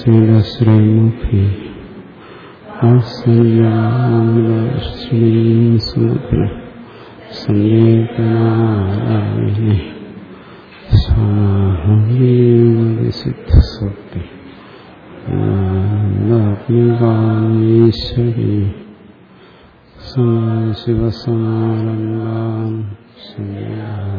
മന്ദസ്മിതശ്രീമുഖി ആശ്രീസുഖി സംഗീതനാരായണി സിദ്ധസ്വത്തി ആത്മികാമീശ്വരി ശിവസമാരംഗാം ശ്രീയാചാര്യമധ്യ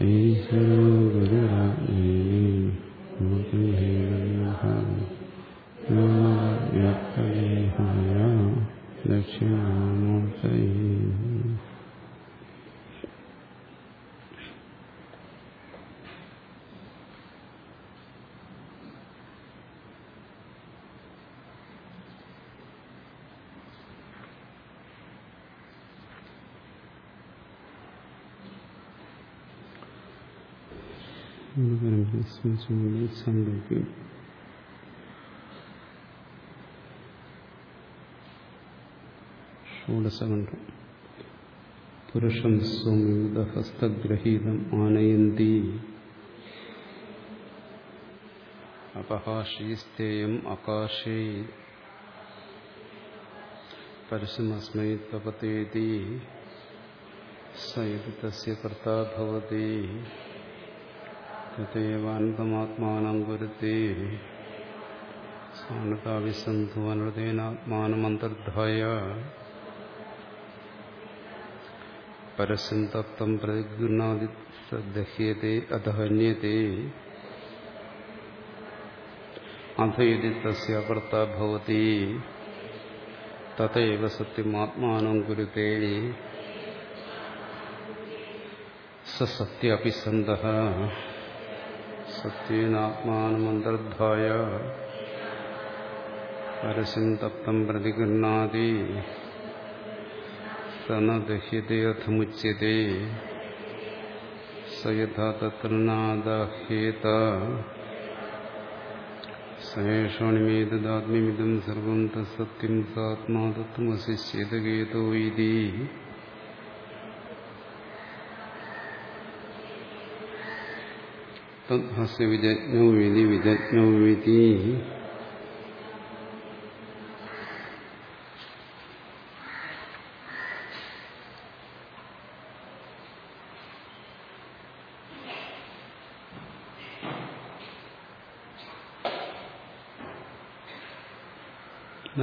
ഈശ്വരോ ഗുരുരാജ്ഞേയ ദക്ഷിണാമൂർത്തയേ സംഭവിക്കും ഷോഡശകണ്ഠം പുരുഷം സ്വമിതഹസ്തഗ്രഹീതം ആനയന്തി അപഹാഷീസ്തേയം ആകാശേ പരശുമസ്മൈ തപതേതി സയുതസ്യ തസ്യ കർത്താ ഭവതി തദേവാനന്ദമാത്മാനം കുരുത്തെ സാനതാവിസന്ധു അനൃതേനാത്മാനമന്തർധായ പരസ്യം തത്വം പ്രതിഗൃഹാതി ദഹ്യത്തെ അധഹന്യത്തെ അധ യതി തസ്യ കർത്താ ഭവതി തഥൈവ സത്യമാത്മാനം കുരുത്തെ സത്യ സന്ത സത്യേനാത്മാനമന്തർധായ പരസ്യം തപ്തം പ്രതിഗൃഹാതി സനദഹ്യതയഥമുച്യത്തെ സ യഥാ തത്രനാദഹ്യേത സേഷാണിമേതദാത്മ്യമിതം സർവം തത്സത്യം സാത്മാ തത്വമസിശ്ചേതകേതോ ഇതി. തദ്ഹസ്യ വിജജ്ഞോ വിധി വിജജ്ഞോ വിധി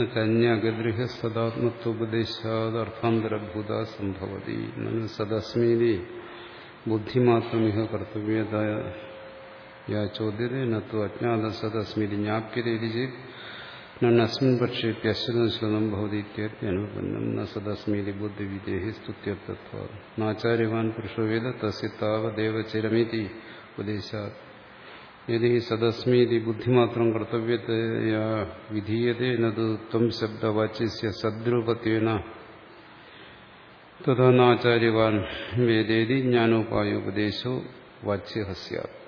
കന്യാഗദൃഹ സദാത്മത്വോപദേശാദർത്ഥാന്തരഭൂത സംഭവതി നനു സദസ്മീതി ബുദ്ധിമാത്രമിഹ കർത്തവ്യതായ യാ ചോദ്യത നത്തു അജ്ഞാത സദസ്മീതി ജ്ഞാപ്യതേതി നസ്മിൻ പക്ഷേ പ്യശ്വതം ഭവതി ഇത്യനുപന്നം ന സദസ്മീതി ബുദ്ധിവിദേഹി സ്തുത്യർത്ഥത്വ. നാചാര്യവാൻ പുരുഷോ വേദ തസ്യ താവദേവ ചിരമിതി ഉപദേശാത്. യതി സദസ്മീതി ബുദ്ധിമാത്രം കർത്തവ്യതയാ വിധീയതേ നതു ത്വം ശബ്ദവാച്യസ്യ സദ്രൂപത്വേന തഥാ നാചാര്യവാൻ വേദേതി ജ്ഞാനോപായോപദേശോ വാച്യ സ്യാത്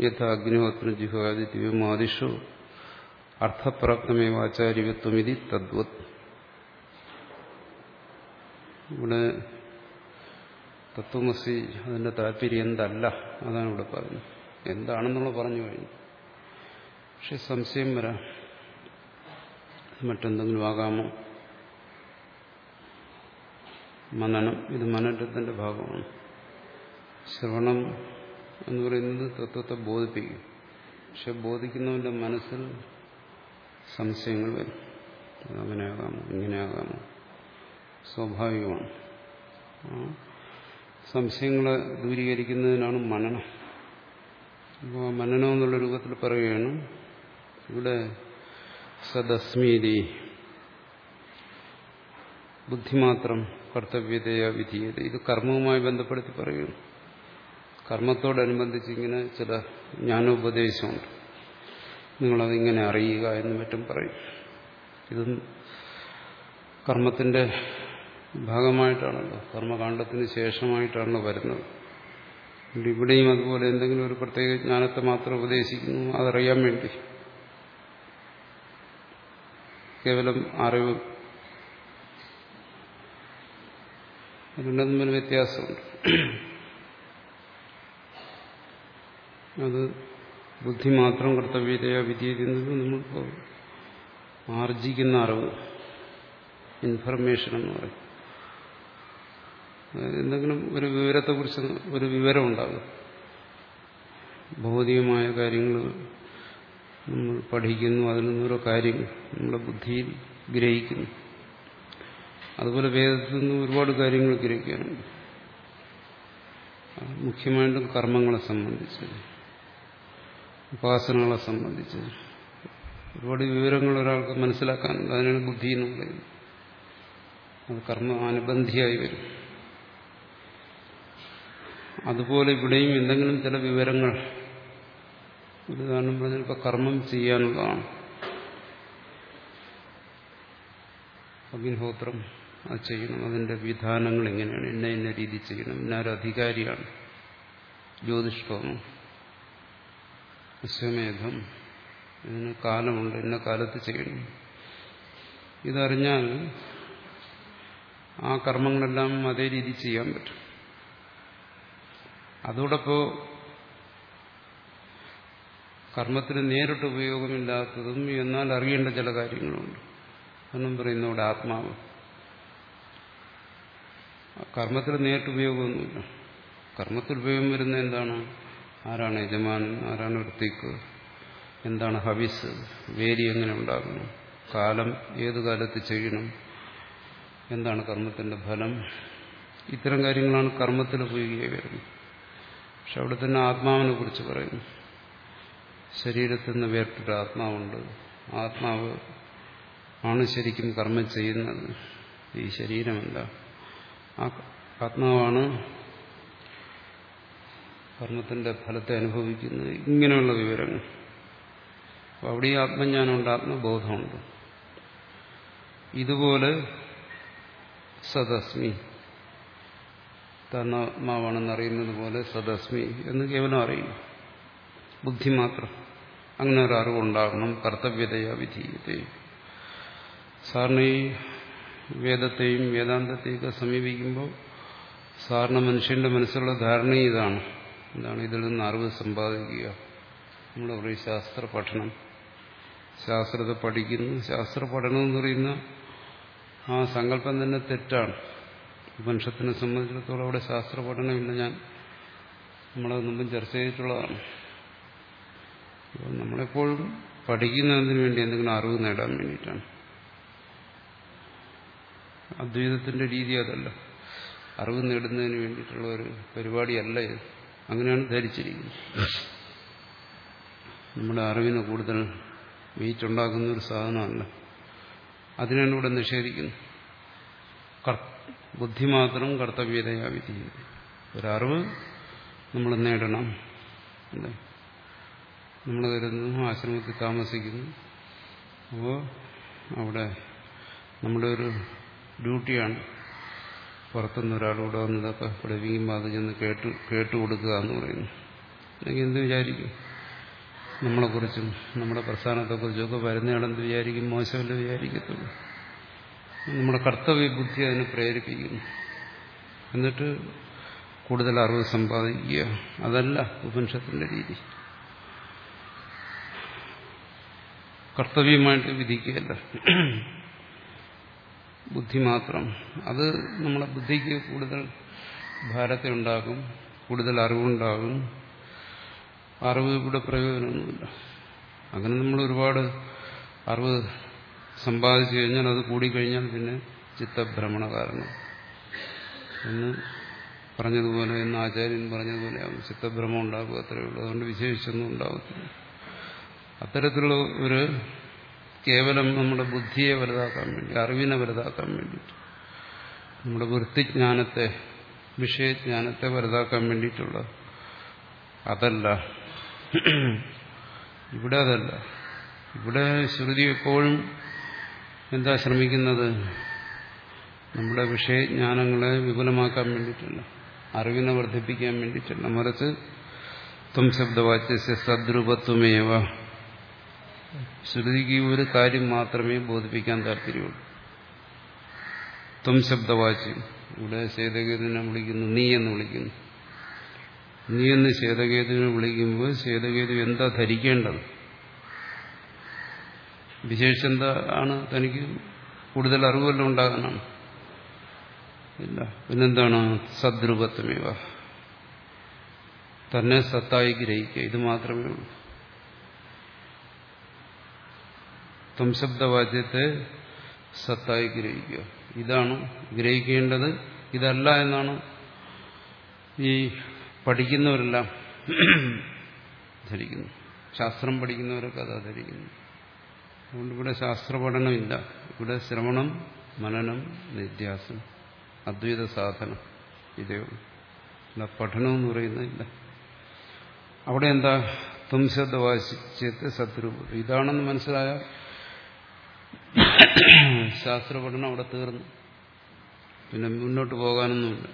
യഥാ അഗ്നിഹോത്ര ജിഹ്വാദി ദിവ്യമാദിഷു അർത്ഥപ്രാപ്തമേവ ആചാര്യത്വമിതി തദ്വത്. ഇവിടെ തത്വമസി അതിന്റെ താല്പര്യം എന്തല്ല അതാണ് ഇവിടെ പറഞ്ഞത്. എന്താണെന്നുള്ള പറഞ്ഞു കഴിഞ്ഞു. പക്ഷെ സംശയം വരാം. മറ്റെന്തെങ്കിലും ആകാമോ? മനനം ഇത് മനനത്തിന്റെ ഭാഗമാണ്. ശ്രവണം എന്ന് പറയുന്നത് തത്വത്തെ ബോധിപ്പിക്കും. പക്ഷെ ബോധിക്കുന്നവന്റെ മനസ്സിൽ സംശയങ്ങൾ വരും. അങ്ങനെയാകാമോ ഇങ്ങനെയാകാമോ? സ്വാഭാവികമാണ്. സംശയങ്ങളെ ദൂരീകരിക്കുന്നതിനാണ് മനനം. അപ്പോൾ ആ മനനം എന്നുള്ള രൂപത്തിൽ പറയുകയാണ് ഇവിടെ സദസ്മീതി ബുദ്ധിമാത്രം കർത്തവ്യതയ വിധീയത ഇത് കർമ്മവുമായി ബന്ധപ്പെടുത്തി പറയുന്നു. കർമ്മത്തോടനുബന്ധിച്ച് ഇങ്ങനെ ചില ജ്ഞാനോപദേശമുണ്ട്. നിങ്ങളതിങ്ങനെ അറിയുക എന്ന് മറ്റും പറയും. ഇതും കർമ്മത്തിന്റെ ഭാഗമായിട്ടാണല്ലോ. കർമ്മകാണ്ഡത്തിന് ശേഷമായിട്ടാണല്ലോ വരുന്നത്. ഇവിടെയും അതുപോലെ എന്തെങ്കിലും ഒരു പ്രത്യേക ജ്ഞാനത്തെ മാത്രം ഉപദേശിക്കുന്നു അതറിയാൻ വേണ്ടി. കേവലം അറിവ്. രണ്ടും തമ്മിൽ വ്യത്യാസമുണ്ട്. അത് ബുദ്ധി മാത്രം കർത്തവ്യതയ വിധിയെന്നത് നമ്മളിപ്പോൾ ആർജിക്കുന്ന അറിവ് ഇൻഫർമേഷൻ എന്ന് പറയും. എന്തെങ്കിലും ഒരു വിവരത്തെക്കുറിച്ച് ഒരു വിവരം ഉണ്ടാകും ഭൗതികമായ കാര്യങ്ങൾ നമ്മൾ പഠിക്കുന്നു അതിൽ നിന്നോരോ കാര്യം നമ്മുടെ ബുദ്ധിയിൽ ഗ്രഹിക്കുന്നു. അതുപോലെ വേദത്തിൽ നിന്ന് ഒരുപാട് കാര്യങ്ങൾ ഗ്രഹിക്കാനുണ്ട് മുഖ്യമായിട്ടും കർമ്മങ്ങളെ സംബന്ധിച്ച്. ഉപാസനകളെ സംബന്ധിച്ച് ഒരുപാട് വിവരങ്ങൾ ഒരാൾക്ക് മനസ്സിലാക്കാനുണ്ട് അതിനാണ് ബുദ്ധി എന്ന് പറയുന്നത്. അത് കർമ്മ അനുബന്ധിയായി വരും. അതുപോലെ ഇവിടെയും എന്തെങ്കിലും ചില വിവരങ്ങൾ ഉദാഹരണം പറഞ്ഞാൽ ഇപ്പം കർമ്മം ചെയ്യാനുള്ളതാണ്. അഗ്നിഹോത്രം അത് ചെയ്യണം അതിന്റെ വിധാനങ്ങൾ എങ്ങനെയാണ്? ഇന്ന ഇന്ന രീതി ചെയ്യണം. ഇന്നൊരു അധികാരിയാണ് ജ്യോതിഷ്ഠോമം അശ്വമേധം ഇതിന് കാലമുണ്ട് ഇന്ന കാലത്ത് ചെയ്യണം. ഇതറിഞ്ഞാൽ ആ കർമ്മങ്ങളെല്ലാം അതേ രീതി ചെയ്യാൻ പറ്റും. അതോടൊപ്പം കർമ്മത്തിന് നേരിട്ട് ഉപയോഗമില്ലാത്തതും എന്നാൽ അറിയേണ്ട ചില കാര്യങ്ങളുണ്ട്. എന്നും പറയുന്ന ഇവിടെ ആത്മാവ്. കർമ്മത്തിന് നേരിട്ട് ഉപയോഗമൊന്നുമില്ല. കർമ്മത്തിൽ ഉപയോഗം വരുന്ന എന്താണ്? ആരാണ് യജമാനൻ ആരാണ് വൃത്തിക്ക് എന്താണ് ഹവിസ്? വേരി എങ്ങനെ ഉണ്ടാകുന്നു? കാലം ഏത് കാലത്ത് ചെയ്യണം? എന്താണ് കർമ്മത്തിന്റെ ഫലം? ഇത്തരം കാര്യങ്ങളാണ് കർമ്മത്തിൽ ഉപയോഗിക്കുക വരുന്നത്. പക്ഷെ അവിടെ തന്നെ ആത്മാവിനെ കുറിച്ച് പറയുന്നു. ശരീരത്തിൽ നിന്ന് വേറിട്ടൊരു ആത്മാവുണ്ട്. ആത്മാവ് ആണ് ശരിക്കും കർമ്മം ചെയ്യുന്നത്. ഈ ശരീരമല്ല. ആ ആത്മാവാണ് കർമ്മത്തിന്റെ ഫലത്തെ അനുഭവിക്കുന്നു ഇങ്ങനെയുള്ള വിവരങ്ങൾ. അപ്പോൾ അവിടെ ഈ ആത്മജ്ഞാനമുണ്ട് ആത്മബോധമുണ്ട്. ഇതുപോലെ സദസ്മി തന്നാത്മാവാണെന്ന് അറിയുന്നത് പോലെ സദസ്മി എന്ന് കേവലം അറിയും ബുദ്ധി മാത്രം. അങ്ങനെ ഒരു അറിവുണ്ടാകണം കർത്തവ്യതയാ വിധീയതയും സാറിന് ഈ വേദത്തെയും വേദാന്തത്തെയൊക്കെ സമീപിക്കുമ്പോൾ സാറിന് മനുഷ്യന്റെ മനസ്സിലുള്ള ധാരണ ഇതാണ്. എന്താണ് ഇതിൽ നിന്ന് അറിവ് സമ്പാദിക്കുക. നമ്മൾ പറയും ശാസ്ത്ര പഠനം. ശാസ്ത്രത്തെ പഠിക്കുന്നു. ശാസ്ത്ര പഠനം എന്ന് പറയുന്ന ആ സങ്കല്പം തന്നെ തെറ്റാണ്. മനുഷ്യത്തിനെ സംബന്ധിച്ചിടത്തോളം അവിടെ ശാസ്ത്ര പഠനമില്ല ഞാൻ നമ്മളത് മുമ്പും ചർച്ച ചെയ്തിട്ടുള്ളതാണ്. നമ്മളെപ്പോഴും പഠിക്കുന്നതിന് വേണ്ടി എന്തെങ്കിലും അറിവ് നേടാൻ വേണ്ടിയിട്ടാണ്. അദ്വൈതത്തിന്റെ രീതി അതല്ല. അറിവ് നേടുന്നതിന് വേണ്ടിയിട്ടുള്ള ഒരു പരിപാടിയല്ല ഇത്. അങ്ങനെയാണ് ധരിച്ചിരിക്കുന്നത്. നമ്മുടെ അറിവിന് കൂടുതൽ വെയിറ്റ് ഉണ്ടാക്കുന്ന ഒരു സാധനമല്ല. അതിനാണ് ഇവിടെ നിഷേധിക്കുന്നത്. ബുദ്ധി മാത്രം കർത്തവ്യതയാ വിധി ഒരറിവ് നമ്മൾ നേടണം. അല്ലേ? നമ്മൾ കരുതുന്നു ആശ്രമത്തിൽ താമസിക്കുന്നു. അപ്പോൾ അവിടെ നമ്മുടെ ഒരു ഡ്യൂട്ടിയാണ്. പുറത്തുനിന്ന് ഒരാളൂടെ വന്നതൊക്കെ പഠിപ്പിക്കുമ്പോൾ അത് ചെന്ന് കേട്ട് കേട്ടുകൊടുക്കുക എന്ന് പറയുന്നു. അല്ലെങ്കിൽ എന്ത് വിചാരിക്കും? നമ്മളെക്കുറിച്ചും നമ്മുടെ പ്രസ്ഥാനത്തെക്കുറിച്ചൊക്കെ വരുന്നയാളെന്ത് വിചാരിക്കും? മോശമല്ല വിചാരിക്കത്തുള്ളൂ. നമ്മുടെ കർത്തവ്യ ബുദ്ധി അതിനെ പ്രേരിപ്പിക്കുന്നു. എന്നിട്ട് കൂടുതൽ അറിവ് സമ്പാദിക്കുക. അതല്ല ഉപനിഷത്തിന്റെ രീതി. കർത്തവ്യമായിട്ട് വിധിക്കുകയല്ല. ബുദ്ധി മാത്രം. അത് നമ്മളെ ബുദ്ധിക്ക് കൂടുതൽ ഭാരത്തെ ഉണ്ടാകും കൂടുതൽ അറിവുണ്ടാകും അറിവ് ഇവിടെ പ്രയോജനമൊന്നുമില്ല. അങ്ങനെ നമ്മൾ ഒരുപാട് അറിവ് സമ്പാദിച്ചു കഴിഞ്ഞാൽ അത് കൂടിക്കഴിഞ്ഞാൽ പിന്നെ ചിത്തഭ്രമണ കാരണം. എന്ന് പറഞ്ഞതുപോലെ എന്ന് ആചാര്യൻ പറഞ്ഞതുപോലെ ആവും ചിത്തഭ്രമം ഉണ്ടാകുക അത്രയേ ഉള്ളൂ. അതുകൊണ്ട് വിശേഷിച്ചൊന്നും ഉണ്ടാകത്തില്ല അത്തരത്തിലുള്ള ഒരു കേവലം നമ്മുടെ ബുദ്ധിയെ വലുതാക്കാൻ വേണ്ടി അറിവിനെ വലുതാക്കാൻ വേണ്ടിയിട്ട് നമ്മുടെ വൃത്തിജ്ഞാനത്തെ വിഷയജ്ഞാനത്തെ വലുതാക്കാൻ വേണ്ടിയിട്ടുള്ള അതല്ല. ഇവിടെ അതല്ല. ഇവിടെ ശ്രുതി എപ്പോഴും എന്താ ശ്രമിക്കുന്നത്? നമ്മുടെ വിഷയജ്ഞാനങ്ങളെ വിപുലമാക്കാൻ വേണ്ടിയിട്ടല്ല അറിവിനെ വർദ്ധിപ്പിക്കാൻ വേണ്ടിയിട്ടല്ല. മറിച്ച് ത്വം ശബ്ദവാച്യസ്യ സദ്രൂപത്വമേവ ശ്രുതിക്ക് ഒരു കാര്യം മാത്രമേ ബോധിപ്പിക്കാൻ താല്പര്യമുള്ളൂ. ത്വം ശബ്ദവാച്യം ഇവിടെ ശേതകേതുവിനെ വിളിക്കുന്നു. നീ എന്ന് വിളിക്കുന്നു. നീ എന്ന് ശേതകേതുവിനെ വിളിക്കുമ്പോൾ ശേതകേതു എന്താ ധരിക്കേണ്ടത്? വിശേഷം എന്താ ആണ് തനിക്ക് കൂടുതൽ അറിവെല്ലാം ഉണ്ടാകാനാണ്. ഇല്ല. പിന്നെന്താണ്? സദ്രൂപത്വമേവ. തന്നെ സത്തായി ഗ്രഹിക്കുക. ഇത് മാത്രമേ ഉള്ളൂ. ത്വം ശബ്ദവാദ്യത്തെ സത്തായി ഗ്രഹിക്കുക. ഇതാണ് ഗ്രഹിക്കേണ്ടത്. ഇതല്ല എന്നാണ് ഈ പഠിക്കുന്നവരെല്ലാം ധരിക്കുന്നു ശാസ്ത്രം പഠിക്കുന്നവരൊക്കെ അതാ ധരിക്കുന്നു അതുകൊണ്ട് ഇവിടെ ശാസ്ത്ര പഠനമില്ല ഇവിടെ ശ്രവണം മനനം നിത്യാസം അദ്വൈത സാധനം ഇതേ ഉള്ളൂ. പഠനം എന്ന് പറയുന്നില്ല അവിടെ എന്താ? തുംശബ്ദവാശിത്യത്തെ സദ്രൂപം ഇതാണെന്ന് മനസ്സിലായ ശാസ്ത്ര പഠനം അവിടെ തീർന്നു. പിന്നെ മുന്നോട്ട് പോകാനൊന്നുമില്ല.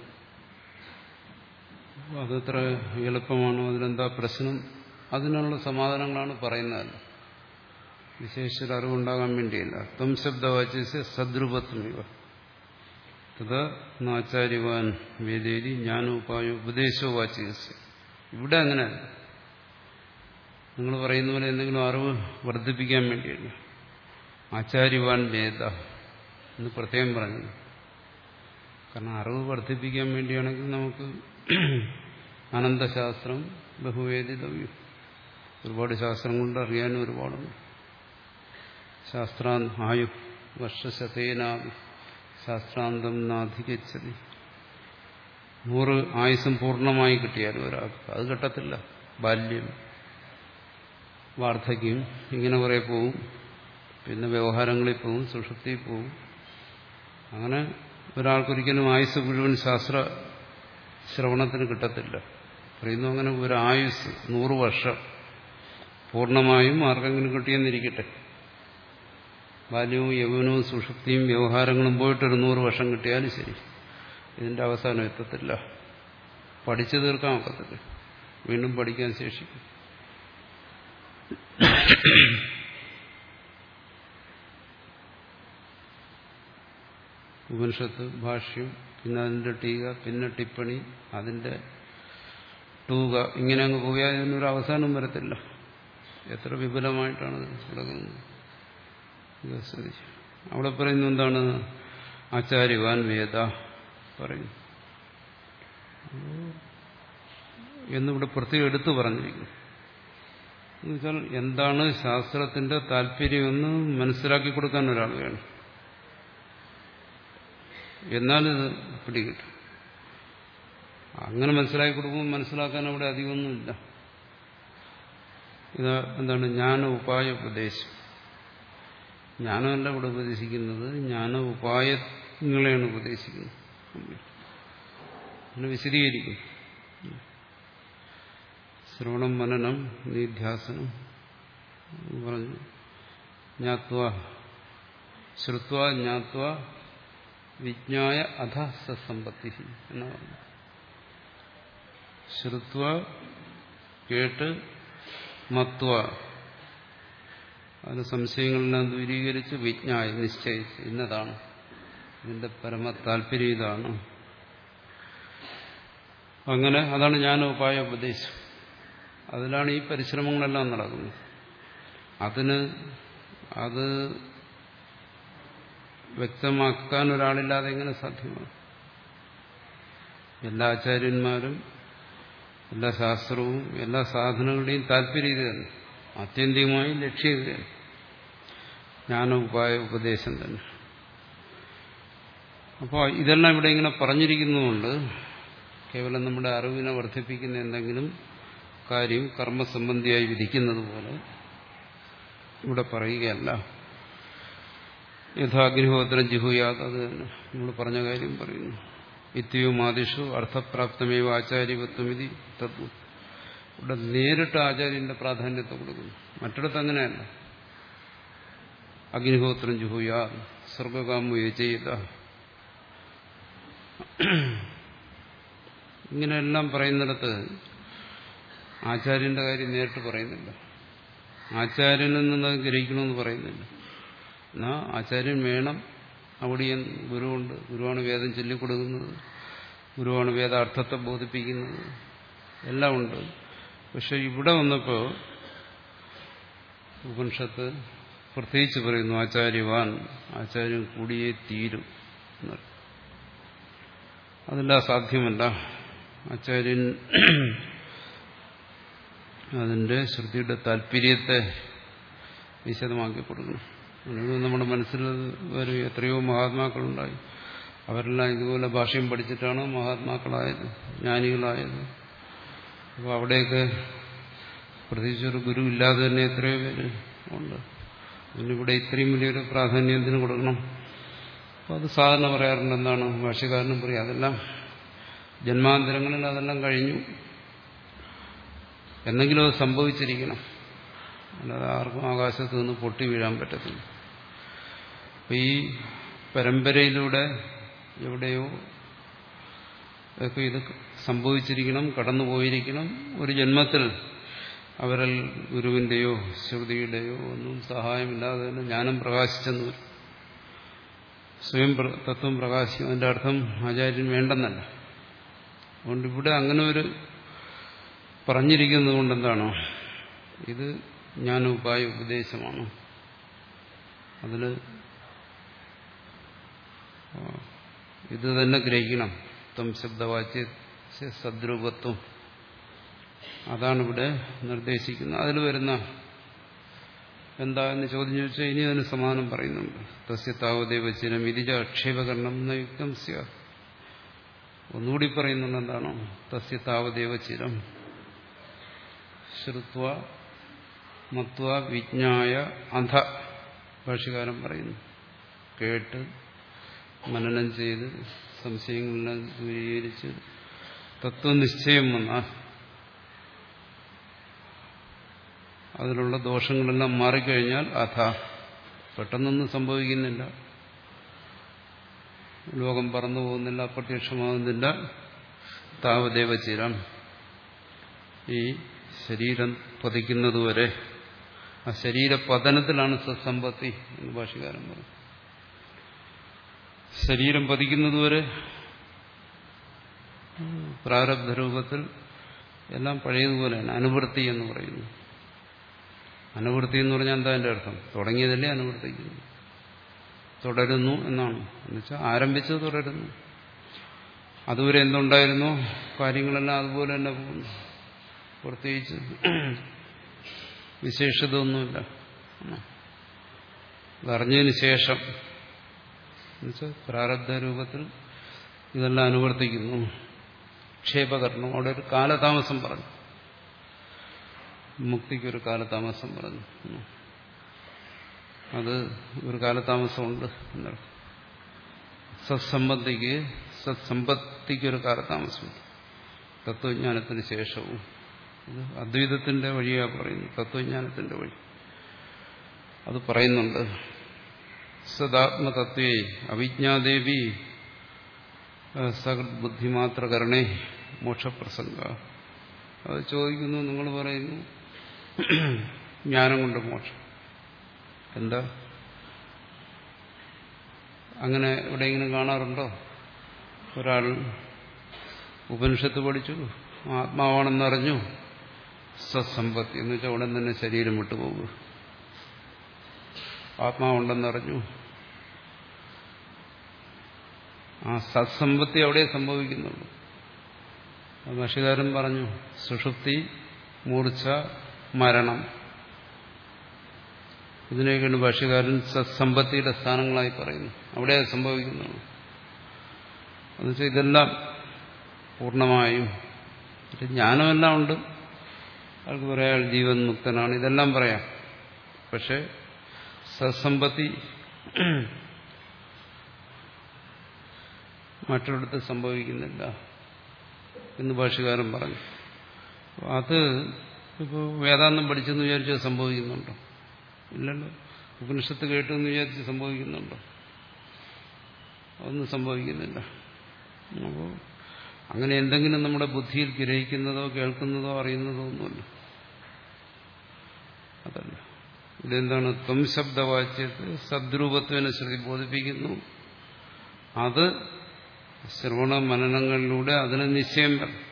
അതത്ര എളുപ്പമാണോ അതിനെന്താ പ്രശ്നം? അതിനുള്ള സമാധാനങ്ങളാണ് പറയുന്നത്. വിശേഷ അറിവുണ്ടാകാൻ വേണ്ടിയല്ല. ത്വം ശബ്ദവാച്യ സദ്രൂപത്വമിവ തഥാ നാചാര്യവാൻ വേദേരി ജ്ഞാനോപായ ഉപദേശോ വാച്യസ്യ. ഇവിടെ അങ്ങനെ നിങ്ങൾ പറയുന്ന പോലെ എന്തെങ്കിലും അറിവ് വർദ്ധിപ്പിക്കാൻ വേണ്ടിയല്ല. ആചാര്യവാൻ വേദ എന്ന് പ്രത്യേകം പറഞ്ഞു കാരണം അറിവ് വർദ്ധിപ്പിക്കാൻ വേണ്ടിയാണെങ്കിൽ നമുക്ക് അനന്തശാസ്ത്രം ബഹുവേദിതവ്യം ഒരുപാട് ശാസ്ത്രം കൊണ്ട് അറിയാനും ഒരുപാടുണ്ട്. ശാസ്ത്രാന് ആയു വർഷശതേനാവി ശാസ്ത്രാന്തം നാധികച്ചതി. നൂറ് ആയുസം പൂർണമായി കിട്ടിയാലും ഒരാൾക്ക് അത് കിട്ടത്തില്ല. ബാല്യം വാർദ്ധക്യം ഇങ്ങനെ കുറെ പോവും. പിന്നെ വ്യവഹാരങ്ങളിൽ പോവും സുഷുപ്തി പോവും. അങ്ങനെ ഒരാൾക്കൊരിക്കലും ആയുസ് മുഴുവൻ ശാസ്ത്ര ശ്രവണത്തിന് കിട്ടത്തില്ല. പറയുന്നു അങ്ങനെ ഒരു ആയുസ് നൂറ് വർഷം. പൂർണമായും ആർക്കെങ്കിലും കിട്ടിയെന്നിരിക്കട്ടെ. ബാല്യവും യൗവനവും സുഷുപ്തിയും വ്യവഹാരങ്ങളും പോയിട്ടൊരു നൂറ് വർഷം കിട്ടിയാലും ശരി. ഇതിന്റെ അവസാനം എത്തത്തില്ല. പഠിച്ചു തീർക്കാൻ ഒക്കത്തില്ല. വീണ്ടും പഠിക്കാൻ ശേഷിക്കും. ഉപനിഷത്ത് ഭാഷ്യം പിന്നെ അതിന്റെ ടീക പിന്നെ ടിപ്പണി അതിന്റെ ടൂക ഇങ്ങനെ അങ്ങ് പോയാൽ ഇതിനൊരു അവസാനം വരത്തില്ല. എത്ര വിപുലമായിട്ടാണ് കിടക്കുന്നത് അവിടെ പറയുന്നത് എന്താണ്? ആചാര്യവാൻ വേദ പറയുന്നു. എന്നിവിടെ പ്രത്യേകം എടുത്തു പറഞ്ഞിരിക്കുന്നു. എന്നുവെച്ചാൽ എന്താണ് ശാസ്ത്രത്തിന്റെ താല്പര്യമെന്ന് മനസ്സിലാക്കി കൊടുക്കാൻ ഒരാൾ വേണം. എന്നാലിത് പിടികിട്ടും. അങ്ങനെ മനസ്സിലാക്കി കൊടുക്കുമ്പോൾ മനസ്സിലാക്കാൻ അവിടെ അധികമൊന്നുമില്ല. ഇത് എന്താണ്? ജ്ഞാന ഉപായ ഉപദേശം ജ്ഞാനമല്ല ഇവിടെ ഉപദേശിക്കുന്നത്. ജ്ഞാന ഉപായങ്ങളെയാണ് ഉപദേശിക്കുന്നത്. അങ്ങനെ വിശദീകരിക്കും. ശ്രവണം മനനം നിധ്യാസനം പറഞ്ഞു. ജ്ഞാത്വ. ശ്രുത്വ ജ്ഞാത്വ. വിജ്ഞായ അധ സസമ്പത്തി എന്ന് പറഞ്ഞു ശ്രുത്വ കേട്ട് മത്വ. അതിന് സംശയങ്ങളെല്ലാം ദൂരീകരിച്ച് വിജ്ഞായ നിശ്ചയിച്ച് ഇന്നതാണ്. ഇതിന്റെ പരമ താല്പര്യം ഇതാണ്. അങ്ങനെ അതാണ് ഞാൻ ഉപായ ഉപദേശം. അതിലാണ് ഈ പരിശ്രമങ്ങളെല്ലാം നടക്കുന്നത്. അതിന് അത് വ്യക്തമാക്കാൻ ഒരാളില്ലാതെ എങ്ങനെ സാധ്യമാണ്? എല്ലാ ആചാര്യന്മാരും എല്ലാ ശാസ്ത്രവും എല്ലാ സാധനങ്ങളുടെയും താല്പര്യം ഇത് തന്നെ ആത്യന്തികമായി ലക്ഷ്യം തന്നെ ജ്ഞാനോപായ ഉപദേശം തന്നെ. അപ്പോൾ ഇതെല്ലാം ഇവിടെ ഇങ്ങനെ പറഞ്ഞിരിക്കുന്നതുകൊണ്ട് കേവലം നമ്മുടെ അറിവിനെ വർദ്ധിപ്പിക്കുന്ന എന്തെങ്കിലും കാര്യം കർമ്മസംബന്ധിയായി വിധിക്കുന്നത് പോലെ ഇവിടെ പറയുകയല്ല. യഥാഗ്നിഹോത്രം ജിഹുയാത് അത് നമ്മൾ പറഞ്ഞ കാര്യം പറയുന്നു. ഇത്യവും ആദിഷു അർത്ഥപ്രാപ്തമേവ ആചാര്യവത്വമിതി തത്വം ഇവിടെ നേരിട്ട് ആചാര്യന്റെ പ്രാധാന്യത്തെ കൊടുക്കുന്നു. മറ്റിടത്ത് അങ്ങനെയല്ല. അഗ്നിഹോത്രം ജുഹുയാ സ്വർഗകാമു ചെയ്ത ഇങ്ങനെയെല്ലാം പറയുന്നിടത്ത് ആചാര്യന്റെ കാര്യം നേരിട്ട് പറയുന്നില്ല. ആചാര്യനിൽ നിന്ന് ഗ്രഹിക്കണമെന്ന് പറയുന്നില്ല. എന്നാ ആചാര്യൻ വേണം. അവിടെ ഗുരുവുണ്ട്. ഗുരുവാണ് വേദം ചൊല്ലിക്കൊടുക്കുന്നത്. ഗുരുവാണ് വേദാർത്ഥത്തെ ബോധിപ്പിക്കുന്നത്. എല്ലാം ഉണ്ട്. പക്ഷെ ഇവിടെ വന്നപ്പോൾ ഉപനിഷത്ത് പ്രത്യേകിച്ച് പറയുന്നു ആചാര്യവാൻ ആചാര്യൻ കൂടിയേ തീരും അതെല്ലാം സാധ്യമല്ല. ആചാര്യൻ അതിന്റെ ശ്രുതിയുടെ താല്പര്യത്തെ വിശദമാക്കി കൊടുക്കണം. അല്ലെങ്കിൽ നമ്മുടെ മനസ്സിൽ വരും എത്രയോ മഹാത്മാക്കളുണ്ടായി. അവരെല്ലാം ഇതുപോലെ ഭാഷയും പഠിച്ചിട്ടാണ് മഹാത്മാക്കളായത് ജ്ഞാനികളായത്. അപ്പോൾ അവിടെയൊക്കെ പ്രത്യേകിച്ച് ഒരു ഗുരു ഇല്ലാതെ തന്നെ എത്രയോ പേര് ഉണ്ട്. അതിനിവിടെ ഇത്രയും വലിയൊരു പ്രാധാന്യം എന്തിനു കൊടുക്കണം. അപ്പോൾ അത് സാധാരണ പറയാറുണ്ട് എന്താണ് ഭാഷകാരനും പറയും അതെല്ലാം ജന്മാന്തരങ്ങളിൽ അതെല്ലാം കഴിഞ്ഞു. എന്തെങ്കിലും അത് സംഭവിച്ചിരിക്കണം. അല്ലാതെ ആർക്കും ആകാശത്ത് നിന്ന് പൊട്ടി വീഴാൻ പറ്റത്തില്ല. അപ്പം ഈ പരമ്പരയിലൂടെ എവിടെയോ ഒക്കെ ഇത് സംഭവിച്ചിരിക്കണം കടന്നുപോയിരിക്കണം. ഒരു ജന്മത്തിൽ അവരിൽ ഗുരുവിന്റെയോ ശ്രുതിയുടെയോ ഒന്നും സഹായമില്ലാതെ തന്നെ ജ്ഞാനം പ്രകാശിച്ചെന്ന് സ്വയം തത്വം പ്രകാശിക്കും. അതിന്റെ അർത്ഥം ആചാര്യൻ വേണ്ടെന്നല്ല. അതുകൊണ്ട് ഇവിടെ അങ്ങനെ ഒരു പറഞ്ഞിരിക്കുന്നത് കൊണ്ട് എന്താണോ ഇത് ജ്ഞാനോപായ ഉപദേശമാണ്. അതിൽ ഇത് തന്നെ ഗ്രഹിക്കണം. തം ശബ്ദവാച്യ സദ്രൂപത്വം. അതാണ് ഇവിടെ നിർദ്ദേശിക്കുന്നത്. അതിൽ വരുന്ന എന്താ എന്ന് ചോദ്യം ചോദിച്ചാൽ ഇനി അതിന് സമാനം പറയുന്നുണ്ട്. തസ്യ താവദേവചിരം ഇതിജ അക്ഷേപകരണം എന്ന യുക്തം സ്യ ഒന്നുകൂടി പറയുന്നുണ്ട് എന്താണ്? തസ്യ താവദേവചിരം ശ്രുത്വ മത്വ വിജ്ഞായ അധ ഭാഷകാരം പറയുന്നു. കേട്ട് മനനം ചെയ്ത് സംശയങ്ങളെല്ലാം ദൂരീകരിച്ച് തത്വനിശ്ചയം വന്നാൽ അതിലുള്ള ദോഷങ്ങളെല്ലാം മാറിക്കഴിഞ്ഞാൽ അഥ പെട്ടെന്നൊന്നും സംഭവിക്കുന്നില്ല. ലോകം പറന്നു പോകുന്നില്ല അപ്രത്യക്ഷമാകുന്നില്ല. താവദേവ ചിരം ഈ ശരീരം പതിക്കുന്നതുവരെ ആ ശരീരപതനത്തിലാണ് സത്സമ്പത്തി എന്ന് ഭാഷകാരൻ പറഞ്ഞു. ശരീരം പതിക്കുന്നതുവരെ പ്രാരബ്ധ രൂപത്തിൽ എല്ലാം തന്നെ. അനുവൃത്തി എന്ന് പറയുന്നു. അനുവൃത്തി എന്ന് പറഞ്ഞാൽ എന്താ എന്റെ അർത്ഥം? തുടങ്ങിയതല്ലേ അനുവർത്തിക്കുന്നു. തുടരുന്നു എന്നാണ്. എന്നുവെച്ചാൽ ആരംഭിച്ചത് തുടരുന്നു. അതുവരെ എന്തുണ്ടായിരുന്നു? കാര്യങ്ങളെല്ലാം അതുപോലെ തന്നെ പോകുന്നു. പ്രത്യേകിച്ച് വിശേഷതയൊന്നുമില്ല. അതറിഞ്ഞതിന് ശേഷം എന്നുവെച്ചാൽ പ്രാരബ്ധ രൂപത്തിൽ ഇതെല്ലാം അനുവർത്തിക്കുന്നു. ക്ഷേപകരണം അവിടെ ഒരു കാലതാമസം പറഞ്ഞു. മുക്തിക്കൊരു കാലതാമസം പറഞ്ഞു. അത് ഒരു കാലതാമസമുണ്ട് എന്നർത്ഥം. സത്സമ്പത്തിക്ക് സത്സമ്പത്തിക്കൊരു കാലതാമസമുണ്ട് തത്വജ്ഞാനത്തിന് ശേഷവും. ഇത് അദ്വൈതത്തിന്റെ വഴിയാണ് പറയുന്നത്. തത്വജ്ഞാനത്തിന്റെ വഴി. അത് പറയുന്നുണ്ട്. സദാത്മതത്വേ അവിജ്ഞാദേവി സകൃത് ബുദ്ധിമാത്രകരണേ മോക്ഷപ്രസംഗ. അത് ചോദിക്കുന്നു നിങ്ങൾ പറയുന്നു ജ്ഞാനം കൊണ്ട് മോക്ഷം. എന്താ? അങ്ങനെ എവിടെയെങ്കിലും കാണാറുണ്ടോ? ഒരാൾ ഉപനിഷത്ത് പഠിച്ചു ആത്മാവാണെന്നറിഞ്ഞു സത്സമ്പത്തി എന്ന് വെച്ചാൽ ഉടൻ തന്നെ ശരീരം വിട്ടുപോകുക ആത്മാവുണ്ടെന്നറിഞ്ഞു. ആ സത്സമ്പത്തി അവിടെ സംഭവിക്കുന്നുള്ളൂ. ഭക്ഷ്യകാരൻ പറഞ്ഞു സുഷുപ്തി മൂർച്ച മരണം. ഇതിനെയൊക്കെയാണ് ഭാഷകാരൻ സത്സമ്പത്തിയുടെ സ്ഥാനങ്ങളായി പറയുന്നു. അവിടെ അത് സംഭവിക്കുന്നുള്ളൂ. എന്നുവെച്ചാൽ ഇതെല്ലാം പൂർണമായും ജ്ഞാനമെല്ലാം ഉണ്ട്. അയാൾക്ക് പറയാം ജീവൻ മുക്തനാണ് ഇതെല്ലാം പറയാം. പക്ഷെ സത്സമ്പത്തി മറ്റൊരിടത്ത് സംഭവിക്കുന്നില്ല എന്ന് ഭാഷകാരൻ പറഞ്ഞു. അത് ഇപ്പോൾ വേദാന്തം പഠിച്ചെന്ന് വിചാരിച്ച് സംഭവിക്കുന്നുണ്ടോ? ഇല്ലല്ലോ. ഉപനിഷത്ത് കേട്ടു എന്ന് വിചാരിച്ച് സംഭവിക്കുന്നുണ്ടോ? അതൊന്നും സംഭവിക്കുന്നില്ല. അപ്പോൾ അങ്ങനെ എന്തെങ്കിലും നമ്മുടെ ബുദ്ധിയിൽ ഗ്രഹിക്കുന്നതോ കേൾക്കുന്നതോ അറിയുന്നതോ ഒന്നുമല്ല അതല്ല. ഇവിടെ എന്താണ് ത്വം ശബ്ദവാച്യത്ത് സദ്രൂപത്വനെ ശ്രുതി ബോധിപ്പിക്കുന്നു അത് ശ്രവണ മനനങ്ങളിലൂടെ അതിന് നിശ്ചയം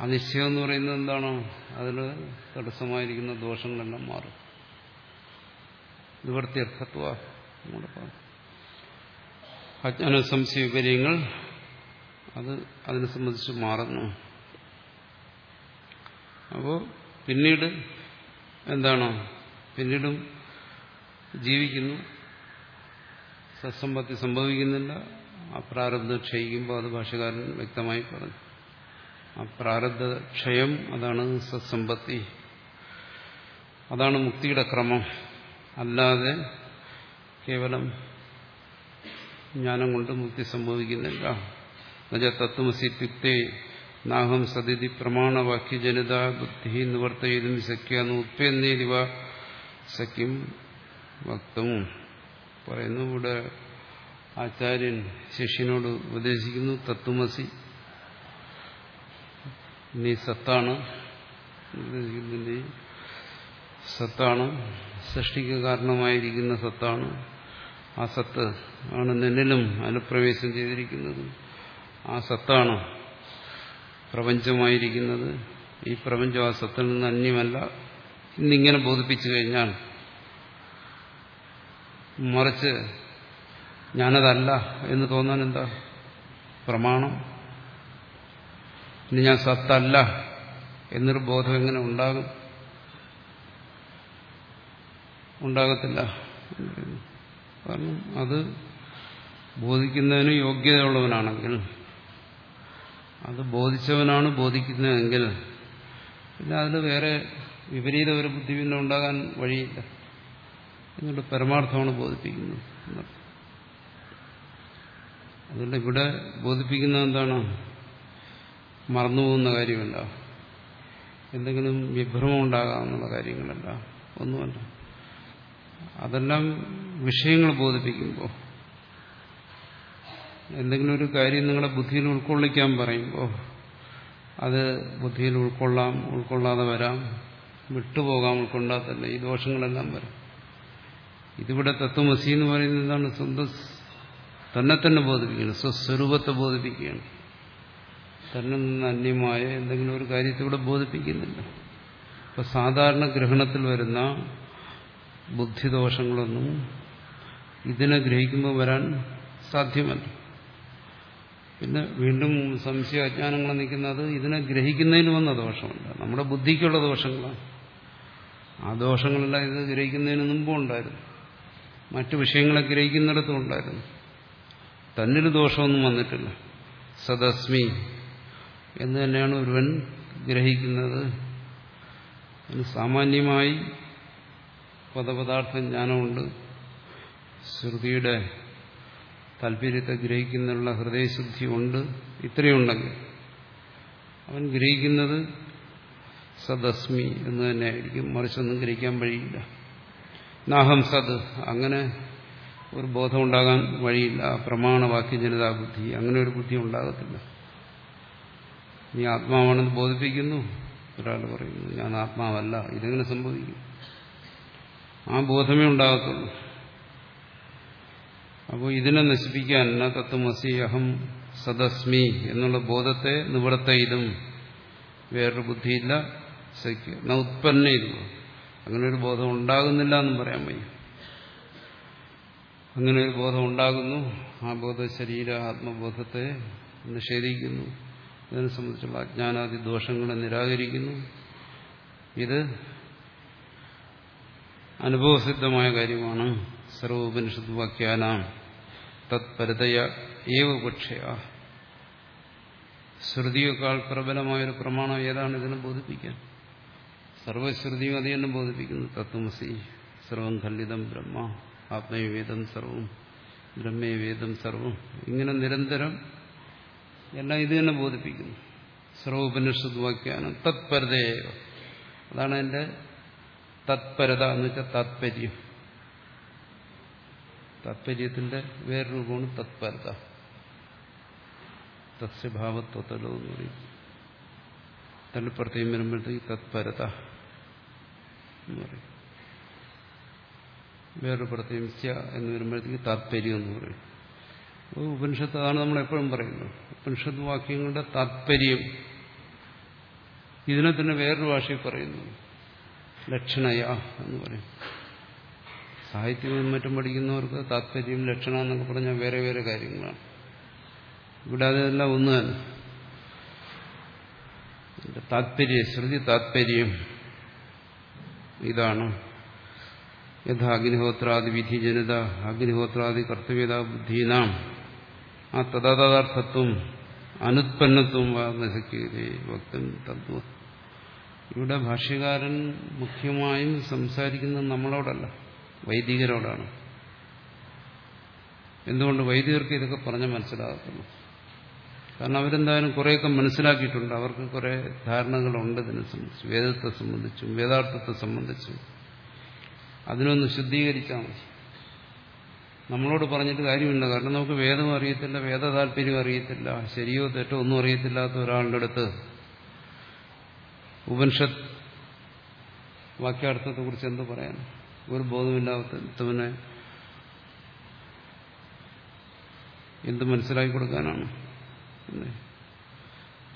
ആ നിശ്ചയം എന്ന് പറയുന്നത് എന്താണോ? അതിന് തടസ്സമായിരിക്കുന്ന ദോഷങ്ങളെല്ലാം മാറും. പറഞ്ഞു. അജ്ഞാന സംശയ വിപര്യങ്ങൾ അത് അതിനെ സംബന്ധിച്ച് മാറുന്നു. അപ്പോൾ പിന്നീട് എന്താണ്? പിന്നീടും ജീവിക്കുന്നു. സത്സമ്പത്തി സംഭവിക്കുന്നില്ല. ആ പ്രാരബ്ധം ക്ഷയിക്കുമ്പോൾ അത് ഭാഷകാരൻ വ്യക്തമായി പറഞ്ഞു. ആ പ്രാരബ്ധ ക്ഷയം അതാണ് സത്സമ്പത്തി അതാണ് മുക്തിയുടെ ക്രമം. അല്ലാതെ കേവലം ജ്ഞാനം കൊണ്ട് മുക്തി സംഭവിക്കുന്നില്ല. എന്നുവെച്ചാൽ തത്വമസിത്യുക്തേ നാഹം സതിഥി പ്രമാണവാക്യ ജനിത ബുദ്ധി നിവർത്തയതും സഖ്യാന്ന് ഉത്പന്നേരിവ സഖ്യം വക്തം. പറയുന്നു ഇവിടെ ആചാര്യൻ ശിഷ്യനോട് ഉപദേശിക്കുന്നു തത്വമസി. നീ സത്താണ് ഉപദേശിക്കുന്നു നീ സത്താണ് സൃഷ്ടിക്ക് കാരണമായിരിക്കുന്ന സത്താണ്. ആ സത്ത് ആണ് നിന്നിലും അനുപ്രവേശം ചെയ്തിരിക്കുന്നത്. ആ സത്താണ് പ്രപഞ്ചമായിരിക്കുന്നത്. ഈ പ്രപഞ്ചം ആ സത്തിൽ നിന്ന് അന്യമല്ല. ഇന്നിങ്ങനെ ബോധിപ്പിച്ചു കഴിഞ്ഞാൽ മറിച്ച് ഞാനതല്ല എന്ന് തോന്നാൻ എന്താ പ്രമാണം. ഇനി ഞാൻ സത്തല്ല എന്നൊരു ബോധം എങ്ങനെ ഉണ്ടാകും? ഉണ്ടാകത്തില്ല കാരണം അത് ബോധിക്കുന്നതിന് യോഗ്യതയുള്ളവനാണെങ്കിൽ അത് ബോധിച്ചവനാണ് ബോധിക്കുന്നതെങ്കിൽ പിന്നെ അതിൽ വേറെ വിപരീത ഒരു ബുദ്ധി പിന്നെ ഉണ്ടാകാൻ വഴിയില്ല. എന്നിട്ട് പരമാർത്ഥമാണ് ബോധിപ്പിക്കുന്നത് അതുകൊണ്ട് ഇവിടെ ബോധിപ്പിക്കുന്നത് എന്താണ്? മറന്നുപോകുന്ന കാര്യമല്ല. എന്തെങ്കിലും വിഭ്രമം ഉണ്ടാകാമെന്നുള്ള കാര്യങ്ങളല്ല. ഒന്നുമല്ല. അതെല്ലാം വിഷയങ്ങൾ ബോധിപ്പിക്കുമ്പോൾ എന്തെങ്കിലും ഒരു കാര്യം നിങ്ങളെ ബുദ്ധിയിൽ ഉൾക്കൊള്ളിക്കാൻ പറയുമ്പോൾ അത് ബുദ്ധിയിൽ ഉൾക്കൊള്ളാം ഉൾക്കൊള്ളാതെ വരാം. വിട്ടുപോകാം ഉൾക്കൊണ്ടാൽ ഈ ദോഷങ്ങളെല്ലാം വരാം. ഇതിവിടെ തത്വമസി എന്ന് പറയുന്നത് എന്താണ്? സ്വന്തം തന്നെ തന്നെ ബോധിപ്പിക്കുകയാണ്. സ്വസ്വരൂപത്തെ ബോധിപ്പിക്കുകയാണ്. തന്നെ നിന്ന് അന്യമായ എന്തെങ്കിലും ഒരു കാര്യത്തെ ഇവിടെ ബോധിപ്പിക്കുന്നില്ല. ഇപ്പം സാധാരണ ഗ്രഹണത്തിൽ വരുന്ന ബുദ്ധിദോഷങ്ങളൊന്നും ഇതിനെ ഗ്രഹിക്കുമ്പോൾ വരാൻ സാധ്യമല്ല. പിന്നെ വീണ്ടും സംശയ അജ്ഞാനങ്ങൾ നിൽക്കുന്നത് ഇതിനെ ഗ്രഹിക്കുന്നതിന് വന്ന ദോഷമുണ്ട്. നമ്മുടെ ബുദ്ധിക്കുള്ള ദോഷങ്ങളാണ്. ആ ദോഷങ്ങളെല്ലാം ഇത് ഗ്രഹിക്കുന്നതിന് മുമ്പും ഉണ്ടായിരുന്നു. മറ്റു വിഷയങ്ങളെ ഗ്രഹിക്കുന്നിടത്തും ഉണ്ടായിരുന്നു. തന്നിൽ ദോഷമൊന്നും വന്നിട്ടില്ല. സദസ്മി എന്ന് തന്നെയാണ് ഒരുവൻ ഗ്രഹിക്കുന്നത്. സാമാന്യമായി പദപദാർത്ഥ ജ്ഞാനമുണ്ട്. ശ്രുതിയുടെ താല്പര്യത്തെ ഗ്രഹിക്കുന്നതിനുള്ള ഹൃദയശുദ്ധി ഉണ്ട് ഇത്രയുണ്ടെങ്കിൽ. അവൻ ഗ്രഹിക്കുന്നത് സദസ്മി എന്ന് തന്നെയായിരിക്കും. മറിച്ചൊന്നും ഗ്രഹിക്കാൻ വഴിയില്ല. നാഹം സത് അങ്ങനെ ഒരു ബോധം ഉണ്ടാകാൻ വഴിയില്ല പ്രമാണവാക്യ ജനതാ ബുദ്ധി അങ്ങനെ ഒരു ബുദ്ധി ഉണ്ടാകത്തില്ല. നീ ആത്മാവാണെന്ന് ബോധിപ്പിക്കുന്നു ഒരാൾ പറയുന്നു. ഞാൻ ആത്മാവല്ല ഇതെങ്ങനെ സംഭവിക്കും? ആ ബോധമേ ഉണ്ടാകത്തുള്ളൂ. അപ്പോൾ ഇതിനെ നശിപ്പിക്കാൻ ന തത്വമസി അഹം സദസ്മി എന്നുള്ള ബോധത്തെ നിവർത്തയിലും വേറൊരു ബുദ്ധിയില്ല സഖ്യ ന ഉത്പന്നയിലും അങ്ങനെ ഒരു ബോധം ഉണ്ടാകുന്നില്ല എന്നും പറയാൻ വയ്യ. അങ്ങനെ ഒരു ബോധം ഉണ്ടാകുന്നു ആ ബോധ ശരീര ആത്മബോധത്തെ നിഷേധിക്കുന്നു. ഇതിനെ സംബന്ധിച്ചുള്ള അജ്ഞാനാദി ദോഷങ്ങളെ നിരാകരിക്കുന്നു. ഇത് അനുഭവസിദ്ധമായ കാര്യമാണ്. സർവോപനിഷത്ത് വാക്യാനാം തത്പരതയ ഏവപക്ഷയ. ശ്രുതിയേക്കാൾ പ്രബലമായൊരു പ്രമാണം ഏതാണ് ഇതിനെ ബോധിപ്പിക്കാൻ? സർവശ്രുതിയും അത് തന്നെ ബോധിപ്പിക്കുന്നു. തത്വമസി സർവം ഖണ്ഡിതം ബ്രഹ്മ ആത്മയവേദം സർവം ബ്രഹ്മേവേദം സർവം. ഇങ്ങനെ നിരന്തരം എല്ലാം ഇത് തന്നെ ബോധിപ്പിക്കുന്നു. സർവോപനിഷത്ത് വാക്യാനം തത്പരതയേവ. അതാണ് എന്റെ തത്പരത എന്ന് വെച്ചാൽ താത്പര്യം. താത്പര്യത്തിന്റെ വേറെ രൂപമാണ് തത്പരത. തസ്യഭാവത്വത്തലോ എന്ന് പറയും തന്നെ പ്രത്യേകം വരുമ്പോഴത്തേക്ക് തത്പരത എന്ന് പറയും. വേറൊരു പ്രത്യേകം സ്യ എന്ന് വരുമ്പോഴത്തേക്ക് താത്പര്യം എന്ന് പറയും. ഉപനിഷത്ത് അതാണ് നമ്മൾ എപ്പോഴും പറയുന്നത്. ഉപനിഷത്ത് വാക്യങ്ങളുടെ താത്പര്യം. ഇതിനെ തന്നെ വേറൊരു ഭാഷയിൽ പറയുന്നു. ലക്ഷണയ എന്ന് പറയും. സാഹിത്യവും മറ്റും പഠിക്കുന്നവർക്ക് താത്പര്യം ലക്ഷണം എന്നൊക്കെ പറഞ്ഞാൽ വേറെ വേറെ കാര്യങ്ങളാണ്. ഇവിടെ അതെല്ലാം ഒന്ന് തന്നെ താത്പര്യ ശ്രുതി താത്പര്യം ഇതാണ്. യഥാ അഗ്നിഹോത്രാദി വിധി ജനിത അഗ്നിഹോത്രാദി കർത്തവ്യത ബുദ്ധീനാം. ആ തഥാതഥാർത്ഥത്വം അനുത്പന്നത്വം നശിക്കുകയെ ഭക്തൻ തത്വം ഇവിടെ ഭാഷ്യകാരൻ മുഖ്യമായും സംസാരിക്കുന്നത് നമ്മളോടല്ല. വൈദികരോടാണ്. എന്തുകൊണ്ട് വൈദികർക്ക് ഇതൊക്കെ പറഞ്ഞ് മനസ്സിലാക്കുന്നു കാരണം അവരെന്തായാലും കുറേയൊക്കെ മനസ്സിലാക്കിയിട്ടുണ്ട്. അവർക്ക് കുറേ ധാരണകളുണ്ട് ഇതിനെ സംബന്ധിച്ച്. വേദത്തെ സംബന്ധിച്ചും വേദാർത്ഥത്തെ സംബന്ധിച്ചും. അതിനൊന്ന് ശുദ്ധീകരിച്ചാൽ മതി. നമ്മളോട് പറഞ്ഞിട്ട് കാര്യമില്ല. കാരണം നമുക്ക് വേദം അറിയത്തില്ല വേദ താല്പര്യം അറിയത്തില്ല ശരിയോ തെറ്റോ ഒന്നും അറിയത്തില്ലാത്ത ഒരാളുടെ അടുത്ത് ഉപനിഷത്ത് വാക്യാർത്ഥത്തെക്കുറിച്ച് എന്ത് പറയാൻ ഒരു ബോധമില്ലാത്തവനെ എന്ത് മനസ്സിലാക്കി കൊടുക്കാനാണ്?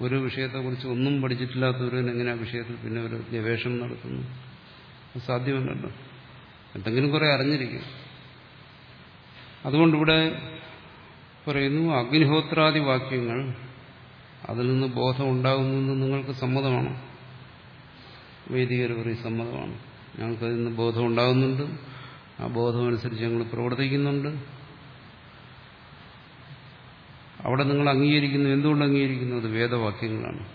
ഒരു വിഷയത്തെക്കുറിച്ച് ഒന്നും പഠിച്ചിട്ടില്ലാത്തവരൻ എങ്ങനെ ആ വിഷയത്തിൽ പിന്നെ ഒരു ഗവേഷണം നടത്തുന്നു? സാധ്യമല്ലല്ലോ. എന്തെങ്കിലും കുറെ അറിഞ്ഞിരിക്കും. അതുകൊണ്ടിവിടെ പറയുന്നു അഗ്നിഹോത്രാദി വാക്യങ്ങൾ അതിൽ നിന്ന് ബോധം ഉണ്ടാകുന്നു നിങ്ങൾക്ക് സമ്മതമാണ്? വൈദികർ പറയും സമ്മതമാണ്. ഞങ്ങൾക്കതിൽ നിന്ന് ബോധം ഉണ്ടാകുന്നുണ്ട് ആ ബോധമനുസരിച്ച് ഞങ്ങൾ പ്രവർത്തിക്കുന്നുണ്ട്. അവിടെ നിങ്ങൾ അംഗീകരിക്കുന്നു. എന്തുകൊണ്ട് അംഗീകരിക്കുന്നു? അത് വേദവാക്യങ്ങളാണ്.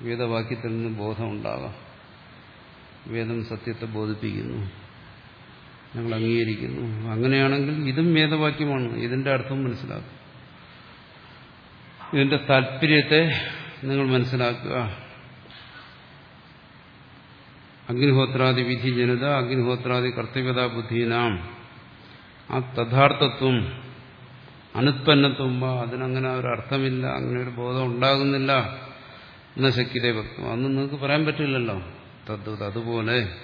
വേദവാക്യത്തിൽ നിന്ന് ബോധം ഉണ്ടാകാം വേദം സത്യത്തെ ബോധിപ്പിക്കുന്നു. ഞങ്ങൾ അംഗീകരിക്കുന്നു. അങ്ങനെയാണെങ്കിൽ ഇതും വേദവാക്യമാണ്. ഇതിന്റെ അർത്ഥം മനസ്സിലാക്കും. ഇതിന്റെ താല്പര്യത്തെ നിങ്ങൾ മനസ്സിലാക്കുക. അഗ്നിഹോത്രാദി വിധി ജനത അഗ്നിഹോത്രാദി കർത്തവ്യതാ ബുദ്ധിനാം. ആ തഥാർത്ഥത്വം അനുത്പന്നത്വം അതിനങ്ങനെ ഒരു അർത്ഥമില്ല അങ്ങനെ ഒരു ബോധം ഉണ്ടാകുന്നില്ല എന്ന ശക്തിയെ ഭക്തം. അന്ന് നിങ്ങൾക്ക് പറയാൻ പറ്റില്ലല്ലോ. തദ്വത് അതുപോലെ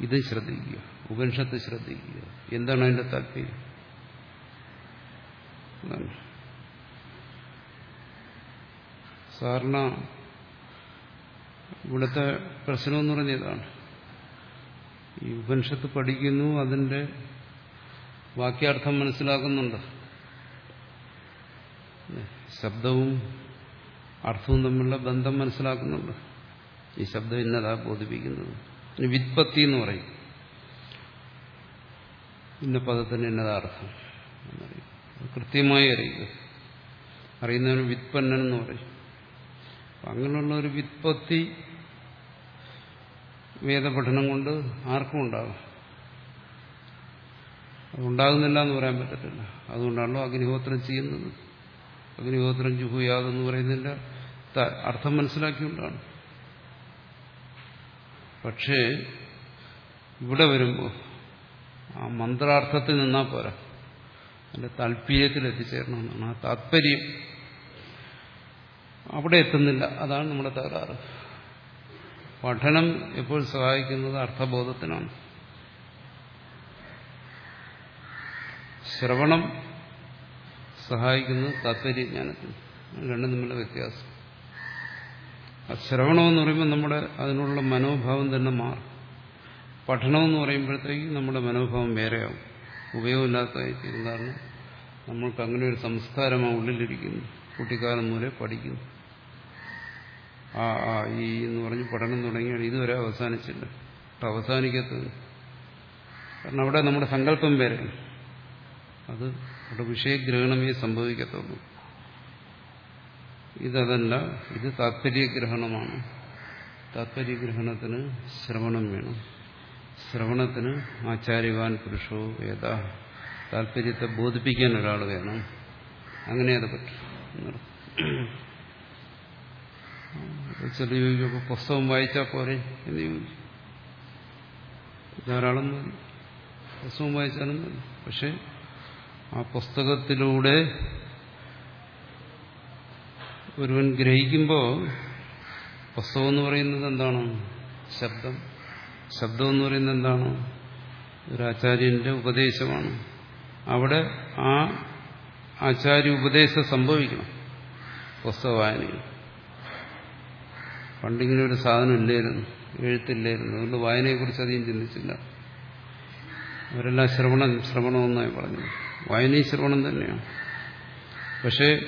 ഇത് ശ്രദ്ധിക്കുക ഉപനിഷത്ത് ശ്രദ്ധിക്കുക. എന്താണ് അതിന്റെ താല്പര്യം? സാധാരണ ഇവിടുത്തെ പ്രശ്നം എന്ന് പറഞ്ഞതാണ് ഈ ഉപനിഷത്ത് പഠിക്കുന്നു അതിന്റെ വാക്യാർത്ഥം മനസ്സിലാക്കുന്നുണ്ട്. ശബ്ദവും അർത്ഥവും തമ്മിലുള്ള ബന്ധം മനസ്സിലാക്കുന്നുണ്ട്. ഈ ശബ്ദം ഇന്നതാ ബോധിപ്പിക്കുന്നത്. വിത്പത്തി എന്ന് പറയും. ഇന്ന പദത്തിന് ഇന്നതാ അർത്ഥം കൃത്യമായി അറിയുക. അറിയുന്നവന് വിത്പന്നൻ എന്ന് പറയും. അങ്ങനെയുള്ള ഒരു വിത്പത്തി വേദപഠനം കൊണ്ട് ആർക്കും ഉണ്ടാകും. അതുണ്ടാകുന്നില്ല എന്ന് പറയാൻ പറ്റത്തില്ല. അതുകൊണ്ടാണല്ലോ അഗ്നിഹോത്രം ചെയ്യുന്നത്. അഗ്നിഹോത്രം ജുഹുയാതെന്ന് പറയുന്നതിന്റെ അർത്ഥം മനസ്സിലാക്കിക്കൊണ്ടാണ്. പക്ഷേ ഇവിടെ വരുമ്പോൾ ആ മന്ത്രാർത്ഥത്തിൽ നിന്നാൽ പോരാ. അതിന്റെ താല്പര്യത്തിൽ എത്തിച്ചേരണമെന്നാണ് ആ താല്പര്യം അവിടെ എത്തുന്നില്ല. അതാണ് നമ്മുടെ തകരാറ്. പഠനം എപ്പോൾ സഹായിക്കുന്നത് അർത്ഥബോധത്തിനാണ്. ശ്രവണം സഹായിക്കുന്നത് താത്പര്യജ്ഞാനത്തിന് രണ്ടും തമ്മിലുള്ള വ്യത്യാസം. ശ്രവണമെന്ന് പറയുമ്പോൾ നമ്മുടെ അതിനുള്ള മനോഭാവം തന്നെ മാറും. പഠനമെന്ന് പറയുമ്പോഴത്തേക്ക് നമ്മുടെ മനോഭാവം വേറെയാവും. ഉപയോഗമില്ലാത്തതായിത്തീരും കാരണം നമ്മൾക്ക് അങ്ങനെ ഒരു സംസ്കാരമാണ് ഉള്ളിലിരിക്കുന്നു. കുട്ടിക്കാലം മുതലേ പഠിക്കുന്നു. ആ ആ ഈ എന്ന് പറഞ്ഞ് പഠനം തുടങ്ങിയാൽ ഇതുവരെ അവസാനിച്ചില്ല. അവസാനിക്കത്ത് കാരണം അവിടെ നമ്മുടെ സങ്കല്പം വേറെ. അത് അവിടെ വിഷയഗ്രഹണമേ സംഭവിക്കത്തുള്ളൂ. ഇതല്ല ഇത് താത്പര്യഗ്രഹണമാണ്. താത്പര്യഗ്രഹണത്തിന് ശ്രവണം വേണം. ശ്രവണത്തിന് ആചാര്യവാൻ പുരുഷോ ഏതാ താല്പര്യത്തെ ബോധിപ്പിക്കാൻ ഒരാൾ വേണം. അങ്ങനെ അത് പറ്റും. ചില ചോദിക്കുമ്പോൾ പുസ്തകം വായിച്ചാൽ പോരെ എന്ന് ധാരാളം മതി പുസ്തകം വായിച്ചാലും മതി. പക്ഷെ ആ പുസ്തകത്തിലൂടെ ഒരുവൻ ഗ്രഹിക്കുമ്പോൾ പുസ്തകം എന്ന് പറയുന്നത് എന്താണ്? ശബ്ദം. ശബ്ദം എന്ന് പറയുന്നത് എന്താണ്? ഒരു ആചാര്യന്റെ ഉപദേശമാണ്. അവിടെ ആ ആചാര്യ ഉപദേശം സംഭവിക്കണം. പുസ്തക വായനയിൽ. പണ്ടിങ്ങനെ ഒരു സാധനം ഇല്ലായിരുന്നു എഴുത്തില്ലായിരുന്നു. അതുകൊണ്ട് വായനയെക്കുറിച്ച് അധികം ചിന്തിച്ചില്ല. അവരെല്ലാം ശ്രവണം ശ്രവണമെന്നായി പറഞ്ഞു വായനയും ശ്രവണം തന്നെയാണ്. പക്ഷേ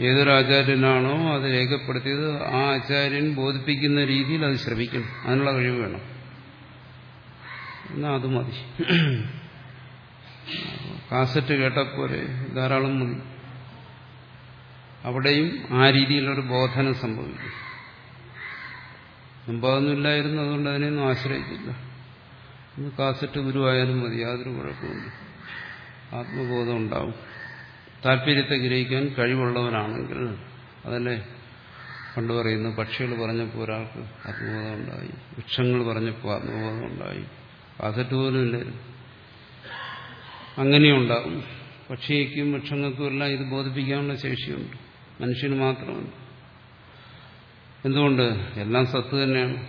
ഏതൊരു ആചാര്യനാണോ അത് രേഖപ്പെടുത്തിയത് ആ ആചാര്യൻ ബോധിപ്പിക്കുന്ന രീതിയിൽ അത് ശ്രമിക്കണം അതിനുള്ള കഴിവ് വേണം. എന്നാൽ അത് മതി. കാസറ്റ് കേട്ടപ്പോലെ ധാരാളം മതി. അവിടെയും ആ രീതിയിലൊരു ബോധനം സംഭവിക്കും. മുമ്പതൊന്നുമില്ലായിരുന്നു അതുകൊണ്ട് അതിനെയൊന്നും ആശ്രയിച്ചില്ല. കാസറ്റ് ഗുരുവായാലും മതി യാതൊരു കുഴപ്പമില്ല ആത്മബോധം ഉണ്ടാവും. താല്പര്യത്തെ ഗ്രഹിക്കാൻ കഴിവുള്ളവനാണെങ്കിൽ അതല്ലേ? പണ്ട് പറയുന്നു പക്ഷികൾ പറഞ്ഞപ്പോൾ ഒരാൾക്ക് ആത്മബോധം ഉണ്ടായി. വൃക്ഷങ്ങൾ പറഞ്ഞപ്പോൾ ആത്മബോധം ഉണ്ടായി. കാസറ്റ് പോലും ഇല്ലായിരുന്നു അങ്ങനെയുണ്ടാകും പക്ഷിക്കും വൃക്ഷങ്ങൾക്കും എല്ലാം ഇത് ബോധിപ്പിക്കാനുള്ള ശേഷിയുണ്ട്. മനുഷ്യന് മാത്രമല്ല എന്തുകൊണ്ട്? എല്ലാം സത്ത് തന്നെയാണ്.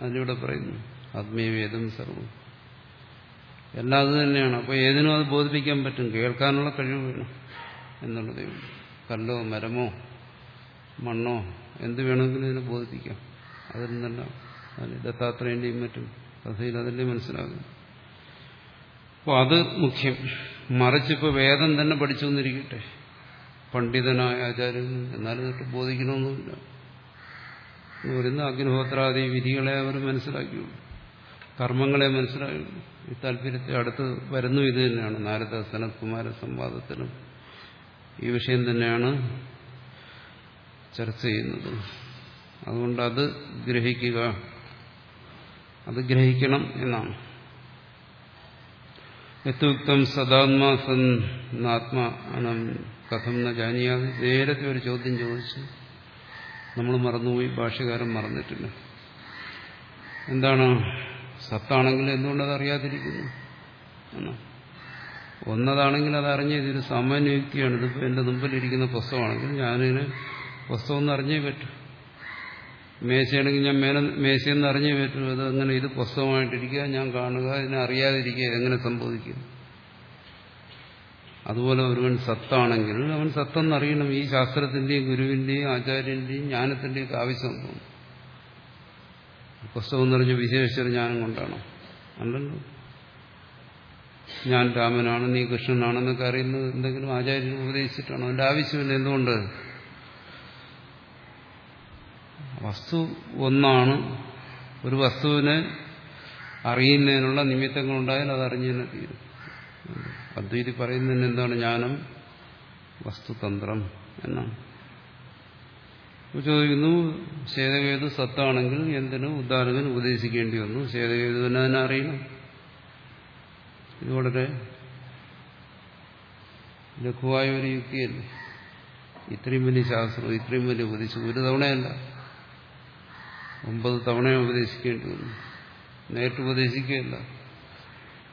അതിലൂടെ പറയുന്നു ആത്മീയവേദം സർവം. എല്ലാം അത് തന്നെയാണ്. അപ്പോൾ ഏതിനും അത് ബോധിപ്പിക്കാൻ പറ്റും. കേൾക്കാനുള്ള കഴിവ് വേണം എന്നുള്ളതേ കല്ലോ മരമോ മണ്ണോ എന്ത് വേണമെങ്കിലും ഇതിനെ ബോധിപ്പിക്കാം. അതിൽ നിന്നെല്ലാം ദത്താത്രേന്റെയും മറ്റും കഥയിൽ അതല്ലേ മനസ്സിലാകും അപ്പോൾ അത് മുഖ്യം. മറിച്ചിപ്പോൾ വേദം തന്നെ പഠിച്ചു വന്നിരിക്കട്ടെ. പണ്ഡിതനായ ആചാര്യൻ എന്നാലും ബോധിക്കണമെന്നില്ല. പറയുന്ന അഗ്നിഹോത്രാദി വിധികളെ അവർ മനസ്സിലാക്കിയുള്ളൂ കർമ്മങ്ങളെ മനസ്സിലാക്കിയുള്ളൂ ഈ താല്പര്യത്തെ അടുത്ത് വരുന്നു ഇത് തന്നെയാണ്. നാരദ സനത്കുമാര സംവാദത്തിലും ഈ വിഷയം തന്നെയാണ് ചർച്ച ചെയ്യുന്നത്. അതുകൊണ്ട് അത് ഗ്രഹിക്കുക. അത് ഗ്രഹിക്കണം എന്നാണ്. യഥുക്തം സദാത്മാ സന്നാത്മാനം കഥം ന ജാനിയാതെ നേരത്തെ ഒരു ചോദ്യം ചോദിച്ചു. നമ്മൾ മറന്നുപോയി ഭാഷകാരൻ മറന്നിട്ടില്ല. എന്താണ്? സത്താണെങ്കിൽ എന്തുകൊണ്ടത് അറിയാതിരിക്കുന്നു? എന്നാ ഒന്നതാണെങ്കിൽ അത് അറിഞ്ഞ ഇതൊരു സാമാന്യ വ്യക്തിയാണ്. ഇതിപ്പോൾ എന്റെ മുമ്പിലിരിക്കുന്ന പുസ്തകമാണെങ്കിൽ ഞാനിതിന് പുസ്തകം ഒന്ന് അറിഞ്ഞേ പറ്റൂ. മേശയാണെങ്കിൽ ഞാൻ മേന മേശയെന്ന് അറിഞ്ഞേ പറ്റൂ. അത് അങ്ങനെ ഇത് പുസ്തകമായിട്ടിരിക്കുക ഞാൻ കാണുക ഇതിനെ അറിയാതിരിക്കുക എങ്ങനെ സംഭവിക്കും? അതുപോലെ ഒരുവൻ സത്താണെങ്കിൽ അവൻ സത്തെന്നറിയണം ഈ ശാസ്ത്രത്തിന്റെയും ഗുരുവിന്റെയും ആചാര്യന്റെയും ജ്ഞാനത്തിന്റെയും ഒക്കെ ആവശ്യം തോന്നും. പുസ്തകം നിറഞ്ഞ വിശേഷിച്ചൊരു ജ്ഞാനം കൊണ്ടാണോ? അല്ലല്ലോ ഞാൻ രാമനാണ് നീ കൃഷ്ണനാണെന്നൊക്കെ അറിയുന്നത് എന്തെങ്കിലും ആചാര്യൻ ഉപദേശിച്ചിട്ടാണോ? അതിന്റെ ആവശ്യമില്ല. എന്തുകൊണ്ട്? വസ്തു ഒന്നാണ്. ഒരു വസ്തുവിനെ അറിയുന്നതിനുള്ള നിമിത്തങ്ങളുണ്ടായാൽ അത് അറിഞ്ഞു തന്നെ തീരും. അദ്വൈതി പറയുന്നതിന് എന്താണ് ജ്ഞാനം? വസ്തുതന്ത്രം എന്നാണ്. ചോദിക്കുന്നു ശേതകേതു സത്താണെങ്കിൽ എന്തിനു ഉദാഹരണത്തിന് ഉപദേശിക്കേണ്ടി വന്നു? ശേതകേതുവിനെ അതിനെ അറിയണം. ഇത് വളരെ ലഘുവായ ഒരു യുക്തിയല്ലേ? ഇത്രയും വലിയ ശാസ്ത്രം ഇത്രയും വലിയ ഉപദേശം ഒരു തവണയല്ല. ഒമ്പത് തവണ ഉപദേശിക്കേണ്ടി വന്നു. നേരിട്ട് ഉപദേശിക്കുകയല്ല.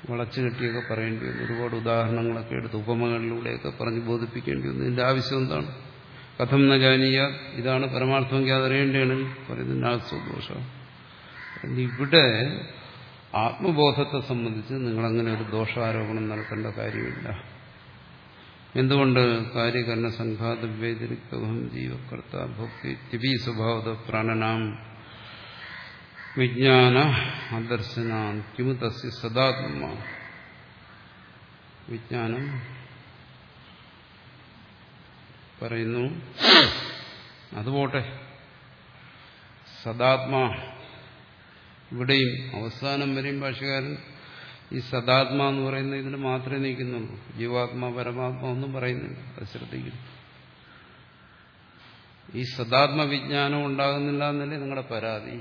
വളച്ചു കെട്ടിയൊക്കെ പറയേണ്ടി വന്നു. ഒരുപാട് ഉദാഹരണങ്ങളൊക്കെ എടുത്ത് ഉപമകളിലൂടെയൊക്കെ പറഞ്ഞ് ബോധിപ്പിക്കേണ്ടി വന്നു. ഇതിന്റെ ആവശ്യം എന്താണ്? കഥം ന ജാനീയ ഇതാണ് പരമാർത്ഥമെങ്കിൽ അതറിയേണ്ടതാണ് പറയുന്നത് നാസ്വദോഷ ഇവിടെ ആത്മബോധത്തെ സംബന്ധിച്ച് നിങ്ങളങ്ങനെ ഒരു ദോഷാരോപണം നടത്തേണ്ട കാര്യമില്ല. എന്തുകൊണ്ട് കാര്യകരണ സംഘാത വ്യതിരിക്തം ജീവകർത്ത ഭക്തി സ്വഭാവത പ്രാണനാം വിജ്ഞാന അദർശനാം കിമു തസ്യ സദാത്മ. വിജ്ഞാനം പറയുന്നു അതുപോട്ടെ. സദാത്മാ. ഇവിടെയും അവസാനം വരെയും ഭാഷകാരൻ ഈ സദാത്മ എന്ന് പറയുന്ന ഇതിൽ മാത്രമേ നീക്കുന്നുള്ളൂ. ജീവാത്മാ പരമാത്മ ഒന്നും പറയുന്നില്ല. അത് ശ്രദ്ധിക്കുന്നു ഈ സദാത്മ വിജ്ഞാനം ഉണ്ടാകുന്നില്ല എന്നല്ലേ നിങ്ങളുടെ പരാതി.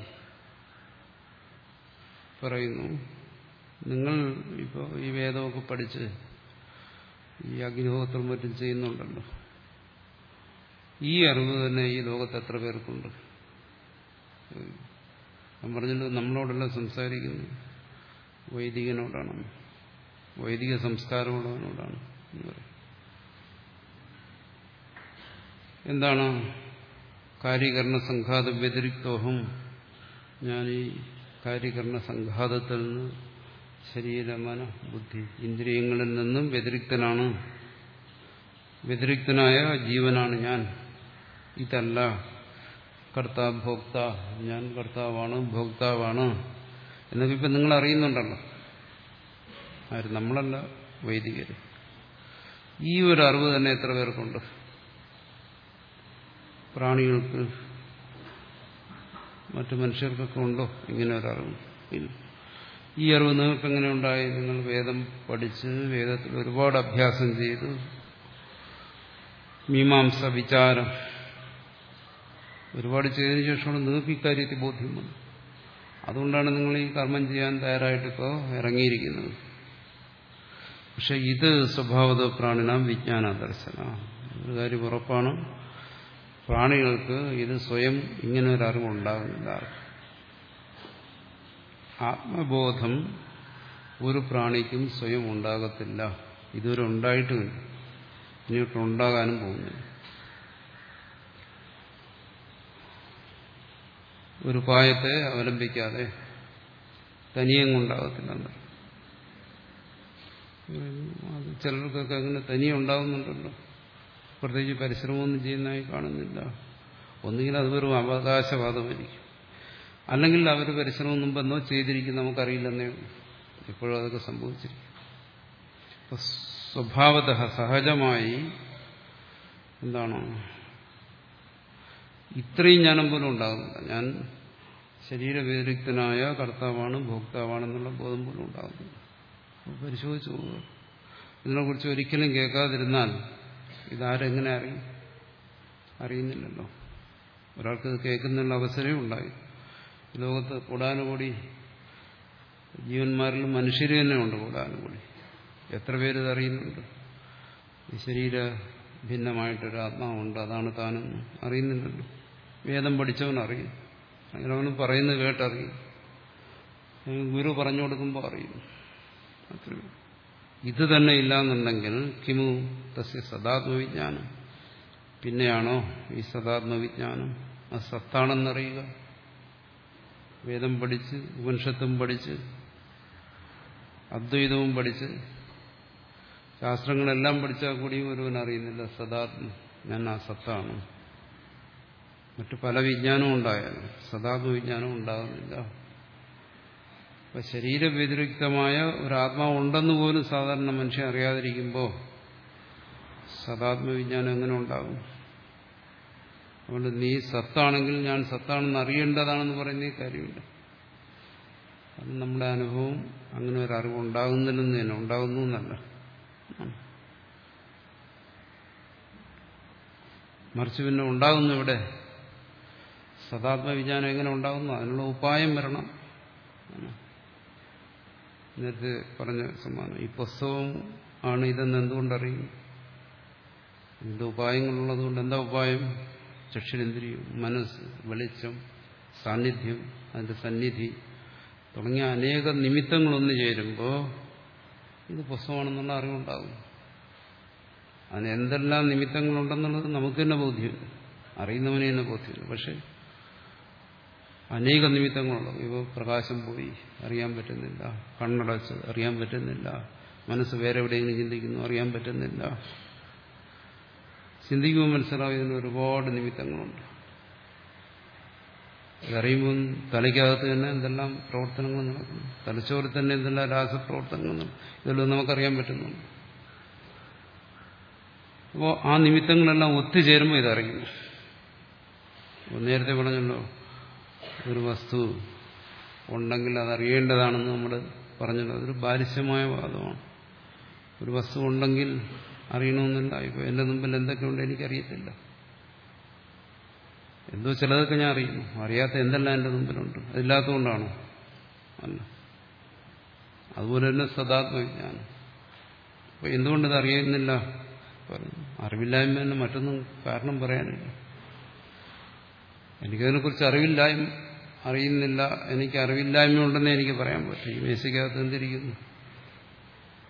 പറയുന്നു. നിങ്ങൾ ഇപ്പോൾ ഈ വേദമൊക്കെ പഠിച്ച് ഈ അഗ്നിഹോത്രം മറ്റും ചെയ്യുന്നുണ്ടല്ലോ. ഈ അറിവ് തന്നെ ഈ ലോകത്ത് എത്ര പേർക്കുണ്ട്? ഞാൻ പറഞ്ഞല്ലോ നമ്മളോടല്ല സംസാരിക്കുന്നത് വൈദികനോടാണ്. വൈദിക സംസ്കാരമുള്ളവനോടാണ് എന്ന് പറയും. എന്താണ്? കാര്യകരണ സംഘാത വ്യതിരിക്തോഹം ഞാൻ ഈ കാര്യകരണ സംഘാതത്തിൽ നിന്ന് ശരീര മന ബുദ്ധി ഇന്ദ്രിയങ്ങളിൽ നിന്നും വ്യതിരിക്തനാണ്. വ്യതിരിക്തനായ ജീവനാണ് ഞാൻ. ഇതല്ല. കർത്താ ഭോക്ത. ഞാൻ കർത്താവാണ് ഭോക്താവാണ്. എന്നൊക്കെ ഇപ്പം നിങ്ങൾ അറിയുന്നുണ്ടല്ലോ. ആര്? നമ്മളല്ല വൈദികർ ഈ ഒരു അറിവ് തന്നെ എത്ര പേർക്കുണ്ട്? പ്രാണികൾക്ക് മറ്റു മനുഷ്യർക്കൊക്കെ ഉണ്ടോ? ഇങ്ങനെ ഒരറിവ് ഈ അറിവ് നിങ്ങൾക്ക് എങ്ങനെ ഉണ്ടായി? നിങ്ങൾ വേദം പഠിച്ച് വേദത്തിൽ ഒരുപാട് അഭ്യാസം ചെയ്ത്. മീമാംസ വിചാരം. ഒരുപാട് ചെയ്തതിനു ശേഷമാണ് നിങ്ങൾക്ക് ഇക്കാര്യത്തിൽ ബോധ്യം വന്നു അതുകൊണ്ടാണ് നിങ്ങൾ ഈ കർമ്മം ചെയ്യാൻ തയ്യാറായിട്ടിപ്പോൾ ഇറങ്ങിയിരിക്കുന്നത്. പക്ഷെ ഇത് സ്വഭാവത പ്രാണിനാം വിജ്ഞാന ദർശന ഒരു കാര്യം ഉറപ്പാണ്. പ്രാണികൾക്ക് ഇത് സ്വയം ഇങ്ങനെ ഒരു അറിവുണ്ടാകുന്നില്ല ആത്മബോധം ഒരു പ്രാണിക്കും സ്വയം ഉണ്ടാകത്തില്ല. ഇതുവരെ ഉണ്ടായിട്ടുമില്ല ഇനിയിട്ട് ഉണ്ടാകാനും പോകുന്നില്ല. ഒരു ഉപായത്തെ അവലംബിക്കാതെ തനിയങ്ങുണ്ടാകത്തില്ല ഉണ്ടാകത്തില്ല ചിലർക്കൊക്കെ അങ്ങനെ തനിയെ ഉണ്ടാകുന്നുണ്ടല്ലോ. പ്രത്യേകിച്ച് പരിശ്രമമൊന്നും ചെയ്യുന്നതായി കാണുന്നില്ല. ഒന്നുകിൽ അത് വെറും അവകാശവാദമായിരിക്കും. അല്ലെങ്കിൽ അവർ പരിശ്രമം മുമ്പെന്നോ ചെയ്തിരിക്കും നമുക്കറിയില്ലെന്നേ ഇപ്പോഴും അതൊക്കെ സംഭവിച്ചിരിക്കും. സ്വഭാവത സഹജമായി എന്താണ്? ഇത്രയും ജ്ഞാനം പോലും ഉണ്ടാകുന്നില്ല. ഞാൻ ശരീരവ്യതിരിക്തനായ കർത്താവാണ് ഭോക്താവാണെന്നുള്ള ബോധം പോലും ഉണ്ടാകുന്നില്ല. പരിശോധിച്ചു പോകുക ഇതിനെക്കുറിച്ച് ഒരിക്കലും കേൾക്കാതിരുന്നാൽ ഇതാരെങ്ങനെ അറിയും? അറിയുന്നില്ലല്ലോ. ഒരാൾക്ക് ഇത് അവസരവും അവസരമേ ഉണ്ടായി. ലോകത്ത് കൂടാനുകൂടി ജീവന്മാരിലും മനുഷ്യർ തന്നെ ഉണ്ട് കൂടാനുകൂടി. എത്ര പേര് ഇത് അറിയുന്നുണ്ട്? ഈ ശരീര ഭിന്നമായിട്ടൊരു ആത്മാവുണ്ട് അതാണ് താനെന്ന് അറിയുന്നില്ലല്ലോ. വേദം പഠിച്ചവൻ അറിയും. അങ്ങനെ അവനും പറയുന്നത് കേട്ടറിയും. ഗുരു പറഞ്ഞു കൊടുക്കുമ്പോൾ അറിയും. അത്രയും ഇത് തന്നെ ഇല്ലാന്നുണ്ടെങ്കിൽ കിമു തസ്യ സദാത്മവിജ്ഞാനം. പിന്നെയാണോ ഈ സദാത്മവിജ്ഞാനം? അത് സത്താണെന്നറിയുക. വേദം പഠിച്ച് ഉപനിഷത്തും പഠിച്ച് അദ്വൈതവും പഠിച്ച് ശാസ്ത്രങ്ങളെല്ലാം പഠിച്ചാൽ കൂടിയും ഒരുവൻ അറിയുന്നില്ല സദാത്മ ഞാൻ ആ സത്താണ്. മറ്റു പല വിജ്ഞാനവും ഉണ്ടായാലും സദാത്മവിജ്ഞാനവും ഉണ്ടാകുന്നില്ല. അപ്പൊ ശരീരവ്യതിരിക്തമായ ഒരാത്മാവുണ്ടെന്ന് പോലും സാധാരണ മനുഷ്യൻ അറിയാതിരിക്കുമ്പോൾ സദാത്മവിജ്ഞാനം എങ്ങനെ ഉണ്ടാകും? അതുകൊണ്ട് നീ സത്താണെങ്കിൽ ഞാൻ സത്താണെന്ന് അറിയേണ്ടതാണെന്ന് പറയുന്ന കാര്യമില്ല. അത് നമ്മുടെ അനുഭവം അങ്ങനെ ഒരു അറിവ് ഉണ്ടാകുന്നില്ലെന്ന് തന്നെ ഉണ്ടാകുന്നു എന്നല്ല. മറിച്ച് പിന്നെ ഉണ്ടാകുന്നു ഇവിടെ സദാത്മവിജ്ഞാനം എങ്ങനെ ഉണ്ടാകുന്നു? അതിനുള്ള ഉപായം വരണം. നേരത്തെ പറഞ്ഞ സമ്മാനം ഈ പുസ്തകം ആണ് ഇതെന്ന് എന്തുകൊണ്ടറിയും ഇതിന്റെ ഉപായങ്ങളുള്ളത് കൊണ്ട് എന്താ ഉപായം? ചക്ഷുരേന്ദ്രിയം മനസ്സ് വെളിച്ചം സാന്നിധ്യം അതിന്റെ സന്നിധി തുടങ്ങിയ അനേക നിമിത്തങ്ങളൊന്നു ചേരുമ്പോൾ ഇത് പുസ്തകമാണെന്നുള്ള അറിവുണ്ടാകും. അതിന് എന്തെല്ലാം നിമിത്തങ്ങളുണ്ടെന്നുള്ളത് നമുക്ക് തന്നെ ബോധ്യം അറിയുന്നവനെ തന്നെ ബോധ്യമില്ല. പക്ഷെ അനേക നിമിത്തങ്ങളുള്ളൂ ഇപ്പോൾ പ്രകാശം പോയി. അറിയാൻ പറ്റുന്നില്ല. കണ്ണടച്ച് അറിയാൻ പറ്റുന്നില്ല. മനസ്സ് വേറെ എവിടെയെങ്കിലും ചിന്തിക്കുന്നു അറിയാൻ പറ്റുന്നില്ല. ചിന്തിക്കുമ്പോൾ മനസ്സിലാവും ഇതിന് ഒരുപാട് നിമിത്തങ്ങളുണ്ട്. ഇതറിയുമ്പോൾ തലയ്ക്കകത്ത് തന്നെ എന്തെല്ലാം പ്രവർത്തനങ്ങൾ നടക്കുന്നു. തലച്ചോറിൽ തന്നെ എന്തെല്ലാം രാസപ്രവർത്തനങ്ങൾ ഇതെല്ലാം നമുക്കറിയാൻ പറ്റുന്നുണ്ട്. അപ്പോൾ ആ നിമിത്തങ്ങളെല്ലാം ഒത്തുചേരുമ്പോൾ ഇതറിയുന്നു. നേരത്തെ പറഞ്ഞല്ലോ ഒരു വസ്തു ഉണ്ടെങ്കിൽ അതറിയേണ്ടതാണെന്ന് നമ്മൾ പറഞ്ഞല്ലോ. അതൊരു ബാലിശ്യമായ വാദമാണ്. ഒരു വസ്തു ഉണ്ടെങ്കിൽ അറിയണമെന്നില്ല. ഇപ്പോൾ എന്റെ മുമ്പിൽ എന്തൊക്കെയുണ്ട് എനിക്കറിയത്തില്ല. എന്തോ ചിലതൊക്കെ ഞാൻ അറിയുന്നു. അറിയാത്ത എന്തെല്ലാം എന്റെ മുമ്പിലുണ്ട്. അതില്ലാത്തതുകൊണ്ടാണോ? അല്ല. അതുപോലെ തന്നെ സദാത്മവിജ്ഞാനം. അപ്പോൾ എന്തുകൊണ്ടിത് അറിയുന്നില്ല? പറഞ്ഞു. അറിവില്ലായ്മ തന്നെ മറ്റൊന്നും കാരണം പറയാനില്ല. എനിക്കതിനെക്കുറിച്ച് അറിവില്ലായ്മ അറിയുന്നില്ല എനിക്ക് അറിവില്ലായ്മ ഉണ്ടെന്നേ എനിക്ക് പറയാൻ പറ്റും. ഈ മേശയ്ക്കകത്ത് എന്തിരിക്കുന്നു?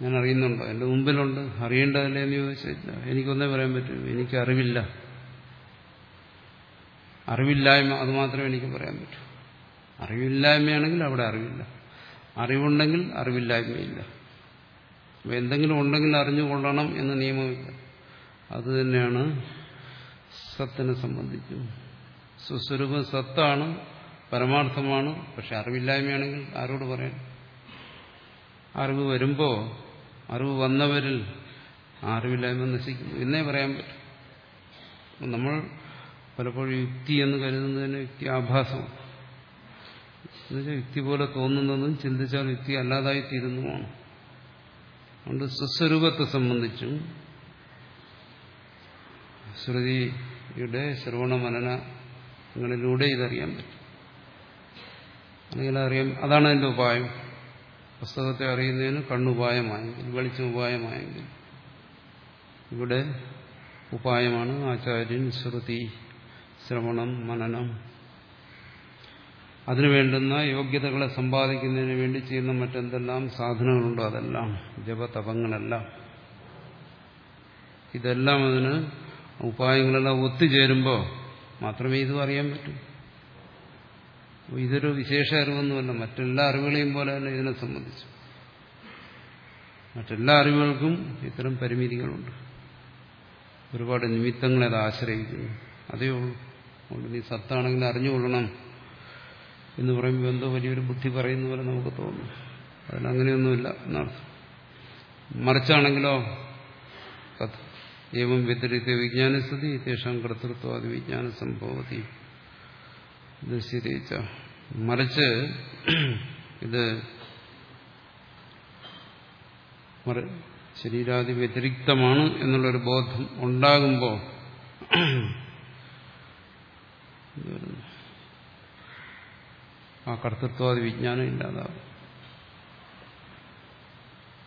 ഞാൻ അറിയുന്നുണ്ടോ? എന്റെ മുമ്പിലുണ്ട്. അറിയേണ്ടതല്ലേ എന്ന് ചോദിച്ചില്ല എനിക്കൊന്നേ പറയാൻ പറ്റൂ. എനിക്ക് അറിവില്ല അറിവില്ലായ്മ അത് മാത്രമേ എനിക്ക് പറയാൻ പറ്റൂ. അറിവില്ലായ്മയാണെങ്കിൽ അവിടെ അറിവില്ല. അറിവുണ്ടെങ്കിൽ അറിവില്ലായ്മയില്ല. അപ്പൊ എന്തെങ്കിലും ഉണ്ടെങ്കിൽ അറിഞ്ഞുകൊള്ളണം എന്ന നിയമമില്ല. അത് തന്നെയാണ് സത്തിനെ സംബന്ധിച്ചും സുസ്വരൂപം സത്താണ് പരമാർത്ഥമാണ് പക്ഷെ അറിവില്ലായ്മയാണെങ്കിൽ ആരോട് പറയാൻ? അറിവ് വരുമ്പോൾ അറിവ് വന്നവരിൽ അറിവില്ലായ്മ നശിക്കുന്നു. എന്നേ പറയാൻ പറ്റും. നമ്മൾ പലപ്പോഴും യുക്തി എന്ന് കരുതുന്നതിന് യുക്തി ആഭാസമാണ്. എന്നുവെച്ചാൽ യുക്തി പോലെ തോന്നുന്നതും ചിന്തിച്ചാൽ യുക്തി അല്ലാതായി തീരുന്നതുമാണ്. അതുകൊണ്ട് സുസ്വരൂപത്തെ സംബന്ധിച്ചും ശ്രുതിയുടെ ശ്രവണ മനനങ്ങളിലൂടെ ഇതറിയാൻ പറ്റും. അല്ലെങ്കിൽ അറിയാം അതാണ് അതിന്റെ ഉപായം. പുസ്തകത്തെ അറിയുന്നതിന് കണ്ണുപായമായെങ്കിൽ വെളിച്ചം ഉപായമായെങ്കിൽ ഇവിടെ ഉപായമാണ് ആചാര്യൻ ശ്രുതി ശ്രവണം മനനം. അതിനു വേണ്ടുന്ന യോഗ്യതകളെ സമ്പാദിക്കുന്നതിന് വേണ്ടി ചെയ്യുന്ന മറ്റെന്തെല്ലാം സാധനങ്ങളുണ്ടോ അതെല്ലാം? ജപതപങ്ങളെല്ലാം. ഇതെല്ലാം അതിന് ഉപായങ്ങളെല്ലാം ഒത്തുചേരുമ്പോൾ മാത്രമേ ഇതും അറിയാൻ പറ്റൂ. ഇതൊരു വിശേഷ അറിവൊന്നുമല്ല. മറ്റെല്ലാ അറിവുകളെയും പോലെ തന്നെ ഇതിനെ സംബന്ധിച്ചു. മറ്റെല്ലാ അറിവുകൾക്കും ഇത്തരം പരിമിതികളുണ്ട്. ഒരുപാട് നിമിത്തങ്ങളെ അത് ആശ്രയിക്കുന്നു. അതേ ഉള്ളൂ. നീ സത്താണെങ്കിൽ അറിഞ്ഞുകൊള്ളണം എന്ന് പറയുമ്പോൾ എന്തോ വലിയൊരു ബുദ്ധി പറയുന്ന പോലെ നമുക്ക് തോന്നുന്നു അതിലങ്ങനെയൊന്നുമില്ല എന്നർത്ഥം. മറിച്ചാണെങ്കിലോ? ഏവം വ്യതിരിക്ത വിജ്ഞാനസ്ഥിതി തേഷാം കർത്തൃത്വാദി വിജ്ഞാന സംഭവതി ശരിച്ച മറിച്ച് ഇത് ശരീരാദി വ്യതിരിക്തമാണ് എന്നുള്ളൊരു ബോധം ഉണ്ടാകുമ്പോൾ ആ കർത്തൃത്വാദി വിജ്ഞാനം ഇല്ലാതാവും.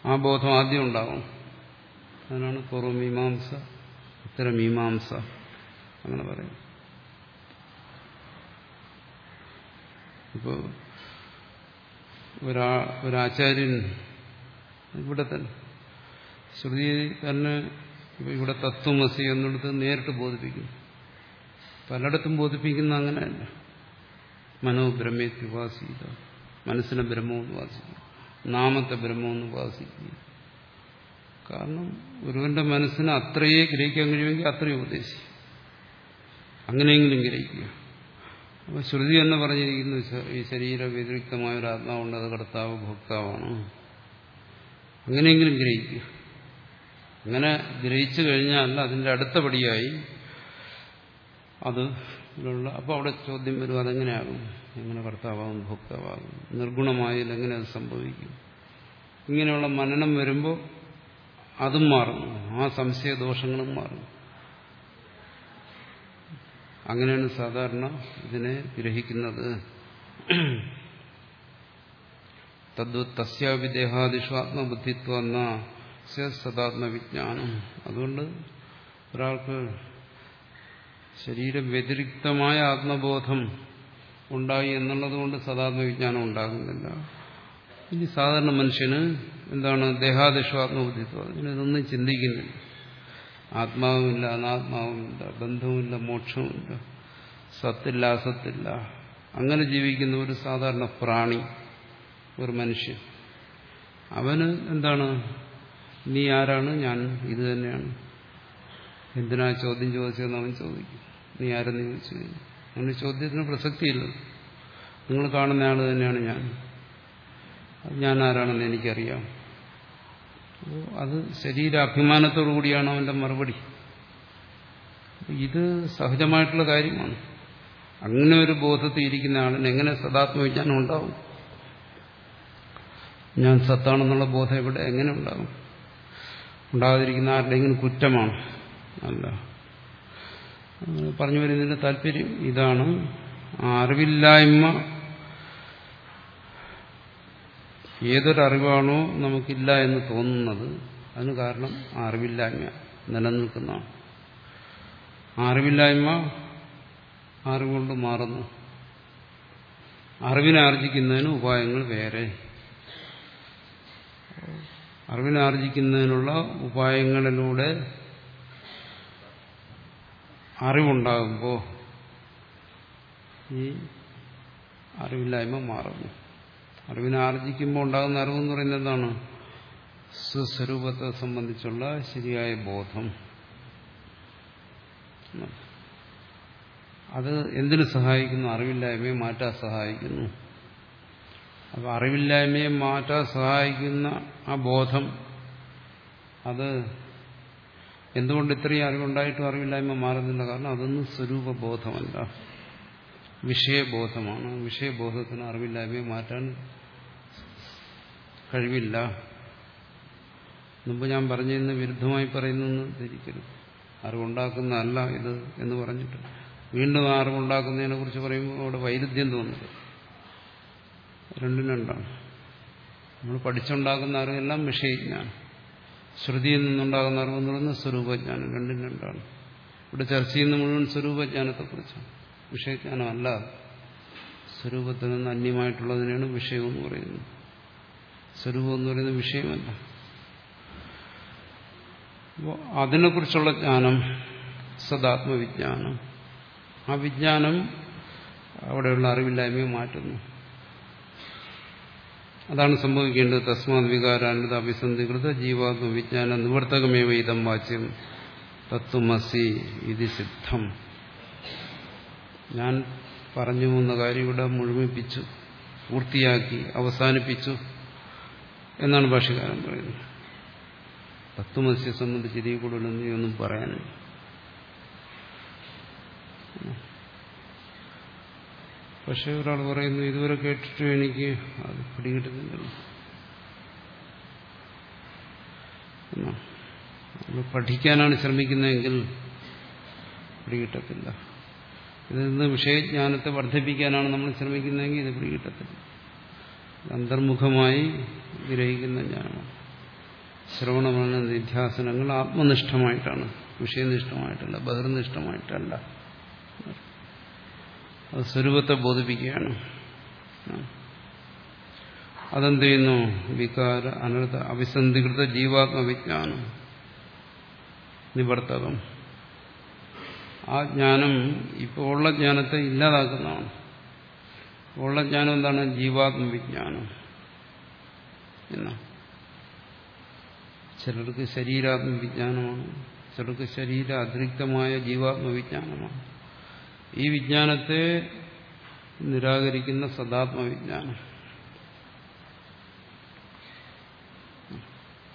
ആ ബോധം ആദ്യം ഉണ്ടാവും. അതിനാണ് പൂർവമീമാംസ ഉത്തരമീമാംസ അങ്ങനെ പറയും ഇപ്പോ ഒരാ ഒരാചാര്യൻ ഇവിടെ തന്നെ. ശ്രുതി തന്നെ ഇവിടെ തത്വമസി എന്നിടത്ത് നേരിട്ട് ബോധിപ്പിക്കും പലയിടത്തും ബോധിപ്പിക്കുന്ന അങ്ങനെയല്ല. മനോബ്രഹ്മേത്തി ഉപാസിക്കുക മനസ്സിനെ ബ്രഹ്മമെന്ന് ഉപാസിക്കുക നാമത്തെ ബ്രഹ്മമെന്ന് ഉപാസിക്കുക കാരണം ഒരുവന്റെ മനസ്സിന് അത്രയേ ഗ്രഹിക്കാൻ കഴിയുമെങ്കിൽ അത്രയും ഉപദേശിക്കും. അങ്ങനെയെങ്കിലും ഗ്രഹിക്കുക. അപ്പോൾ ശ്രുതി എന്ന് പറഞ്ഞിരിക്കുന്നു ഈ ശരീര വ്യതിരിക്തമായ ഒരു ആത്മാവുണ്ട് അത് കർത്താവ് ഭോക്താവാണ്. അങ്ങനെയെങ്കിലും ഗ്രഹിക്കുക. അങ്ങനെ ഗ്രഹിച്ചു കഴിഞ്ഞാൽ അതിന്റെ അടുത്ത പടിയായി അത് അപ്പോൾ അവിടെ ചോദ്യം വരും അതെങ്ങനെയാകും? എങ്ങനെ കർത്താവാകും ഭോക്താവാകും? നിർഗുണമായാൽ എങ്ങനെ അത് സംഭവിക്കും? ഇങ്ങനെയുള്ള മനനം വരുമ്പോൾ അതും മാറുന്നു. ആ സംശയദോഷങ്ങളും മാറുന്നു. അങ്ങനെയാണ് സാധാരണ ഇതിനെ ഗ്രഹിക്കുന്നത്. തദ്വത് തസ്യാവിദേഹാദിഷു ആത്മബുദ്ധിത്വം എന്ന സദാത്മവിജ്ഞാനം. അതുകൊണ്ട് ഒരാൾക്ക് ശരീരം വ്യതിരിക്തമായ ആത്മബോധം ഉണ്ടായി എന്നുള്ളത് കൊണ്ട് സദാത്മവിജ്ഞാനം ഉണ്ടാകുന്നില്ല. ഇനി സാധാരണ മനുഷ്യന് എന്താണ് ദേഹാദിഷു ആത്മബുദ്ധിത്വം ഇതൊന്നും ചിന്തിക്കുന്നില്ല. ആത്മാവുമില്ല അനാത്മാവുമില്ല ബന്ധവുമില്ല മോക്ഷവുമില്ല സത്തില്ല അസത്തില്ല. അങ്ങനെ ജീവിക്കുന്ന ഒരു സാധാരണ പ്രാണി ഒരു മനുഷ്യൻ. അവന് എന്താണ്? നീ ആരാണ്? ഞാൻ. ഇത് തന്നെയാണ്. എന്തിനാ ചോദ്യം ചോദിച്ചതെന്ന് അവൻ ചോദിക്കും. നീ ആരെന്ന് ചോദിച്ചു കഴിഞ്ഞു അങ്ങനെ ചോദ്യത്തിന് പ്രസക്തിയില്ല. നിങ്ങൾ കാണുന്ന ആൾ തന്നെയാണ് ഞാൻ. ഞാൻ ആരാണെന്ന് എനിക്കറിയാം. അത് ശരീരാഭിമാനത്തോടു കൂടിയാണ് അവന്റെ മറുപടി? ഇത് സഹജമായിട്ടുള്ള കാര്യമാണ്. അങ്ങനെ ഒരു ബോധത്തിൽ ഇരിക്കുന്ന ആളിന് എങ്ങനെ സദാത്മവിജ്ഞാനം ഉണ്ടാവും? ഞാൻ സത്താണെന്നുള്ള ബോധം ഇവിടെ എങ്ങനെ ഉണ്ടാകും ഉണ്ടാകാതിരിക്കുന്ന ആരുടെയെങ്കിലും കുറ്റമാണ്. അല്ല. പറഞ്ഞു വരുന്നതിന്റെ താല്പര്യം ഇതാണ്. അറിവില്ലായ്മ ഏതൊരറിവാണോ നമുക്കില്ല എന്ന് തോന്നുന്നത് അതിന് കാരണം അറിവില്ലായ്മ നിലനിൽക്കുന്നതാണ് അറിവില്ലായ്മ അറിവുകൊണ്ട് മാറുന്നു. അറിവിനെ ആർജിക്കുന്നതിന് ഉപായങ്ങൾ വേറെ. അറിവിനെ ആർജിക്കുന്നതിനുള്ള ഉപായങ്ങളിലൂടെ അറിവുണ്ടാകുമ്പോൾ ഈ അറിവില്ലായ്മ മാറുന്നു. അറിവിനെ ആർജിക്കുമ്പോൾ ഉണ്ടാകുന്ന അറിവെന്ന് പറയുന്നത് എന്താണ്? സ്വസ്വരൂപത്തെ സംബന്ധിച്ചുള്ള ശരിയായ ബോധം. അത് എന്തിനു സഹായിക്കുന്നു? അറിവില്ലായ്മയെ മാറ്റാൻ സഹായിക്കുന്നു. അപ്പൊ അറിവില്ലായ്മയെ മാറ്റാൻ സഹായിക്കുന്ന ആ ബോധം അത് എന്തുകൊണ്ട് ഇത്രയും അറിവുണ്ടായിട്ടും അറിവില്ലായ്മ മാറുന്നില്ല? കാരണം അതൊന്നും സ്വരൂപ സ്വരൂപബോധമല്ല. വിഷയബോധമാണ്. വിഷയബോധത്തിന് അറിവില്ലായ്മയെ മാറ്റാൻ കഴിവില്ല. മുമ്പ് ഞാൻ പറഞ്ഞതിന് വിരുദ്ധമായി പറയുന്നെന്ന് ധരിക്കരുത്. അറിവുണ്ടാക്കുന്നതല്ല ഇത് എന്ന് പറഞ്ഞിട്ട്. വീണ്ടും ആ അറിവുണ്ടാക്കുന്നതിനെ കുറിച്ച് പറയുമ്പോൾ അവിടെ വൈരുദ്ധ്യം തോന്നുന്നത് രണ്ടും രണ്ടാണ്. നമ്മൾ പഠിച്ചുണ്ടാക്കുന്ന അറിവെല്ലാം വിഷയജ്ഞാനം. ശ്രുതിയിൽ നിന്നുണ്ടാകുന്ന അറിവെന്ന് പറയുന്നത് സ്വരൂപജ്ഞാനം. രണ്ടും രണ്ടാണ്. ഇവിടെ ചർച്ച ചെയ്യുന്ന മുഴുവൻ സ്വരൂപജ്ഞാനത്തെക്കുറിച്ചാണ്. വിഷയജ്ഞാനമല്ല സ്വരൂപത്തിൽ നിന്ന് അന്യമായിട്ടുള്ളതിനാണ് വിഷയമെന്ന് പറയുന്നത്. സ്വരൂപം എന്ന് പറയുന്ന വിഷയമല്ല. അതിനെക്കുറിച്ചുള്ള ജ്ഞാനം സദാത്മവിജ്ഞാനം. ആ വിജ്ഞാനം അവിടെയുള്ള അറിവില്ലായ്മയെ മാറ്റുന്നു. അതാണ് സംഭവിക്കേണ്ടത്. തസ്മാത് വികാരാനന്ദ അഭിസന്ധികൃത ജീവാത്മ വിജ്ഞാന നിവർത്തകമേവ ഇതം വാച്യം തത്വമസി ഇത് സിദ്ധം. ഞാൻ പറഞ്ഞു വന്ന കാര്യം ഇവിടെ മുഴുമിപ്പിച്ചു പൂർത്തിയാക്കി അവസാനിപ്പിച്ചു. എന്നാണ് ഭാഷകാരൻ പറയുന്നത്. തത്വമത്സ്യെ സംബന്ധിച്ച് ഇതിൽ നീ ഒന്നും പറയാനില്ല. പക്ഷെ ഒരാൾ പറയുന്നു ഇതുവരെ കേട്ടിട്ട് എനിക്ക് അത് പിടികിട്ടുന്നില്ലല്ലോ നമ്മൾ പഠിക്കാനാണ് ശ്രമിക്കുന്നതെങ്കിൽ പിടികിട്ടത്തില്ല. ഇതിൽ നിന്ന് വിഷയജ്ഞാനത്തെ വർദ്ധിപ്പിക്കാനാണ് നമ്മൾ ശ്രമിക്കുന്നതെങ്കിൽ ഇത് പിടികിട്ടത്തില്ല. അന്തർമുഖമായി ഗ്രഹിക്കുന്ന ജ്ഞാനം. ശ്രവണമാണ് നിധ്യാസനങ്ങൾ ആത്മനിഷ്ഠമായിട്ടാണ്. വിഷയനിഷ്ഠമായിട്ടല്ല ബഹിർനിഷ്ഠമായിട്ടല്ല. അത് സ്വരൂപത്തെ ബോധിപ്പിക്കുകയാണ്. അതെന്ത് ചെയ്യുന്നു? വികാര അനർത്ഥ അഭിസന്ധികൃത ജീവാത്മവിജ്ഞാനം. നിവർത്തകം. ആ ജ്ഞാനം ഇപ്പോൾ ഉള്ള ജ്ഞാനത്തെ ഇല്ലാതാക്കുന്നതാണ്. ഉള്ള ജ്ഞാനം എന്താണ്? ജീവാത്മവിജ്ഞാനം. എന്നാ? ചിലർക്ക് ശരീരാത്മവിജ്ഞാനമാണ് ചിലർക്ക് ശരീര അതിരിക്തമായ ജീവാത്മവിജ്ഞാനമാണ്. ഈ വിജ്ഞാനത്തെ നിരാകരിക്കുന്ന സദാത്മവിജ്ഞാനം.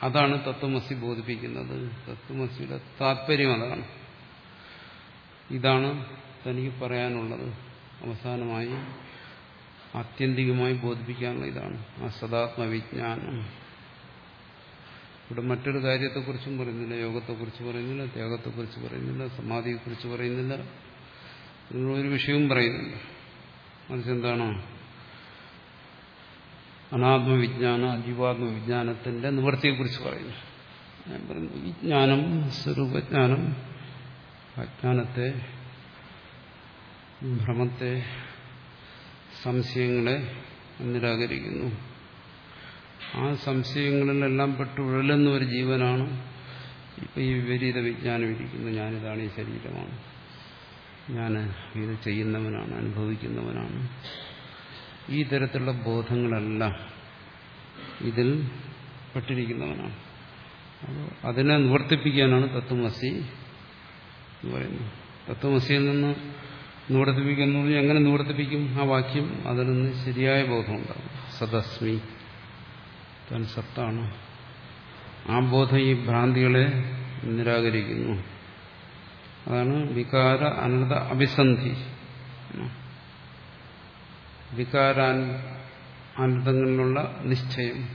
അതാണ് തത്വമസി ബോധിപ്പിക്കുന്നത്. തത്വമസിയുടെ താല്പര്യം അതാണ്. ഇതാണ് തനിക്ക് പറയാനുള്ളത്. അവസാനമായി ആത്യന്തികമായി ബോധിപ്പിക്കാനുള്ള ഇതാണ്. ആ സദാത്മവിജ്ഞാനം. ഇവിടെ മറ്റൊരു കാര്യത്തെക്കുറിച്ചും പറയുന്നില്ല. യോഗത്തെക്കുറിച്ച് പറയുന്നില്ല. ത്യാഗത്തെക്കുറിച്ച് പറയുന്നില്ല. സമാധിയെക്കുറിച്ച് പറയുന്നില്ല. ഒരു വിഷയവും പറയുന്നില്ല. മറിച്ചെന്താണോ? അനാത്മവിജ്ഞാന ജീവാത്മവിജ്ഞാനത്തിന്റെ നിവൃത്തിയെക്കുറിച്ച് പറയുന്നു. ഞാൻ പറയുന്നു വിജ്ഞാനം സ്വരൂപജ്ഞാനം അജ്ഞാനത്തെ ഭ്രമത്തെ സംശയങ്ങളെ നിരാകരിക്കുന്നു. ആ സംശയങ്ങളിലെല്ലാം പെട്ടുഴലുന്ന ഒരു ജീവനാണ് ഇപ്പൊ ഈ വിപരീത വിജ്ഞാനം ഇരിക്കുന്നു. ഞാനിതാണ് ഈ ശരീരമാണ്. ഞാൻ ഇത് ചെയ്യുന്നവനാണ് അനുഭവിക്കുന്നവനാണ്. ഈ തരത്തിലുള്ള ബോധങ്ങളല്ല ഇതിൽ പെട്ടിരിക്കുന്നവനാണ്. അപ്പോൾ അതിനെ നിവർത്തിപ്പിക്കാനാണ് തത്വമസി എന്ന് പറയുന്നത്. തത്വമസിയിൽ നിന്ന് നിവർത്തിപ്പിക്കുന്നു എങ്ങനെ നിവർത്തിപ്പിക്കും ആ വാക്യം അതിൽ നിന്ന് ശരിയായ ബോധമുണ്ടാകും. സദസ്മി. താൻ സത്താണ്. ആ ബോധം ഈ ഭ്രാന്തികളെ നിരാകരിക്കുന്നു. അതാണ് വികാര അനർഥ അഭിസന്ധി. വികാര അനന്തങ്ങളിലുള്ള നിശ്ചയം.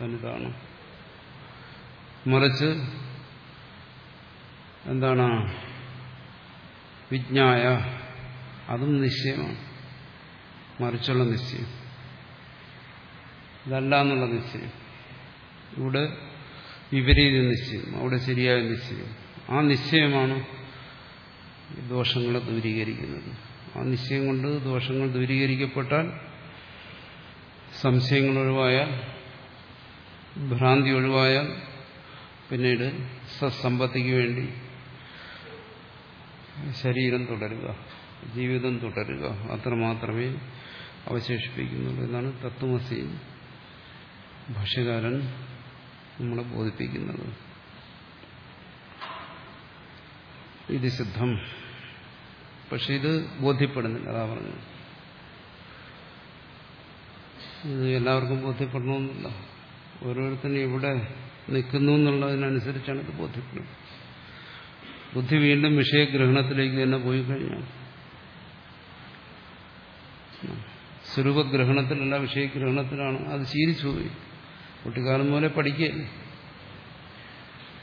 തനിതാണ്. മറിച്ച് എന്താണ്? വിജ്ഞായ. അതും നിശ്ചയമാണ്. മറിച്ചുള്ള നിശ്ചയം. ഇതല്ല എന്നുള്ള നിശ്ചയം. ഇവിടെ വിപരീത നിശ്ചയം. അവിടെ ശരിയായ നിശ്ചയം. ആ നിശ്ചയമാണ് ദോഷങ്ങളെ ദൂരീകരിക്കുന്നത്. ആ നിശ്ചയം കൊണ്ട് ദോഷങ്ങൾ ദൂരീകരിക്കപ്പെട്ടാൽ സംശയങ്ങൾ ഒഴിവായാൽ ഭ്രാന്തി ഒഴിവായാൽ പിന്നീട് സത്സമ്പത്തിക്ക് വേണ്ടി ശരീരം തുടരുക ജീവിതം തുടരുക. അത്രമാത്രമേ അവശേഷിപ്പിക്കുന്നുള്ളൂ. എന്നാണ് തത്വമസി ഭാഷ്യകാരൻ നമ്മളെ ബോധിപ്പിക്കുന്നത്. ഇത് സിദ്ധം. പക്ഷെ ഇത് ബോധ്യപ്പെടുന്നില്ല അതാ പറഞ്ഞത്. ഇത് എല്ലാവർക്കും ബോധ്യപ്പെടണമെന്നില്ല. ഓരോരുത്തരും ഇവിടെ നിൽക്കുന്നു എന്നുള്ളതിനനുസരിച്ചാണ് ഇത് ബോധ്യപ്പെടുന്നത്. ബുദ്ധി വീണ്ടും വിഷയഗ്രഹണത്തിലേക്ക് തന്നെ പോയി കഴിഞ്ഞാൽ. സ്വരൂപഗ്രഹണത്തിലല്ല വിഷയഗ്രഹണത്തിലാണ്. അത് ശീലിച്ചു പോയി. കുട്ടിക്കാലം പോലെ പഠിക്കുകയല്ലേ.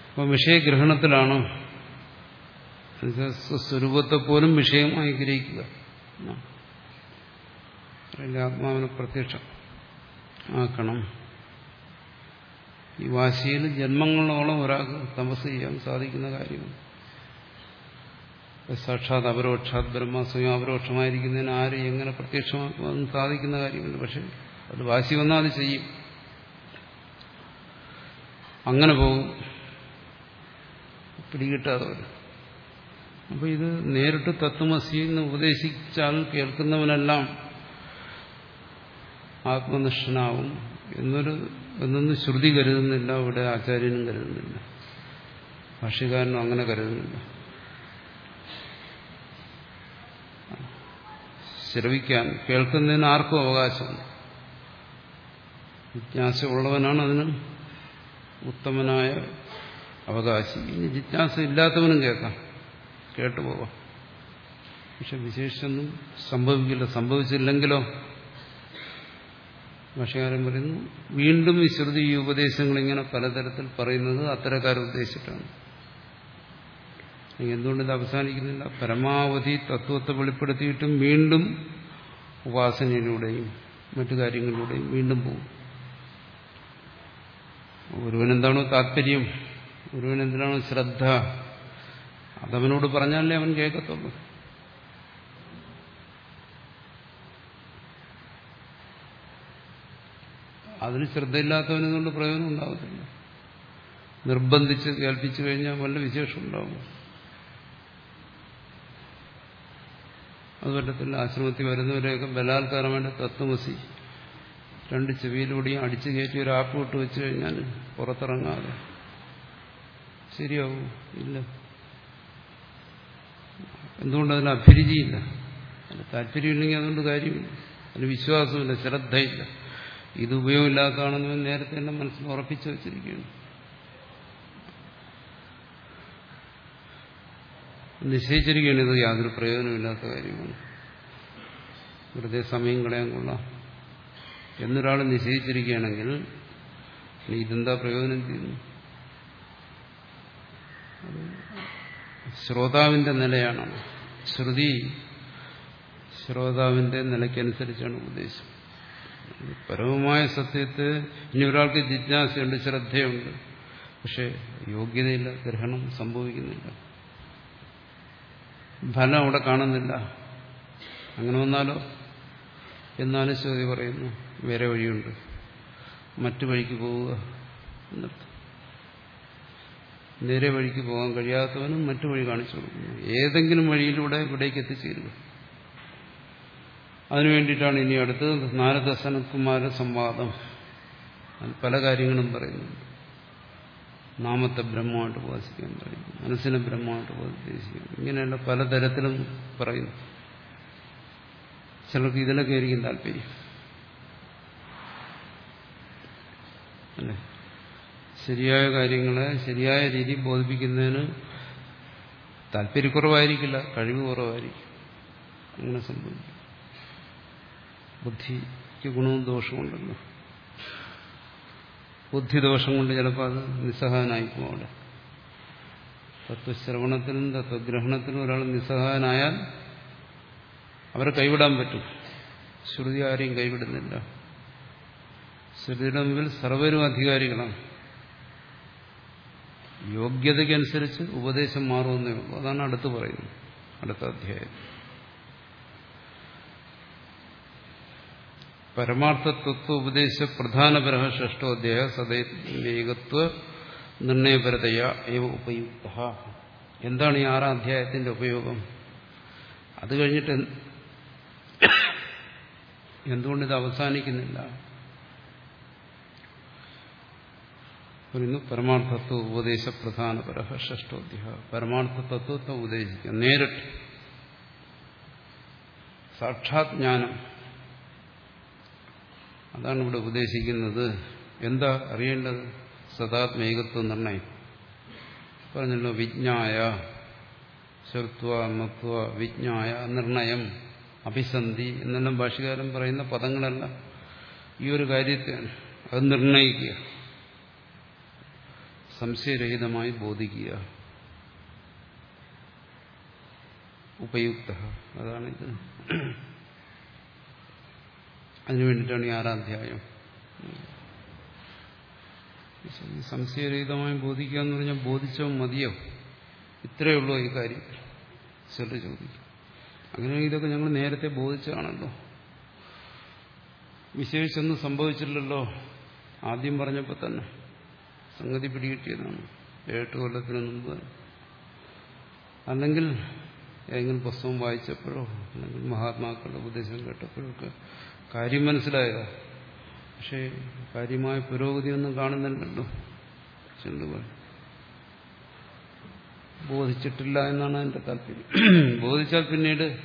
അപ്പം വിഷയഗ്രഹണത്തിലാണ് സ്വരൂപത്തെ പോലും വിഷയമായി ഗ്രഹിക്കുക. ആത്മാവിനെ പ്രത്യക്ഷം ആക്കണം. ഈ വാശിയിൽ ജന്മങ്ങളോളം ഒരാൾക്ക് തമസ് ചെയ്യാൻ സാധിക്കുന്ന കാര്യമാണ്. സാക്ഷാത് അപരോക്ഷാത് ബ്രഹ്മ സ്വയം അപരോക്ഷമായിരിക്കുന്നതിന് ആര് എങ്ങനെ പ്രത്യക്ഷമാക്കുമെന്ന് സാധിക്കുന്ന കാര്യമില്ല പക്ഷെ അത് വാശി വന്നാൽ അത് ചെയ്യും. അങ്ങനെ പോകും. പിടികിട്ടാതെ അപ്പൊ ഇത് നേരിട്ട് തത്വമസി എന്ന് ഉപദേശിച്ചാൽ കേൾക്കുന്നവനെല്ലാം ആത്മനിഷ്ഠനാവും എന്നൊരു എന്നൊന്നും ശ്രുതി കരുതുന്നില്ല ഇവിടെ ആചാര്യനും കരുതുന്നില്ല. ഭാഷകാരനും അങ്ങനെ കരുതുന്നില്ല. ശ്രവിക്കാൻ കേൾക്കുന്നതിന് ആർക്കും അവകാശമുണ്ട് ജിജ്ഞാസ ഉള്ളവനാണ് അതിന് ഉത്തമനായ അവകാശി. ഇനി ജിജ്ഞാസ ഇല്ലാത്തവനും കേൾക്കാം. കേട്ടുപോവാം പക്ഷെ വിശേഷിച്ചൊന്നും സംഭവിക്കില്ല. സംഭവിച്ചില്ലെങ്കിലോ? ഭാഷകാരൻ പറയുന്നു വീണ്ടും ഈ ശ്രുതി ഈ ഉപദേശങ്ങൾ ഇങ്ങനെ പലതരത്തിൽ പറയുന്നത് അത്തരക്കാരെ ഉദ്ദേശിച്ചിട്ടാണ്. എന്തുകൊണ്ട് ഇത് അവസാനിക്കുന്നില്ല? പരമാവധി തത്വത്തെ വെളിപ്പെടുത്തിയിട്ടും വീണ്ടും ഉപാസനയിലൂടെയും മറ്റു കാര്യങ്ങളിലൂടെയും വീണ്ടും പോകും. ഒരുവനെന്താണോ താല്പര്യം ഒരുവൻ എന്തിനാണോ ശ്രദ്ധ? അതവനോട് പറഞ്ഞാലേ അവൻ കേൾക്കത്തുള്ളൂ. അതിന് ശ്രദ്ധയില്ലാത്തവനെന്നുകൊണ്ട് പ്രയോജനം ഉണ്ടാകത്തില്ല നിർബന്ധിച്ച് കേൾപ്പിച്ചു കഴിഞ്ഞാൽ വല്ല വിശേഷം ഉണ്ടാവും. അത് പറ്റത്തില്ല ആശ്രമത്തിൽ വരുന്നവരെയൊക്കെ ബലാത്കാരമായിട്ട് തത്വമസി. രണ്ട് ചെവിയിലൂടെയും അടിച്ചു കയറ്റി ഒരു ആപ്പ് വിട്ട് വെച്ച് കഴിഞ്ഞാൽ പുറത്തിറങ്ങാതെ. ശരിയാവും. ഇല്ല. എന്തുകൊണ്ട് അതിന് അഭിരുചിയില്ല? അതിന് താല്പര്യമില്ലെങ്കിൽ അതുകൊണ്ട് കാര്യമില്ല. അതിന് വിശ്വാസമില്ല ശ്രദ്ധയില്ല. ഇത് ഉപയോഗമില്ലാത്തതാണെന്ന് നേരത്തെ തന്നെ മനസ്സിൽ ഉറപ്പിച്ചു വച്ചിരിക്കുകയാണ്. നിശ്ചയിച്ചിരിക്കുകയാണ് ഇത് യാതൊരു പ്രയോജനമില്ലാത്ത കാര്യമാണ്. വെറുതെ സമയം കളയാൻ കൊള്ളാം. എന്നൊരാൾ നിശ്ചയിച്ചിരിക്കുകയാണെങ്കിൽ ഇതെന്താ പ്രയോജനം ചെയ്യുന്നു ശ്രോതാവിന്റെ നിലയാണ്. ശ്രുതി ശ്രോതാവിന്റെ നിലയ്ക്കനുസരിച്ചാണ് ഉപദേശം. പരമമായ സത്യത്തെ ഇനി ഒരാൾക്ക് ജിജ്ഞാസയുണ്ട് ശ്രദ്ധയുണ്ട്. പക്ഷെ യോഗ്യതയില്ല ഗ്രഹണം സംഭവിക്കുന്നില്ല. ഫലം അവിടെ കാണുന്നില്ല. അങ്ങനെ വന്നാലോ? എന്നാലും ശ്രുതി പറയുന്നു. വേറെ വഴിയുണ്ട്. മറ്റു വഴിക്ക് പോവുക എന്നർത്ഥം. നേരെ വഴിക്ക് പോകാൻ കഴിയാത്തവനും മറ്റു വഴി കാണിച്ചു കൊടുക്കുന്നു. ഏതെങ്കിലും വഴിയിലൂടെ ഇവിടേക്ക് എത്തിച്ചേരുക. അതിനു വേണ്ടിയിട്ടാണ് ഇനി അടുത്ത് നാരദസനകുമാര സംവാദം പല കാര്യങ്ങളും പറയുന്നുണ്ട്. നാമത്തെ ബ്രഹ്മമായിട്ട് ഉപാസിക്കാൻ പറയും. മനസ്സിനെ ബ്രഹ്മമായിട്ട് ഉപദേശിക്കാം ഇങ്ങനെയുള്ള പലതരത്തിലും പറയുന്നു ചിലർക്ക് ഇതിലൊക്കെ ആയിരിക്കും താല്പര്യം. അല്ലേ? ശരിയായ കാര്യങ്ങളെ ശരിയായ രീതി ബോധിപ്പിക്കുന്നതിന് താല്പര്യക്കുറവായിരിക്കില്ല കഴിവ് കുറവായിരിക്കും അങ്ങനെ സംഭവിക്കും. ബുദ്ധിക്ക് ഗുണവും ദോഷമുണ്ടല്ലോ ബുദ്ധിദോഷം കൊണ്ട് ചിലപ്പോൾ അത് നിസ്സഹായനായിക്കും അവിടെ തത്വശ്രവണത്തിനും തത്വഗ്രഹണത്തിനും ഒരാൾ നിസ്സഹായനായാൽ അവരെ കൈവിടാൻ പറ്റും. ശ്രുതി ആരെയും കൈവിടുന്നില്ല. ശ്രുതിയുടെ മുമ്പിൽ സർവരും അധികാരികളാണ്. യോഗ്യതയ്ക്കനുസരിച്ച് ഉപദേശം മാറുമെന്നേ ഉള്ളൂ. അതാണ് അടുത്ത് പറയുന്നത്. അടുത്ത അധ്യായം. പരമാർത്ഥതത്വ ഉപദേശ പ്രധാനപരഹ ഷഷ്ടോധ്യായ സദൈവത്വ നിർണയപരതയ ഏവ ഉപയുക്ത എന്താണ് ഈ ആറാം അധ്യായത്തിന്റെ ഉപയോഗം? അത് കഴിഞ്ഞിട്ട് എന്തുകൊണ്ട് ഇത് അവസാനിക്കുന്നില്ല? പറയുന്നു പരമാർത്ഥത്വ ഉപദേശ പ്രധാനപര ഷഷ്ടോധ്യായ പരമാർത്ഥ തത്വത്തെ ഉപദേശിക്കുക. നേരിട്ട് സാക്ഷാത് ജ്ഞാനം. അതാണ് ഇവിടെ ഉപദേശിക്കുന്നത്. എന്താ അറിയേണ്ടത്? സദാത്മേകത്വ നിർണയം പറഞ്ഞല്ലോ വിജ്ഞായ ശ്രുത്വ മത്വ വിജ്ഞായ നിർണയം അഭിസന്ധി എന്നെല്ലാം ഭാഷകാരൻ പറയുന്ന പദങ്ങളല്ല. ഈ ഒരു കാര്യത്തെയാണ് അത് നിർണയിക്കുക. സംശയരഹിതമായി ബോധിക്കുക. ഉപയുക്ത അതാണിത് അതിനു വേണ്ടിയിട്ടാണ് ഈ ആറാം അധ്യായം. സംശയരഹിതമായി ബോധിക്കുക എന്ന് പറഞ്ഞാൽ ബോധിച്ചോ മതിയോ? ഇത്രയേ ഉള്ളൂ ഈ കാര്യം. ചില ചോദിക്കും. അങ്ങനെ ഇതൊക്കെ ഞങ്ങൾ നേരത്തെ ബോധിച്ചതാണല്ലോ. വിശേഷിച്ചൊന്നും സംഭവിച്ചില്ലല്ലോ. ആദ്യം പറഞ്ഞപ്പോൾ തന്നെ സംഗതി പിടികിട്ടിയതാണ്. ഏട്ട് കൊല്ലത്തിന് മുമ്പ് അല്ലെങ്കിൽ ഏതെങ്കിലും പുസ്തകം വായിച്ചപ്പോഴോ അല്ലെങ്കിൽ മഹാത്മാക്കളുടെ ഉപദേശം കേട്ടപ്പോഴോ ഒക്കെ കാര്യം മനസ്സിലായതാ പക്ഷേ കാര്യമായ പുരോഗതിയൊന്നും കാണുന്നില്ലല്ലോ. ചെല്ലുകൾ ബോധിച്ചിട്ടില്ല എന്നാണ് എന്റെ താല്പര്യം. ബോധിച്ചാൽ പിന്നീട്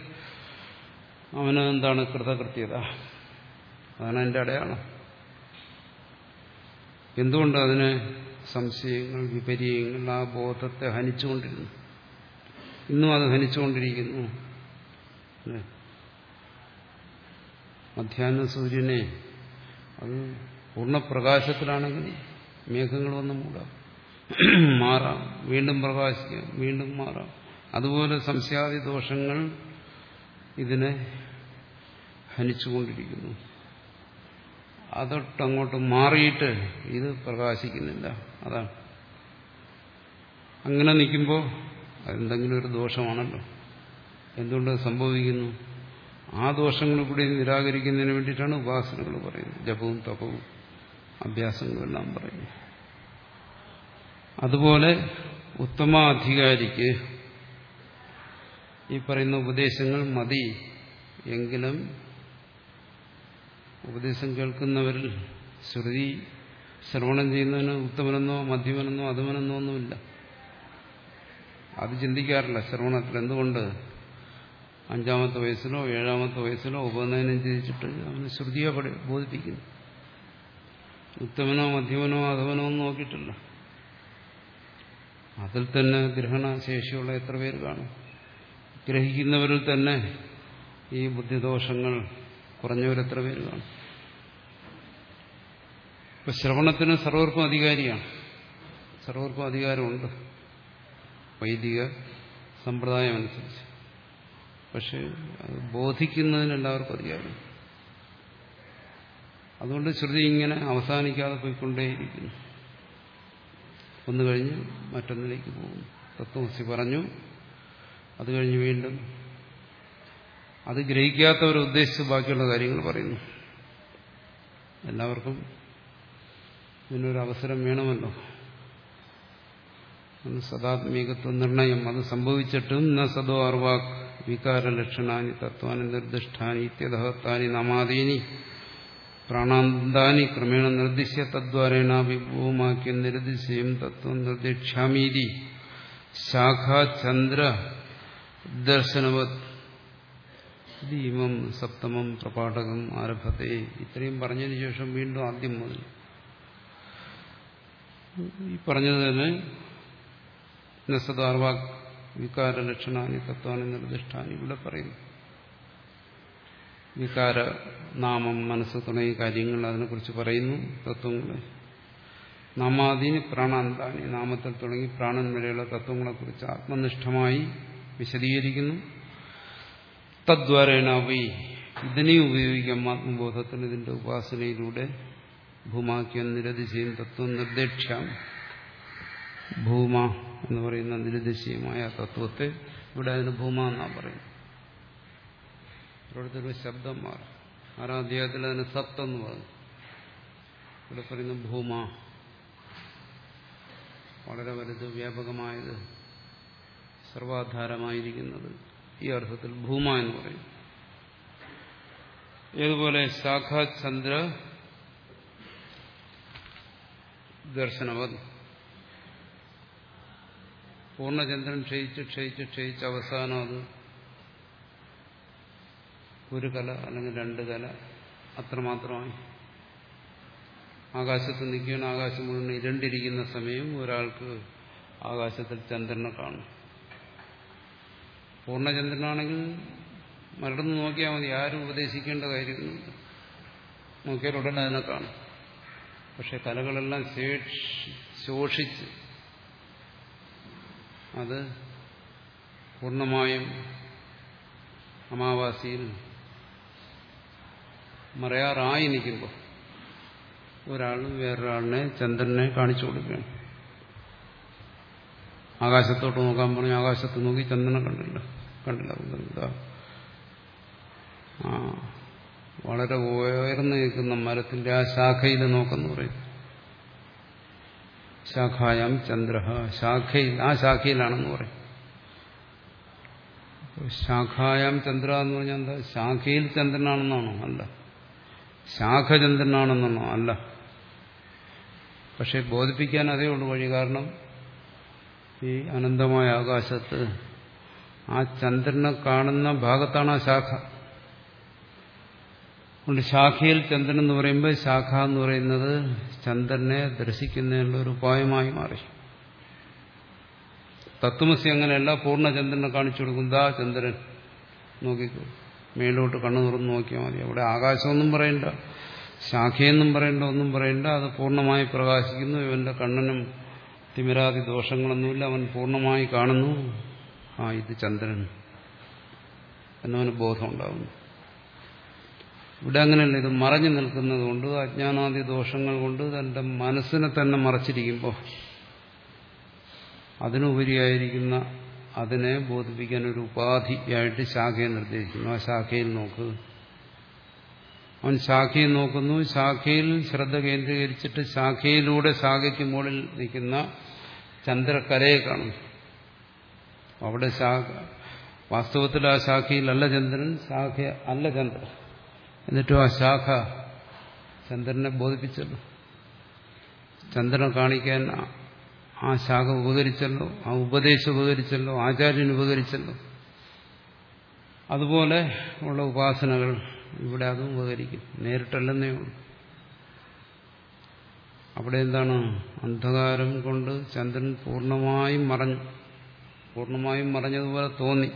അവനെന്താണ് കൃതകൃത്യത? അതാണ് എന്റെ അടയാളം. എന്തുകൊണ്ട് അതിന് സംശയങ്ങൾ വിപര്യങ്ങൾ ആ ബോധത്തെ ഹനിച്ചുകൊണ്ടിരുന്നു? ഇന്നും അത് ഹനിച്ചുകൊണ്ടിരിക്കുന്നു. മധ്യാഹ്ന സൂര്യനെ അത് പൂർണപ്രകാശത്തിലാണെങ്കിൽ മേഘങ്ങൾ വന്ന് മൂടാം. മാറാം. വീണ്ടും പ്രകാശിക്കാം. വീണ്ടും മാറാം. അതുപോലെ സംശയാദി ദോഷങ്ങൾ ഇതിനെ ഹനിച്ചുകൊണ്ടിരിക്കുന്നു. അതൊട്ടങ്ങോട്ട് മാറിയിട്ട് ഇത് പ്രകാശിക്കുന്നില്ല. അതാണ്. അങ്ങനെ നിൽക്കുമ്പോൾ അതെന്തെങ്കിലും ഒരു ദോഷമാണല്ലോ. എന്തുകൊണ്ട് സംഭവിക്കുന്നു? ആ ദോഷങ്ങൾ കൂടി നിരാകരിക്കുന്നതിന് വേണ്ടിയിട്ടാണ് ഉപാസനകൾ പറയുന്നത്. ജപവും തപവും അഭ്യാസങ്ങളെല്ലാം പറയുന്നത്. അതുപോലെ ഉത്തമാധികാരിക്ക് ഈ പറയുന്ന ഉപദേശങ്ങൾ മതി എങ്കിലും ഉപദേശം കേൾക്കുന്നവരിൽ ശ്രുതി ശ്രവണം ചെയ്യുന്നതിന് ഉത്തമനെന്നോ മധ്യമനെന്നോ അധമനെന്നോ ഒന്നുമില്ല. അത് ചിന്തിക്കാറില്ല. ശ്രവണത്തിൽ എന്തുകൊണ്ട് അഞ്ചാമത്തെ വയസ്സിലോ ഏഴാമത്തെ വയസ്സിലോ ഉപനയനം ചെയ്തിട്ട് അവന് ശ്രുതിയെ ബോധിപ്പിക്കുന്നു. ഉത്തമനോ മധ്യമനോ അധമനോ ഒന്നും നോക്കിയിട്ടില്ല. അതിൽ തന്നെ ഗ്രഹണശേഷിയുള്ള എത്ര പേര് കാണും? ഗ്രഹിക്കുന്നവരിൽ തന്നെ ഈ ബുദ്ധിദോഷങ്ങൾ കുറഞ്ഞവരെത്ര പേര് കാണും? ഇപ്പൊ ശ്രവണത്തിന് സർവർക്കും അധികാരിയാണ്. സർവർക്കും അധികാരമുണ്ട്. വൈദിക സമ്പ്രദായം അനുസരിച്ച്. പക്ഷെ അത് ബോധിക്കുന്നതിന് എല്ലാവർക്കും അറിയാമല്ലോ അതുകൊണ്ട് ശ്രുതി ഇങ്ങനെ അവസാനിക്കാതെ പോയിക്കൊണ്ടേയിരിക്കുന്നു. ഒന്ന് കഴിഞ്ഞ് മറ്റൊന്നിലേക്ക് പോകും തത്വമസി പറഞ്ഞു അത് കഴിഞ്ഞ് വീണ്ടും അത് ഗ്രഹിക്കാത്തവരെ ഉദ്ദേശിച്ച് ബാക്കിയുള്ള കാര്യങ്ങൾ പറയുന്നു. എല്ലാവർക്കും ഇതിനൊരു അവസരം വേണമല്ലോ. സദാത്മീകത്വ നിർണയം. അത് സംഭവിച്ചിട്ടും ന സദോ അർവാക്. വികാരലക്ഷണാനി തത്വാനി നിർദ്ദിഷ്ടാനി ഇത്യതഹത്താനി നമാദീനി പ്രാണാന്താനി ക്രമേണ നിർദ്ദിശ്യ തദ്വാരേണ വിഭൂമാക്കിയ നിർദ്ദിശ്യം തത്വം നിർദ്ദിക്ഷാമീതി. ശാഖാചന്ദ്ര ദർശനവത് ദീപം സപ്തമം പ്രപാഠകം ആരഭത്തെ. ഇത്രയും പറഞ്ഞതിന് ശേഷം വീണ്ടും ആദ്യം മുതൽ. ഈ പറഞ്ഞത് തന്നെ നസദാർവാക് വികാര ലക്ഷണാനി തത്വാനി നിർദ്ദിഷ്ടാനി ഇവിടെ പറയുന്നു. വികാര നാമം മനസ്സ് തുടങ്ങിയ കാര്യങ്ങൾ അതിനെക്കുറിച്ച് പറയുന്നു തത്വങ്ങളെ നാമാദീനി പ്രാണാന്താനി നാമത്തിൽ തുടങ്ങി പ്രാണൻ വരെയുള്ള തത്വങ്ങളെക്കുറിച്ച് ആത്മനിഷ്ഠമായി വിശദീകരിക്കുന്നു. തദ്വാരേണ വൈ ഇതിനെ ഉപയോഗിക്കാം ആത്മബോധത്തിന് ഇതിന്റെ ഉപാസനയിലൂടെ ഭൂമാക്കിയ നിരതിശയും തത്വം നിർദ്ദേശം ഭൂമ എന്ന് പറയുന്ന നിരുദ്ദേശീയമായ തത്വത്തെ ഇവിടെ അതിന് ഭൂമ എന്നാ പറയുന്നത്. ഇവിടുത്തെ ഒരു ശബ്ദം മാറും. ആറാം അധ്യായത്തിൽ അതിന് സത്ത് എന്ന് പറഞ്ഞു ഇവിടെ പറയുന്ന ഭൂമ. വളരെ വലുത് വ്യാപകമായത് സർവാധാരമായിരിക്കുന്നത് ഈ അർത്ഥത്തിൽ ഭൂമ എന്ന് പറയും. ഏതുപോലെ ശാഖ ചന്ദ്ര ദർശനവത്. പൂർണചന്ദ്രൻ ക്ഷയിച്ച് ക്ഷയിച്ച് ക്ഷയിച്ച് അവസാനം അത് ഒരു കല അല്ലെങ്കിൽ രണ്ട് കല അത്രമാത്രമായി ആകാശത്ത് നിൽക്കുകയാണ് ആകാശം മുഴുവൻ ഇരണ്ടിരിക്കുന്ന സമയം ഒരാൾക്ക് ആകാശത്തിൽ ചന്ദ്രനെ കാണും. പൂർണചന്ദ്രനാണെങ്കിൽ മരടന്ന് നോക്കിയാൽ മതി ആരും ഉപദേശിക്കേണ്ട കാര്യം നോക്കിയാൽ ഉടനെ അതിനെ കാണും. പക്ഷെ കലകളെല്ലാം ശോഷിച്ച് അത് പൂർണമായും അമാവാസിയിൽ മറയാറായി നിൽക്കുമ്പോൾ ഒരാൾ വേറൊരാളിനെ ചന്ദ്രനെ കാണിച്ചു കൊടുക്കുകയാണ്. ആകാശത്തോട്ട് നോക്കാൻ പറഞ്ഞു ആകാശത്ത് നോക്കി ചന്ദ്രനെ കണ്ടില്ല. കണ്ടില്ല. വളരെ ഉയർന്നു നിൽക്കുന്ന മരത്തിന്റെ ആ ശാഖയിൽ നോക്കെന്ന് പറയും. ശാഖായാം ചന്ദ്ര. ശാഖയിൽ ആ ശാഖയിലാണെന്ന് പറയും. ശാഖായാം ചന്ദ്ര എന്ന് പറഞ്ഞാൽ എന്താ? ശാഖയിൽ ചന്ദ്രനാണെന്നാണോ? അല്ല. ശാഖ ചന്ദ്രനാണെന്നാണോ അല്ല. പക്ഷെ ബോധിപ്പിക്കാൻ അതേ ഉള്ളൂ വഴി. കാരണം ഈ അനന്തമായ ആകാശത്ത് ആ ചന്ദ്രനെ കാണുന്ന ഭാഗത്താണ് ആ ശാഖ. അതുകൊണ്ട് ശാഖയിൽ ചന്ദ്രൻ എന്ന് പറയുമ്പോൾ ശാഖ എന്ന് പറയുന്നത് ചന്ദ്രനെ ദർശിക്കുന്നതിനുള്ള ഒരു ഉപായമായി മാറി. തത്വമസി അങ്ങനെയല്ല പൂർണചന്ദ്രനെ കാണിച്ചു കൊടുക്കും. ദാ ചന്ദ്രൻ. നോക്കിക്കോ. മേലോട്ട് കണ്ണു തുറന്ന് നോക്കിയാൽ മതി. അവിടെ ആകാശമൊന്നും പറയണ്ട ശാഖയെന്നും പറയണ്ട ഒന്നും പറയണ്ട. അത് പൂർണമായി പ്രകാശിക്കുന്നു. ഇവന്റെ കണ്ണനും തിമിരാതി ദോഷങ്ങളൊന്നുമില്ല. അവൻ പൂർണമായി കാണുന്നു. ആ ഇത് ചന്ദ്രൻ. എന്നവന് ബോധം ഉണ്ടാകുന്നു ഇവിടെ അങ്ങനെയല്ല ഇത് മറഞ്ഞു നിൽക്കുന്നത് കൊണ്ട് അജ്ഞാനാദി ദോഷങ്ങൾ കൊണ്ട് തന്റെ മനസ്സിനെ തന്നെ മറച്ചിരിക്കുമ്പോൾ അതിനുപരിയായിരിക്കുന്ന അതിനെ ബോധിപ്പിക്കാൻ ഒരു ഉപാധിയായിട്ട് ശാഖയെ നിർദ്ദേശിക്കുന്നു. ആ ശാഖയിൽ നോക്ക്. അവൻ ശാഖയിൽ നോക്കുന്നു. ശാഖയിൽ ശ്രദ്ധ കേന്ദ്രീകരിച്ചിട്ട് ശാഖയിലൂടെ ശാഖയ്ക്ക് മുകളിൽ നിൽക്കുന്ന ചന്ദ്രക്കരയെ കാണുന്നു. അവിടെ ശാഖ വാസ്തവത്തിൽ ആ ശാഖയിലല്ല ചന്ദ്രൻ ശാഖ അല്ല ചന്ദ്രൻ. എന്നിട്ടും ആ ശാഖ ചന്ദ്രനെ ബോധിപ്പിച്ചല്ലോ. ചന്ദ്രനെ കാണിക്കാൻ ആ ശാഖ ഉപകരിച്ചല്ലോ ആ ഉപദേശം ഉപകരിച്ചല്ലോ ആചാര്യൻ ഉപകരിച്ചല്ലോ. അതുപോലെ ഉള്ള ഉപാസനകൾ ഇവിടെ അതും ഉപകരിക്കും. നേരിട്ടല്ലെന്നേ ഉള്ളൂ. അവിടെ എന്താണ്? അന്ധകാരം കൊണ്ട് ചന്ദ്രൻ പൂർണമായും മറഞ്ഞു. പൂർണമായും മറഞ്ഞതുപോലെ തോന്നി.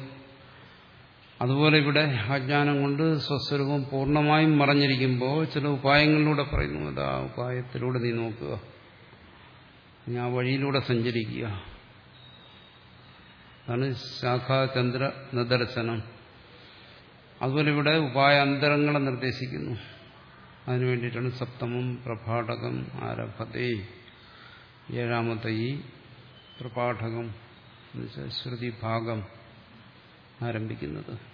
അതുപോലെ ഇവിടെ അജ്ഞാനം കൊണ്ട് സ്വസ്വരൂപം പൂർണമായും മറഞ്ഞിരിക്കുമ്പോൾ ചില ഉപായങ്ങളിലൂടെ പറയുന്നു അത് ആ ഉപായത്തിലൂടെ നീ നോക്കുക. നീ ആ വഴിയിലൂടെ സഞ്ചരിക്കുക. അതാണ് ശാഖാചന്ദ്ര നിദർശനം. അതുപോലെ ഇവിടെ ഉപായാന്തരങ്ങളെ നിർദ്ദേശിക്കുന്നു. അതിനു വേണ്ടിയിട്ടാണ് സപ്തമം പ്രഭാടകം ആരഭത്തെ ഏഴാമത്തെ ഈ പ്രപാഠകം എന്നുവെച്ചാൽ ശ്രുതി ആരംഭിക്കുന്നത്.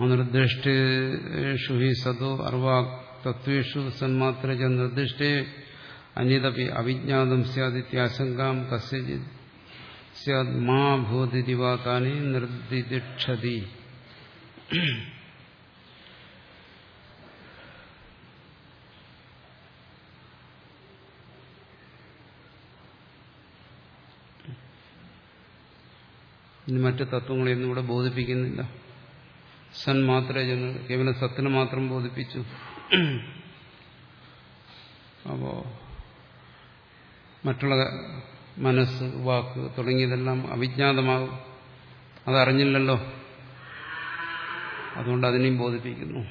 അനിർദ്ദിഷ്ടേഷു ഹി സദോ അർവാ തത്വേഷു സന്മാത്ര നിർദ്ദിഷ്ടേ. അനിതപി അവിജ്ഞാതം സ്യാദിത്യാശങ്കാം കസ്യജിത് സ്യാദ് മാ ഭൂതി വാ താനി നിർദ്ദിക്ഷതി മറ്റ് തത്വങ്ങളെയൊന്നും ഇവിടെ ബോധിപ്പിക്കുന്നില്ല. സൻ മാത്രമേ ചെന്ന് കേവലം സത്തിനെ മാത്രം ബോധിപ്പിച്ചു. അപ്പോ മറ്റുള്ള മനസ്സ് വാക്ക് തുടങ്ങിയതെല്ലാം അവിജ്ഞാതമാകും. അതറിഞ്ഞില്ലല്ലോ. അതുകൊണ്ട് അതിനെയും ബോധിപ്പിക്കുന്നു.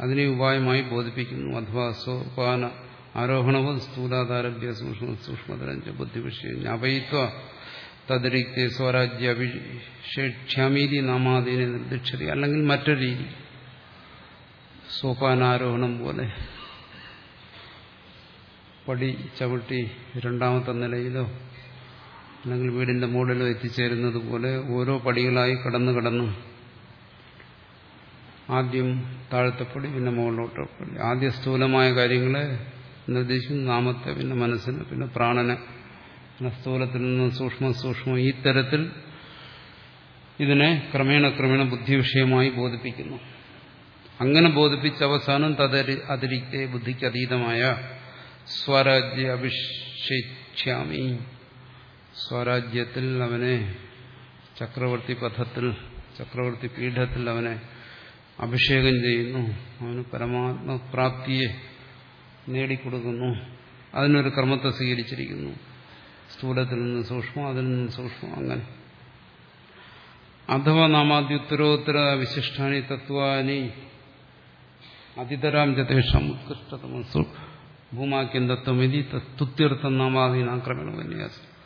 അതിനെ ഉപായമായി ബോധിപ്പിക്കുന്നു. അഥവാ സോപാന ആരോഹണവും സ്ഥൂലാതാരഭ്യ സൂക്ഷ്മ സൂക്ഷ്മതരഞ്ച ബുദ്ധിവിഷയം ജ്ഞാപയിത്വ തദരിക്തെ സ്വരാജ്യ അഭിഷേക്ഷ്യാമീതി നാമാദീനെ നിർദ്ദിക്ഷതി അല്ലെങ്കിൽ മറ്റൊരു രീതി. സോപാനാരോഹണം പോലെ. പടി ചവിട്ടി രണ്ടാമത്തെ നിലയിലോ അല്ലെങ്കിൽ വീടിന്റെ മുകളിലോ എത്തിച്ചേരുന്നത് പോലെ ഓരോ പടികളായി കടന്നു കടന്നു. ആദ്യം താഴത്തെ പടി പിന്നെ മുകളിലോട്ട് പടി. ആദ്യ സ്ഥൂലമായ കാര്യങ്ങളെ നിർദ്ദേശിക്കും നാമത്തെ പിന്നെ മനസ്സിന് പിന്നെ പ്രാണനെ സ്ഥൂലത്തിൽ നിന്ന് സൂക്ഷ്മ സൂക്ഷ്മം ഈ തരത്തിൽ ഇതിനെ ക്രമേണ ക്രമേണ ബുദ്ധി വിഷയമായി ബോധിപ്പിക്കുന്നു. അങ്ങനെ ബോധിപ്പിച്ച അവസാനം തതരി അതിരിക്തെ ബുദ്ധിക്ക് അതീതമായ സ്വരാജ്യ അഭിഷേക്ഷ്യാമി സ്വരാജ്യത്തിൽ അവനെ ചക്രവർത്തി പഥത്തിൽ ചക്രവർത്തി പീഠത്തിൽ അവനെ അഭിഷേകം ചെയ്യുന്നു. അവന് പരമാത്മപ്രാപ്തിയെ നേടിക്കൊടുക്കുന്നു. അതിനൊരു ക്രമത്തെ സ്വീകരിച്ചിരിക്കുന്നു. സ്ഥൂലത്തിൽ നിന്ന് സൂക്ഷ്മം അതിൽ നിന്ന് സൂക്ഷ്മം അങ്ങനെ. അഥവാ നാമാദ്യുത്തരോത്തര വിശിഷ്ടാനി തത്വാനി അതിതരാം ജതേഷം ഉത്കൃഷ്ടതമസ്തു ഭൂമാക്യം തത്വമിതി തുത്യർത്ഥം നാമാധീനാക്രമണ വിന്യാസം.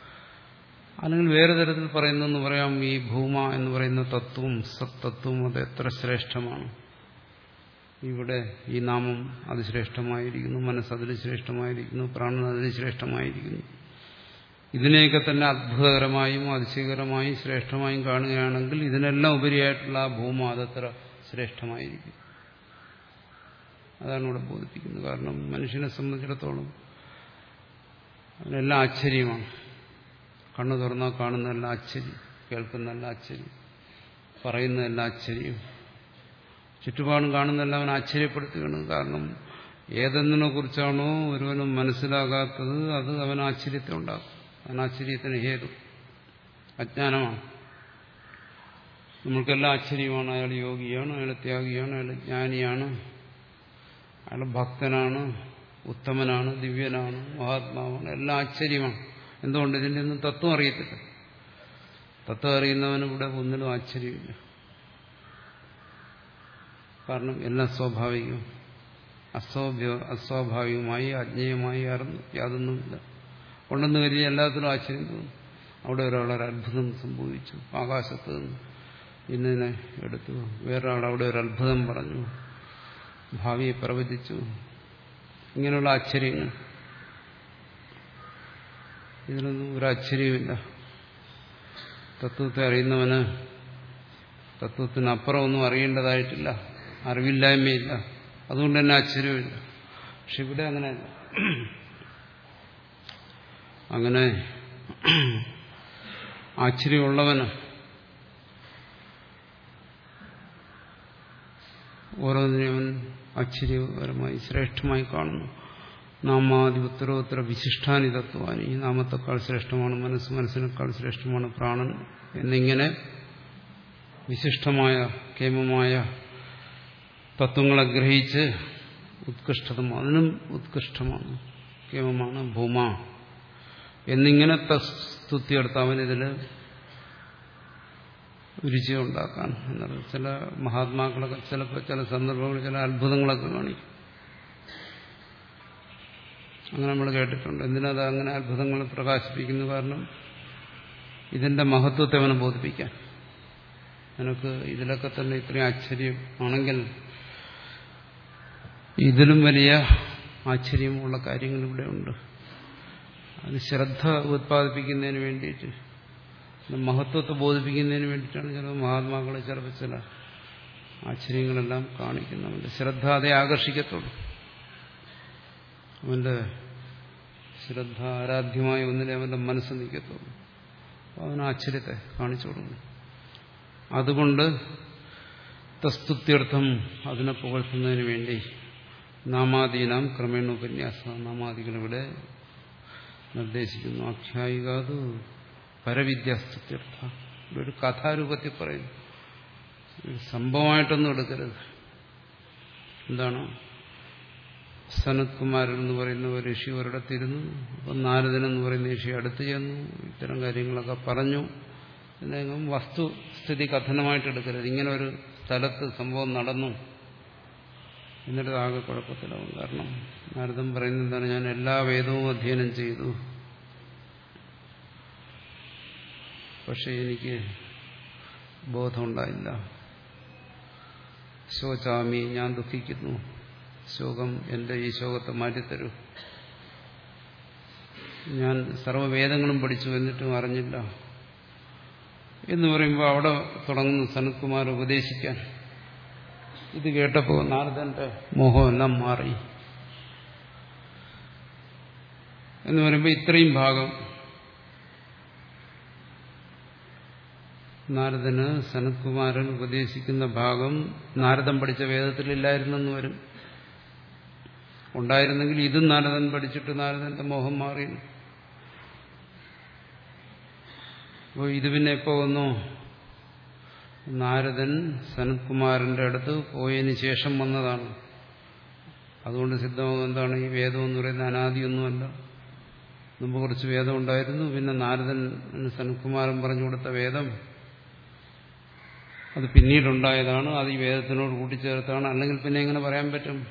അല്ലെങ്കിൽ വേറെ തരത്തിൽ പറയുന്നെന്ന് പറയാം ഈ ഭൂമ എന്ന് പറയുന്ന തത്വം സത്തത്വം അത് എത്ര ശ്രേഷ്ഠമാണ്. ഇവിടെ ഈ നാമം അതിശ്രേഷ്ഠമായിരിക്കുന്നു മനസ്സ് അതിൽ ശ്രേഷ്ഠമായിരിക്കുന്നു പ്രാണൻ അതിന് ശ്രേഷ്ഠമായിരിക്കുന്നു. ഇതിനെയൊക്കെ തന്നെ അത്ഭുതകരമായും അതിശയകരമായും ശ്രേഷ്ഠമായും കാണുകയാണെങ്കിൽ ഇതിനെല്ലാം ഉപരിയായിട്ടുള്ള ആ ഭൂമ അതത്ര ശ്രേഷ്ഠമായിരിക്കും. അതാണ് ഇവിടെ ബോധിപ്പിക്കുന്നത്. കാരണം മനുഷ്യനെ സംബന്ധിച്ചിടത്തോളം അതിനെല്ലാം ആശ്ചര്യമാണ്. കണ്ണു തുറന്നാൽ കാണുന്നതെല്ലാം ആശ്ചര്യം കേൾക്കുന്നതെല്ലാം ആശ്ചര്യം പറയുന്നതെല്ലാം ആശ്ചര്യം. ചുറ്റുപാടും കാണുന്നതെല്ലാം അവൻ ആശ്ചര്യപ്പെടുത്തുകയാണ്. കാരണം ഏതെന്നിനെ കുറിച്ചാണോ ഒരുവനും മനസ്സിലാകാത്തത് അത് അവൻ ആശ്ചര്യത്തെ ഉണ്ടാക്കും. അവൻ ആശ്ചര്യത്തിന് ഹേതു. അജ്ഞാനമാണ്. നമ്മൾക്കെല്ലാം ആശ്ചര്യമാണ്. അയാൾ യോഗിയാണ് അയാൾ ത്യാഗിയാണ് അയാൾ ജ്ഞാനിയാണ് അയാൾ ഭക്തനാണ് ഉത്തമനാണ് ദിവ്യനാണ് മഹാത്മാവാണ്. എല്ലാം ആശ്ചര്യമാണ്. എന്തുകൊണ്ട് ഇതിന്റെ ഒന്നും തത്വം അറിയത്തില്ല? തത്വം അറിയുന്നവന് ഇവിടെ ഒന്നിനും ആശ്ചര്യമില്ല. കാരണം എല്ലാം സ്വാഭാവികം അസ്വാഭ്യ അസ്വാഭാവികമായി അജ്ഞേയമായി യാതൊന്നുമില്ല. ഉണ്ടെന്ന് കരുതി എല്ലാത്തിലും ആശ്ചര്യം അവിടെ ഒരാളൊരു അത്ഭുതം സംഭവിച്ചു. ആകാശത്ത് നിന്ന് ഇന്നതിനെ എടുത്തു. വേറൊരാൾ അവിടെ ഒരു അത്ഭുതം പറഞ്ഞു. ഭാവിയെ പ്രവചിച്ചു. ഇങ്ങനെയുള്ള ആശ്ചര്യങ്ങൾ. ഇതിനൊന്നും ഒരു ആശ്ചര്യമില്ല തത്വത്തെ അറിയുന്നവന് തത്വത്തിനപ്പുറം ഒന്നും അറിയേണ്ടതായിട്ടില്ല. അറിവില്ലായ്മയില്ല. അതുകൊണ്ട് തന്നെ ആശ്ചര്യമില്ല പക്ഷെ ഇവിടെ അങ്ങനെയല്ല. അങ്ങനെ ആശ്ചര്യമുള്ളവന് ഓരോന്നിനെ അവൻ ആശ്ചര്യകരമായി ശ്രേഷ്ഠമായി കാണുന്നു. നാമാതി ഉത്തരോത്തര വിശിഷ്ടാനി തത്വാനി ഈ നാമത്തെക്കാൾ ശ്രേഷ്ഠമാണ് മനസ്സ് മനസ്സിനേക്കാൾ ശ്രേഷ്ഠമാണ് പ്രാണൻ എന്നിങ്ങനെ വിശിഷ്ടമായ കേമമായ തത്വങ്ങളെ ഗ്രഹിച്ച് ഉത്കൃഷ്ടതം അതിനും ഉത്കൃഷ്ടമാണ്. കേമമാണ് ഭൂമ. എന്നിങ്ങനെ തസ്തുതിയെടുത്ത് അവൻ ഇതിൽ രുചി ഉണ്ടാക്കാൻ എന്നുള്ളത് ചില മഹാത്മാക്കളൊക്കെ ചിലപ്പോൾ ചില സന്ദർഭങ്ങളിൽ ചില അത്ഭുതങ്ങളൊക്കെ കാണിക്കും. അങ്ങനെ നമ്മൾ കേട്ടിട്ടുണ്ട്. എന്തിനത് അങ്ങനെ അത്ഭുതങ്ങൾ പ്രകാശിപ്പിക്കുന്നു കാരണം ഇതിന്റെ മഹത്വത്തെ അവനെ ബോധിപ്പിക്കാൻ. നിനക്ക് ഇതിലൊക്കെ തന്നെ ഇത്രയും ആശ്ചര്യം ആണെങ്കിൽ ഇതിലും വലിയ ആശ്ചര്യമുള്ള കാര്യങ്ങൾ ഇവിടെ ഉണ്ട്. അത് ശ്രദ്ധ ഉത്പാദിപ്പിക്കുന്നതിന് വേണ്ടിയിട്ട് മഹത്വത്തെ ബോധിപ്പിക്കുന്നതിന് വേണ്ടിയിട്ടാണ് ചില മഹാത്മാക്കളെ ചിലപ്പോൾ ചില ആശ്ചര്യങ്ങളെല്ലാം കാണിക്കുന്നത്. ശ്രദ്ധ അതേ ആകർഷിക്കത്തുള്ളൂ. അവന്റെ ശ്രദ്ധ ആരാധ്യമായ ഒന്നിനെ അവന്റെ മനസ്സ് നിൽക്കത്തുള്ളൂ. അവൻ ആശ്ചര്യത്തെ കാണിച്ചു കൊടുക്കുന്നു. അതുകൊണ്ട് തസ്തുത്യർത്ഥം അതിനെ പുകഴ്ത്തുന്നതിന് വേണ്ടി നാമാദീനാം ക്രമേണ ഉപന്യാസ നാമാദികളിവിടെ നിർദ്ദേശിക്കുന്നു. ആഖ്യായികാത് പരവിദ്യാസ്തുത്യർത്ഥ. ഒരു കഥാരൂപത്തിൽ പറയുന്നു. സംഭവമായിട്ടൊന്നും എടുക്കരുത്. എന്താണ്? സനത് കുമാരൻ എന്ന് പറയുന്ന ഒരു ഋഷി ഒരിടത്തിരുന്നു അപ്പം നാരദൻ എന്ന് പറയുന്ന ഋഷി അടുത്ത് ചെന്നു. ഇത്തരം കാര്യങ്ങളൊക്കെ പറഞ്ഞു. എന്നെങ്കിലും വസ്തുസ്ഥിതി കഥനമായിട്ട് എടുക്കരുത്. ഇങ്ങനെ ഒരു സ്ഥലത്ത് സംഭവം നടന്നു. എന്നിട്ട് ആകെ കുഴപ്പത്തിലാവും കാരണം നാരദം പറയുന്നത് എന്താണ്? ഞാൻ എല്ലാ വേദവും അധ്യയനം ചെയ്തു. പക്ഷെ എനിക്ക് ബോധമുണ്ടായില്ല. ശോചാമി ഞാൻ ദുഃഖിക്കുന്നു. ശോകം എന്റെ ഈ ശോകത്തെ മാറ്റിത്തരൂ. ഞാൻ സർവവേദങ്ങളും പഠിച്ചു എന്നിട്ടും അറിഞ്ഞില്ല. എന്ന് പറയുമ്പോൾ അവിടെ തുടങ്ങുന്നു സനത്കുമാർ ഉപദേശിക്കാൻ. ഇത് കേട്ടപ്പോൾ നാരദന്റെ മോഹമെല്ലാം മാറി. എന്ന് പറയുമ്പോൾ ഇത്രയും ഭാഗം നാരദന് സനത്കുമാരൻ ഉപദേശിക്കുന്ന ഭാഗം നാരദൻ പഠിച്ച വേദത്തിലില്ലായിരുന്നെന്ന് വരും. ഉണ്ടായിരുന്നെങ്കിൽ ഇതും നാരദൻ പഠിച്ചിട്ട് നാരദന്റെ മോഹം മാറി. അപ്പോൾ ഇത് പിന്നെ എപ്പോ വന്നു? നാരദൻ സനത്കുമാരന്റെ അടുത്ത് പോയതിന് ശേഷം വന്നതാണ്. അതുകൊണ്ട് സിദ്ധമാകും എന്താണ് ഈ വേദം എന്ന് പറയുന്ന അനാദിയൊന്നുമല്ല. മുമ്പ് കുറച്ച് വേദം ഉണ്ടായിരുന്നു. പിന്നെ നാരദൻ സനത്കുമാരൻ പറഞ്ഞു കൊടുത്ത വേദം അത് പിന്നീടുണ്ടായതാണ്. അത് ഈ വേദത്തിനോട് കൂട്ടിച്ചേർത്താണ്. അല്ലെങ്കിൽ പിന്നെ എങ്ങനെ പറയാൻ പറ്റും?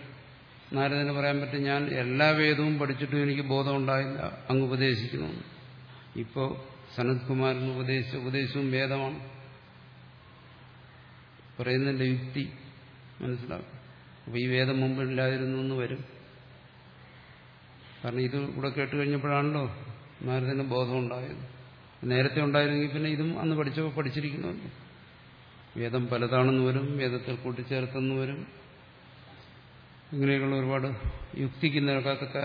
നാരദന് പറയാൻ പറ്റും ഞാൻ എല്ലാ വേദവും പഠിച്ചിട്ടും എനിക്ക് ബോധം ഉണ്ടായില്ല അങ്ങ് ഉപദേശിക്കുന്നു. ഇപ്പോൾ സനത്കുമാരൻ ഉപദേശിച്ച ഉപദേശവും വേദമാണ്. പറയുന്നതിന്റെ യുക്തി മനസ്സിലാക്കും അപ്പൊ ഈ വേദം മുമ്പ് ഇല്ലായിരുന്നു എന്ന് വരും. കാരണം ഇത് കൂടെ കേട്ട് കഴിഞ്ഞപ്പോഴാണല്ലോ നാരദന് ബോധം ഉണ്ടായത്. നേരത്തെ ഉണ്ടായിരുന്നെങ്കിൽ പിന്നെ ഇതും അന്ന് പഠിച്ചപ്പോൾ പഠിച്ചിരിക്കുന്നുണ്ട് വേദം പലതാണെന്ന് വരും വേദത്തിൽ കൂട്ടിച്ചേർത്തെന്ന് വരും. ഇങ്ങനെയുള്ള ഒരുപാട് യുക്തിക്ക് നിരക്കാത്ത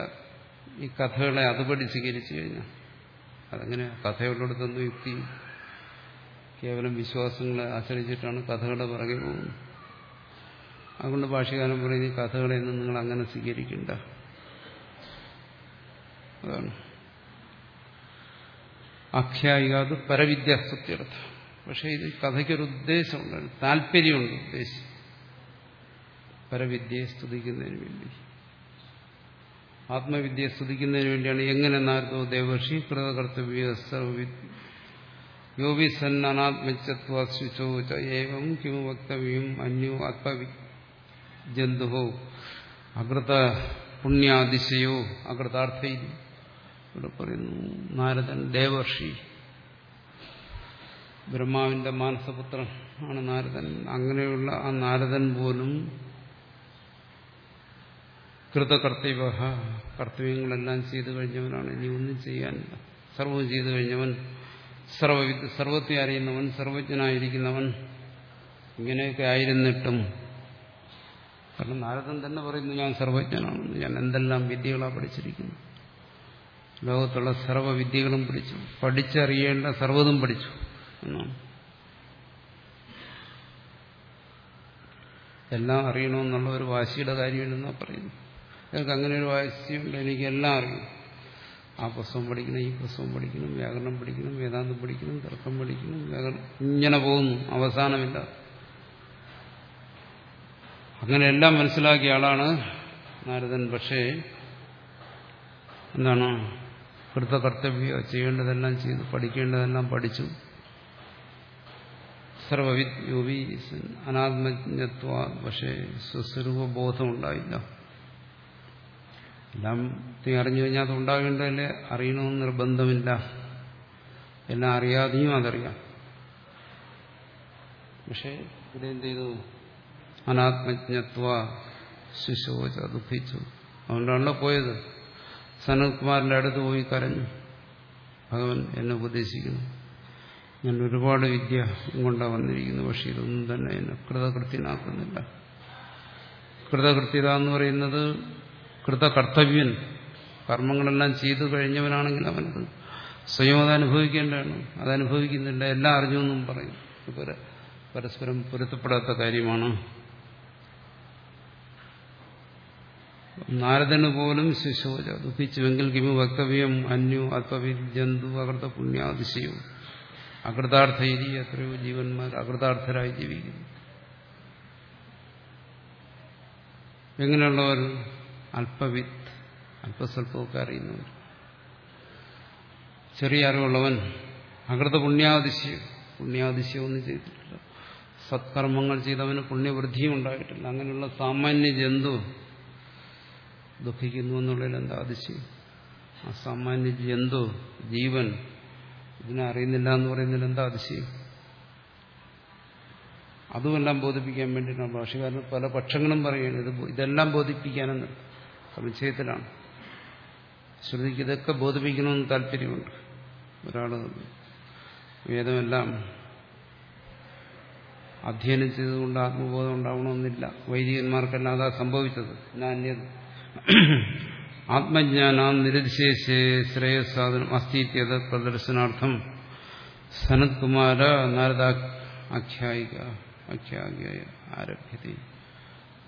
ഈ കഥകളെ അതുപടി സ്വീകരിച്ചു കഴിഞ്ഞാൽ അതങ്ങനെ കഥയുള്ളിടത്തൊന്നും യുക്തി കേവലം വിശ്വാസങ്ങളെ ആശ്രയിച്ചിട്ടാണ് കഥകളെ പുറകെ പോകുന്നത്. അതുകൊണ്ട് ഭാഷകാലം പറയുന്ന കഥകളെ ഒന്നും നിങ്ങൾ അങ്ങനെ സ്വീകരിക്കണ്ട. അതാണ്. ആഖ്യായികാത് പരവിദ്യാസ്തുത്യർത്ഥം പക്ഷെ ഇത് കഥയ്ക്കൊരു ഉദ്ദേശമുണ്ട് താല്പര്യമുണ്ട് ഉദ്ദേശം പരവിദ്യയെ സ്തുതിക്കുന്നതിന് വേണ്ടി. ആത്മവിദ്യയെ സ്തുതിക്കുന്നതിന് വേണ്ടിയാണ് എങ്ങനെ നാരദോ ദേവർഷി കൃതകർത്തവ്യ യോവി സന്നാത്മച്ചത്വശുചോ ഏവം കിമു വക്തവ്യം അന്യോ ആത്മവി ജന്തുഹോ അകൃത പുണ്യാതിശയോ അകൃതാർത്ഥ ഇവിടെ പറയുന്നു നാരദൻ ദേവർഷി ബ്രഹ്മാവിന്റെ മാനസപുത്രൻ ആണ് നാരദൻ. അങ്ങനെയുള്ള ആ നാരദൻ പോലും കൃതകർത്തവ്യ കർത്തവ്യങ്ങളെല്ലാം ചെയ്തു കഴിഞ്ഞവനാണ്. ഇനി ഒന്നും ചെയ്യാനില്ല. സർവവും ചെയ്തു കഴിഞ്ഞവൻ സർവവിദ്യ സർവത്തെ അറിയുന്നവൻ സർവജ്ഞനായിരിക്കുന്നവൻ ഇങ്ങനെയൊക്കെ ആയിരുന്നിട്ടും കാരണം നാരദൻ തന്നെ പറയുന്നു ഞാൻ സർവജ്ഞനാണെന്ന്. ഞാൻ എന്തെല്ലാം വിദ്യകളാണ് പഠിച്ചിരിക്കുന്നു ലോകത്തുള്ള സർവവിദ്യകളും പഠിച്ചു. പഠിച്ചറിയേണ്ട സർവതും പഠിച്ചു എന്നാണ്. എല്ലാം അറിയണമെന്നുള്ള ഒരു വാശിയുടെ കാര്യമില്ലെന്നാണ് പറയുന്നു എനിക്ക് അങ്ങനെ ഒരു വാശിയുണ്ട് എനിക്ക് എല്ലാം അറിയണം ആ പുസ്തകം പഠിക്കണം ഈ പുസ്തകം പഠിക്കണം വ്യാകരണം പഠിക്കണം വേദാന്തം പഠിക്കണം തർക്കം പഠിക്കണം ഇങ്ങനെ പോകുന്നു. അവസാനമില്ല. അങ്ങനെ എല്ലാം മനസ്സിലാക്കിയ ആളാണ് നാരദൻ. പക്ഷേ എന്താണ്? കൃതകർത്തവ്യ ചെയ്യേണ്ടതെല്ലാം ചെയ്തു പഠിക്കേണ്ടതെല്ലാം പഠിച്ചു. സർവവിദ്യോപി അനാത്മജ്ഞത്വ പക്ഷേ സ്വസ്വരൂപബോധം ഉണ്ടായില്ല എല്ലാം അറിഞ്ഞു കഴിഞ്ഞാൽ അത് ഉണ്ടാകേണ്ടതല്ലേ അറിയണമെന്ന് നിർബന്ധമില്ല. എല്ലാം അറിയാതെയും അതറിയാം. പക്ഷെ ഇവിടെ എന്ത് ചെയ്തു? അനാത്മജ്ഞത്വ ശുശോച ദുഃഖിച്ചു. അതുകൊണ്ടാണല്ലോ പോയത്. സനത്കുമാറിന്റെ അടുത്ത് പോയി കരഞ്ഞു. ഭഗവൻ എന്നെ ഉപദേശിക്കുന്നു. ഞാൻ ഒരുപാട് വിദ്യ കൊണ്ടാണ് വന്നിരിക്കുന്നു പക്ഷെ ഇതൊന്നും തന്നെ എന്നെ കൃതകൃത്യനാക്കുന്നില്ല. കൃതകൃത്യത എന്ന് പറയുന്നത് കൃതകർത്തവ്യൻ. കർമ്മങ്ങളെല്ലാം ചെയ്തു കഴിഞ്ഞവനാണെങ്കിൽ അവനത് സ്വയം അത് അനുഭവിക്കേണ്ടതാണ്. അത് അനുഭവിക്കുന്നില്ല. എല്ലാം അറിഞ്ഞൊന്നും പറയും. പരസ്പരം പൊരുത്തപ്പെടാത്ത കാര്യമാണ്. നാരദന് പോലും ശിശോച ദുഃഖിച്ചുവെങ്കിൽ കിമു വക്തവ്യം അന്യു ആത്മവിജന്തു അകൃത പുണ്യാതിശയവും അകൃതാർത്ഥ രീതി എത്രയോ ജീവന്മാർ അകൃതാർത്ഥരായി ജീവിക്കുന്നു. എങ്ങനെയുള്ളവർ? അല്പവിത്ത് അല്പസ്വല്പമൊക്കെ അറിയുന്നവർ. ചെറിയ അറിവുള്ളവൻ അകൃത പുണ്യാതിശയം പുണ്യാതിശയമൊന്നും ചെയ്തിട്ടില്ല. സത്കർമ്മങ്ങൾ ചെയ്തവന് പുണ്യവൃദ്ധിയും ഉണ്ടായിട്ടില്ല. അങ്ങനെയുള്ള സാമാന്യ ജന്തു ദുഃഖിക്കുന്നു എന്നുള്ളതിൽ എന്താ അതിശയം? ആ സാമാന്യ ജന്തു ജീവൻ ഇതിനെ അറിയുന്നില്ല എന്ന് പറയുന്നതിൽ എന്താ അതിശയം? അതുമെല്ലാം ബോധിപ്പിക്കാൻ വേണ്ടിയിട്ടാണ് ഭാഷകാരൻ പല പക്ഷങ്ങളും പറയുന്നത്. ഇത് ഇതെല്ലാം ബോധിപ്പിക്കാനെന്ന്. സംശയത്തിലാണ് ശ്രുതിക്ക് ഇതൊക്കെ ബോധിപ്പിക്കണമെന്ന് താല്പര്യമുണ്ട്. ഒരാൾ വേദമെല്ലാം അധ്യയനം ചെയ്തുകൊണ്ട് ആത്മബോധം ഉണ്ടാവണമെന്നില്ല. വൈദികന്മാർക്കല്ല അതാ സംഭവിച്ചത്. നാന്യത് ആത്മജ്ഞാനാം നിരതിശേഷേ ശ്രേയസാധനം അസ്ഥിത്യത പ്രദർശനാർത്ഥം സനത് കുമാര നാരദാഖ്യായിക ആഖ്യായിക ആരഭ്യത.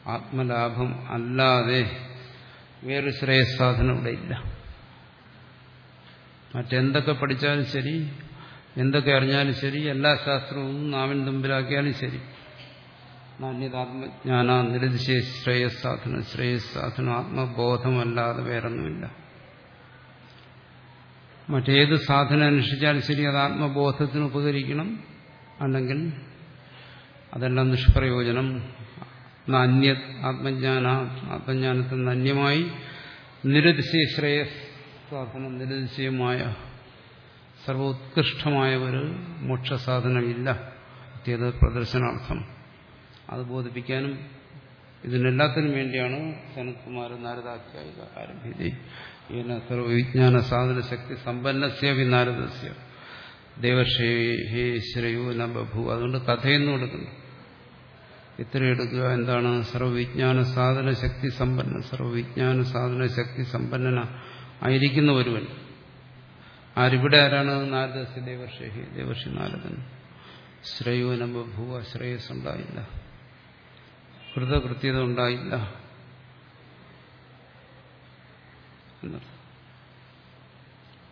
ആത്മലാഭം അല്ലാതെ വേറൊരു ശ്രേയസാധനം ഇവിടെ ഇല്ല. മറ്റെന്തൊക്കെ പഠിച്ചാലും ശരി എന്തൊക്കെ അറിഞ്ഞാലും ശരി എല്ലാ ശാസ്ത്രവും നാവിൻ തുമ്പിലാക്കിയാലും ശരി. നാണ്യതാത്മജ്ഞാന നിരതിശയ ശ്രേയസാധനം ശ്രേയസാധനം ആത്മബോധമല്ലാതെ വേറൊന്നുമില്ല. മറ്റേത് സാധന അനുഷ്ഠിച്ചാലും ശരി അത് ആത്മബോധത്തിന് ഉപകരിക്കണം. അല്ലെങ്കിൽ അതെല്ലാം നിഷ്പ്രയോജനം. അന്യ ആത്മജ്ഞാന ആത്മജ്ഞാനത്തിൽ നിന്ന് അന്യമായി നിരതിശയ സാധനം നിരതിശയമായ സർവോത്കൃഷ്ടമായ ഒരു മോക്ഷസാധനമില്ല. ഇത്യത് പ്രദർശനാർത്ഥം. അത് ബോധിപ്പിക്കാനും ഇതിനെല്ലാത്തിനും വേണ്ടിയാണ് സനത്കുമാര നാരദാഖ്യായിക ആരംഭിച്ചത്. സർവവിജ്ഞാന സാധന ശക്തി സമ്പന്നസ്യവി നാരദസ്യ. ഹേ ന നബഭൂ അതുകൊണ്ട് കഥയെന്ന് കൊടുക്കുന്നു ഇത്ര എടുക്കുക എന്താണ് സർവവിജ്ഞാന സാധന ശക്തി സമ്പന്ന സർവവിജ്ഞാന സാധന ശക്തി സമ്പന്നന ആയിരിക്കുന്ന ഒരുവൻ. ആരിവിടെ ആരാണ്? നാരദസി ദേവർഷി ദേവർഷി നാരദൻ. ബഭു ശ്രേയസ് ഉണ്ടായില്ല. കൃതകൃത്യത ഉണ്ടായില്ല.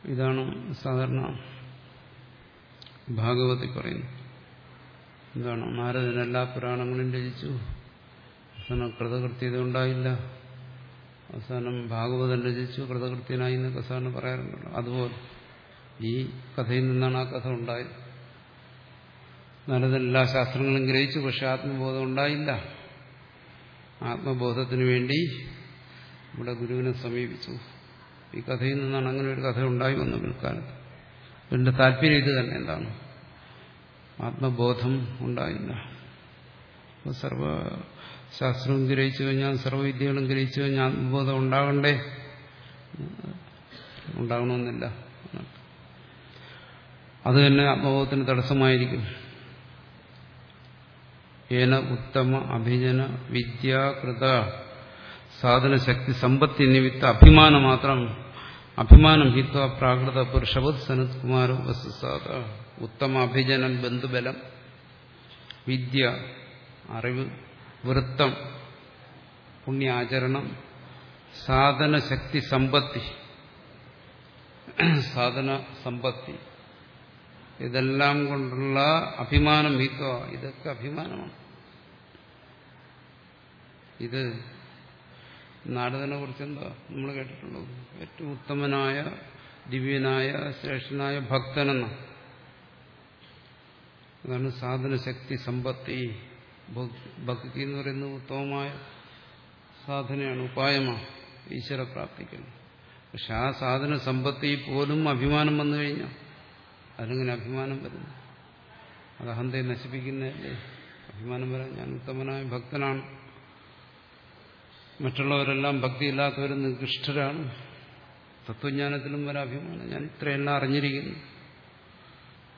ഇതാണ് സാധാരണ ഭാഗവതി പറയുന്നത്. എന്താണ്? നാരദൻ എല്ലാ പുരാണങ്ങളും രചിച്ചു. അവസാനം കൃതകൃത്യത ഉണ്ടായില്ല അവസാനം ഭാഗവതൻ രചിച്ചു. കൃതകൃത്യനായി എന്നൊക്കെ സാറിന് പറയാറുണ്ടല്ലോ. അതുപോലെ ഈ കഥയിൽ നിന്നാണ് ആ കഥ ഉണ്ടായത്. നാരദൻ എല്ലാ ശാസ്ത്രങ്ങളും ഗ്രഹിച്ചു പക്ഷെ ആത്മബോധം ഉണ്ടായില്ല. ആത്മബോധത്തിന് വേണ്ടി ഇവിടെ ഗുരുവിനെ സമീപിച്ചു. ഈ കഥയിൽ നിന്നാണ് അങ്ങനെ ഒരു കഥ ഉണ്ടായി വന്നു പിൽക്കാലത്ത് എന്റെ താല്പര്യം ഇത് തന്നെ എന്താണ്? ആത്മബോധം ഉണ്ടായില്ല. അപ്പോൾ സർവ ശാസ്ത്രവും ഗ്രഹിച്ചു കഴിഞ്ഞാൽ സർവവിദ്യകളും ഗ്രഹിച്ചു കഴിഞ്ഞാൽ ആത്മബോധം ഉണ്ടാകണ്ടേ? ഉണ്ടാകണമെന്നില്ല. അത് തന്നെ ആത്മബോധത്തിന് തടസ്സമായിരിക്കും. ഏന ഉത്തമ അഭിജന വിദ്യാകൃത സാധനശക്തി സമ്പത്തി നിമിത്ത അഭിമാനം മാത്രം. അഭിമാനം ഹിത്വ പ്രാകൃത പുരുഷവത് സനത് കുമാരോ വസുസാദ ഉത്തമ അഭിജനം ബന്ധുബലം വിദ്യ അറിവ് വൃത്തം പുണ്യാചരണം സാധനശക്തി സമ്പത്തി. സാധന സമ്പത്തി ഇതെല്ലാം കൊണ്ടുള്ള അഭിമാനം ഹിത്വ ഇതൊക്കെ അഭിമാനമാണ്. ഇത് നാരദനെ കുറിച്ച് എന്താ നമ്മൾ കേട്ടിട്ടുള്ളത് ഏറ്റവും ഉത്തമനായ ദിവ്യനായ ശ്രേഷ്ഠനായ ഭക്തനെന്ന അതാണ് സാധനശക്തി സമ്പത്തി ഭക്തി എന്ന് പറയുന്നത് ഉത്തമമായ സാധനയാണ് ഉപായമാണ് ഈശ്വരപ്രാപ്തിക്ക് പക്ഷെ ആ സാധന സമ്പത്തി പോലും അഭിമാനം വന്നു കഴിഞ്ഞാൽ അതിനെങ്ങനെ അഭിമാനം വരുന്നു. അത് അഹന്തയെ നശിപ്പിക്കുന്നതല്ലേ? അഭിമാനം വരാൻ ഞാൻ ഉത്തമനായ ഭക്തനാണ്. മറ്റുള്ളവരെല്ലാം ഭക്തിയില്ലാത്തവരും നികൃഷ്ടരാണ്. തത്വജ്ഞാനത്തിലും വരെ അഭിമാനം. ഞാൻ ഇത്രയെല്ലാം അറിഞ്ഞിരിക്കുന്നു.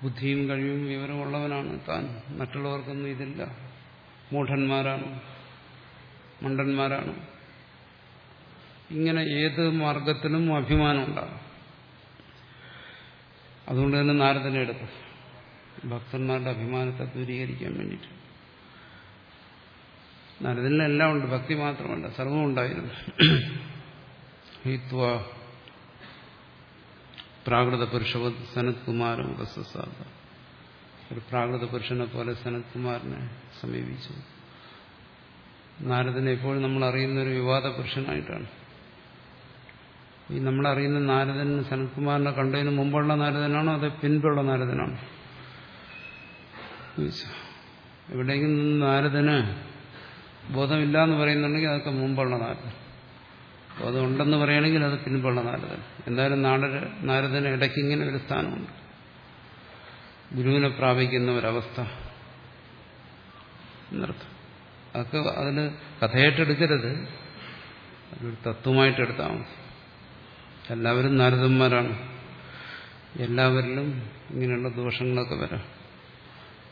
ബുദ്ധിയും കഴിവും വിവരമുള്ളവനാണ് താൻ. മറ്റുള്ളവർക്കൊന്നും ഇതില്ല. മൂഢന്മാരാണ്. മണ്ടന്മാരാണ്. ഇങ്ങനെ ഏത് മാർഗത്തിനും അഭിമാനം ഉണ്ടാകും അതുകൊണ്ട് തന്നെ നാരദനെ എടുത്തു ഭക്തന്മാരുടെ അഭിമാനത്തെ ദൂരീകരിക്കാൻ വേണ്ടിയിട്ട്. നാരദനെല്ലാം ഉണ്ട്. ഭക്തി മാത്രമല്ല. സർവം ഉണ്ടായിരുന്നു ഹിത്വ പ്രാകൃത പുരുഷവത് സനത് കുമാരൻ ഉപസാദ ഒരു പ്രാകൃത പുരുഷനെ പോലെ സനത് കുമാരനെ സമീപിച്ചു. നാരദനെ എപ്പോഴും നമ്മൾ അറിയുന്ന ഒരു വിവാദ പുരുഷനായിട്ടാണ്. ഈ നമ്മളറിയുന്ന നാരദൻ സനത്കുമാറിനെ കണ്ടതിന് മുമ്പുള്ള നാരദനാണോ അതോ പിൻപുള്ള നാരദനാണോ? എവിടെയെങ്കിലും നാരദന് ബോധമില്ല എന്ന് പറയുന്നുണ്ടെങ്കിൽ അതൊക്കെ മുമ്പുള്ള നാരദൻ. ബോധം ഉണ്ടെന്ന് പറയുകയാണെങ്കിൽ അത് പിൻപുള്ള നാരദൻ. എന്തായാലും നാടര നാരദന് ഇടയ്ക്ക് ഇങ്ങനെ ഒരു സ്ഥാനമുണ്ട്. ഗുരുവിനെ പ്രാപിക്കുന്ന ഒരവസ്ഥ. എന്നർത്ഥം. അതൊക്കെ അതിന് കഥയായിട്ടെടുക്കരുത് അതൊരു തത്വമായിട്ടെടുത്താൽ മതി. എല്ലാവരും നാരദന്മാരാണ്. എല്ലാവരിലും ഇങ്ങനെയുള്ള ദോഷങ്ങളൊക്കെ വരാം.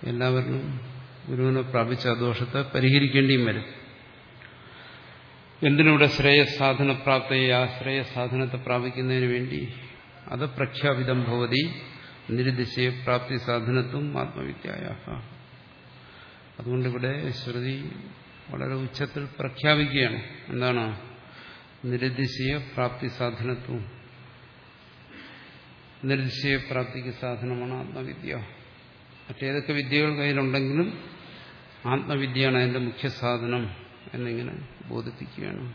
എല്ലാവരിലും ഗുരുവിനെ പ്രാപിച്ച ആ ദോഷത്തെ പരിഹരിക്കേണ്ടിയും വരും. എന്തിനൂടെ ശ്രേയസാധന പ്രാപ്തയെ ആ ശ്രേയസാധനത്തെ പ്രാപിക്കുന്നതിന് വേണ്ടി? അത് പ്രഖ്യാപിതം ഭവതി നിരുദിശയ പ്രാപ്തി സാധനത്വം ആത്മവിദ്യായ അതുകൊണ്ടിവിടെ ശ്രുതി വളരെ ഉച്ചത്തിൽ പ്രഖ്യാപിക്കുകയാണ്. എന്താണ്? നിരുദ്ദേശീയ പ്രാപ്തി സാധനത്വം. നിരുദ്ദേശീയ പ്രാപ്തിക്ക് സാധനമാണ് ആത്മവിദ്യ. മറ്റേതൊക്കെ വിദ്യകൾ കയ്യിലുണ്ടെങ്കിലും ആത്മവിദ്യയാണ് അതിന്റെ മുഖ്യ സാധനം എന്നിങ്ങനെ ബോധിപ്പിക്കുകയാണ്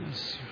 Yes.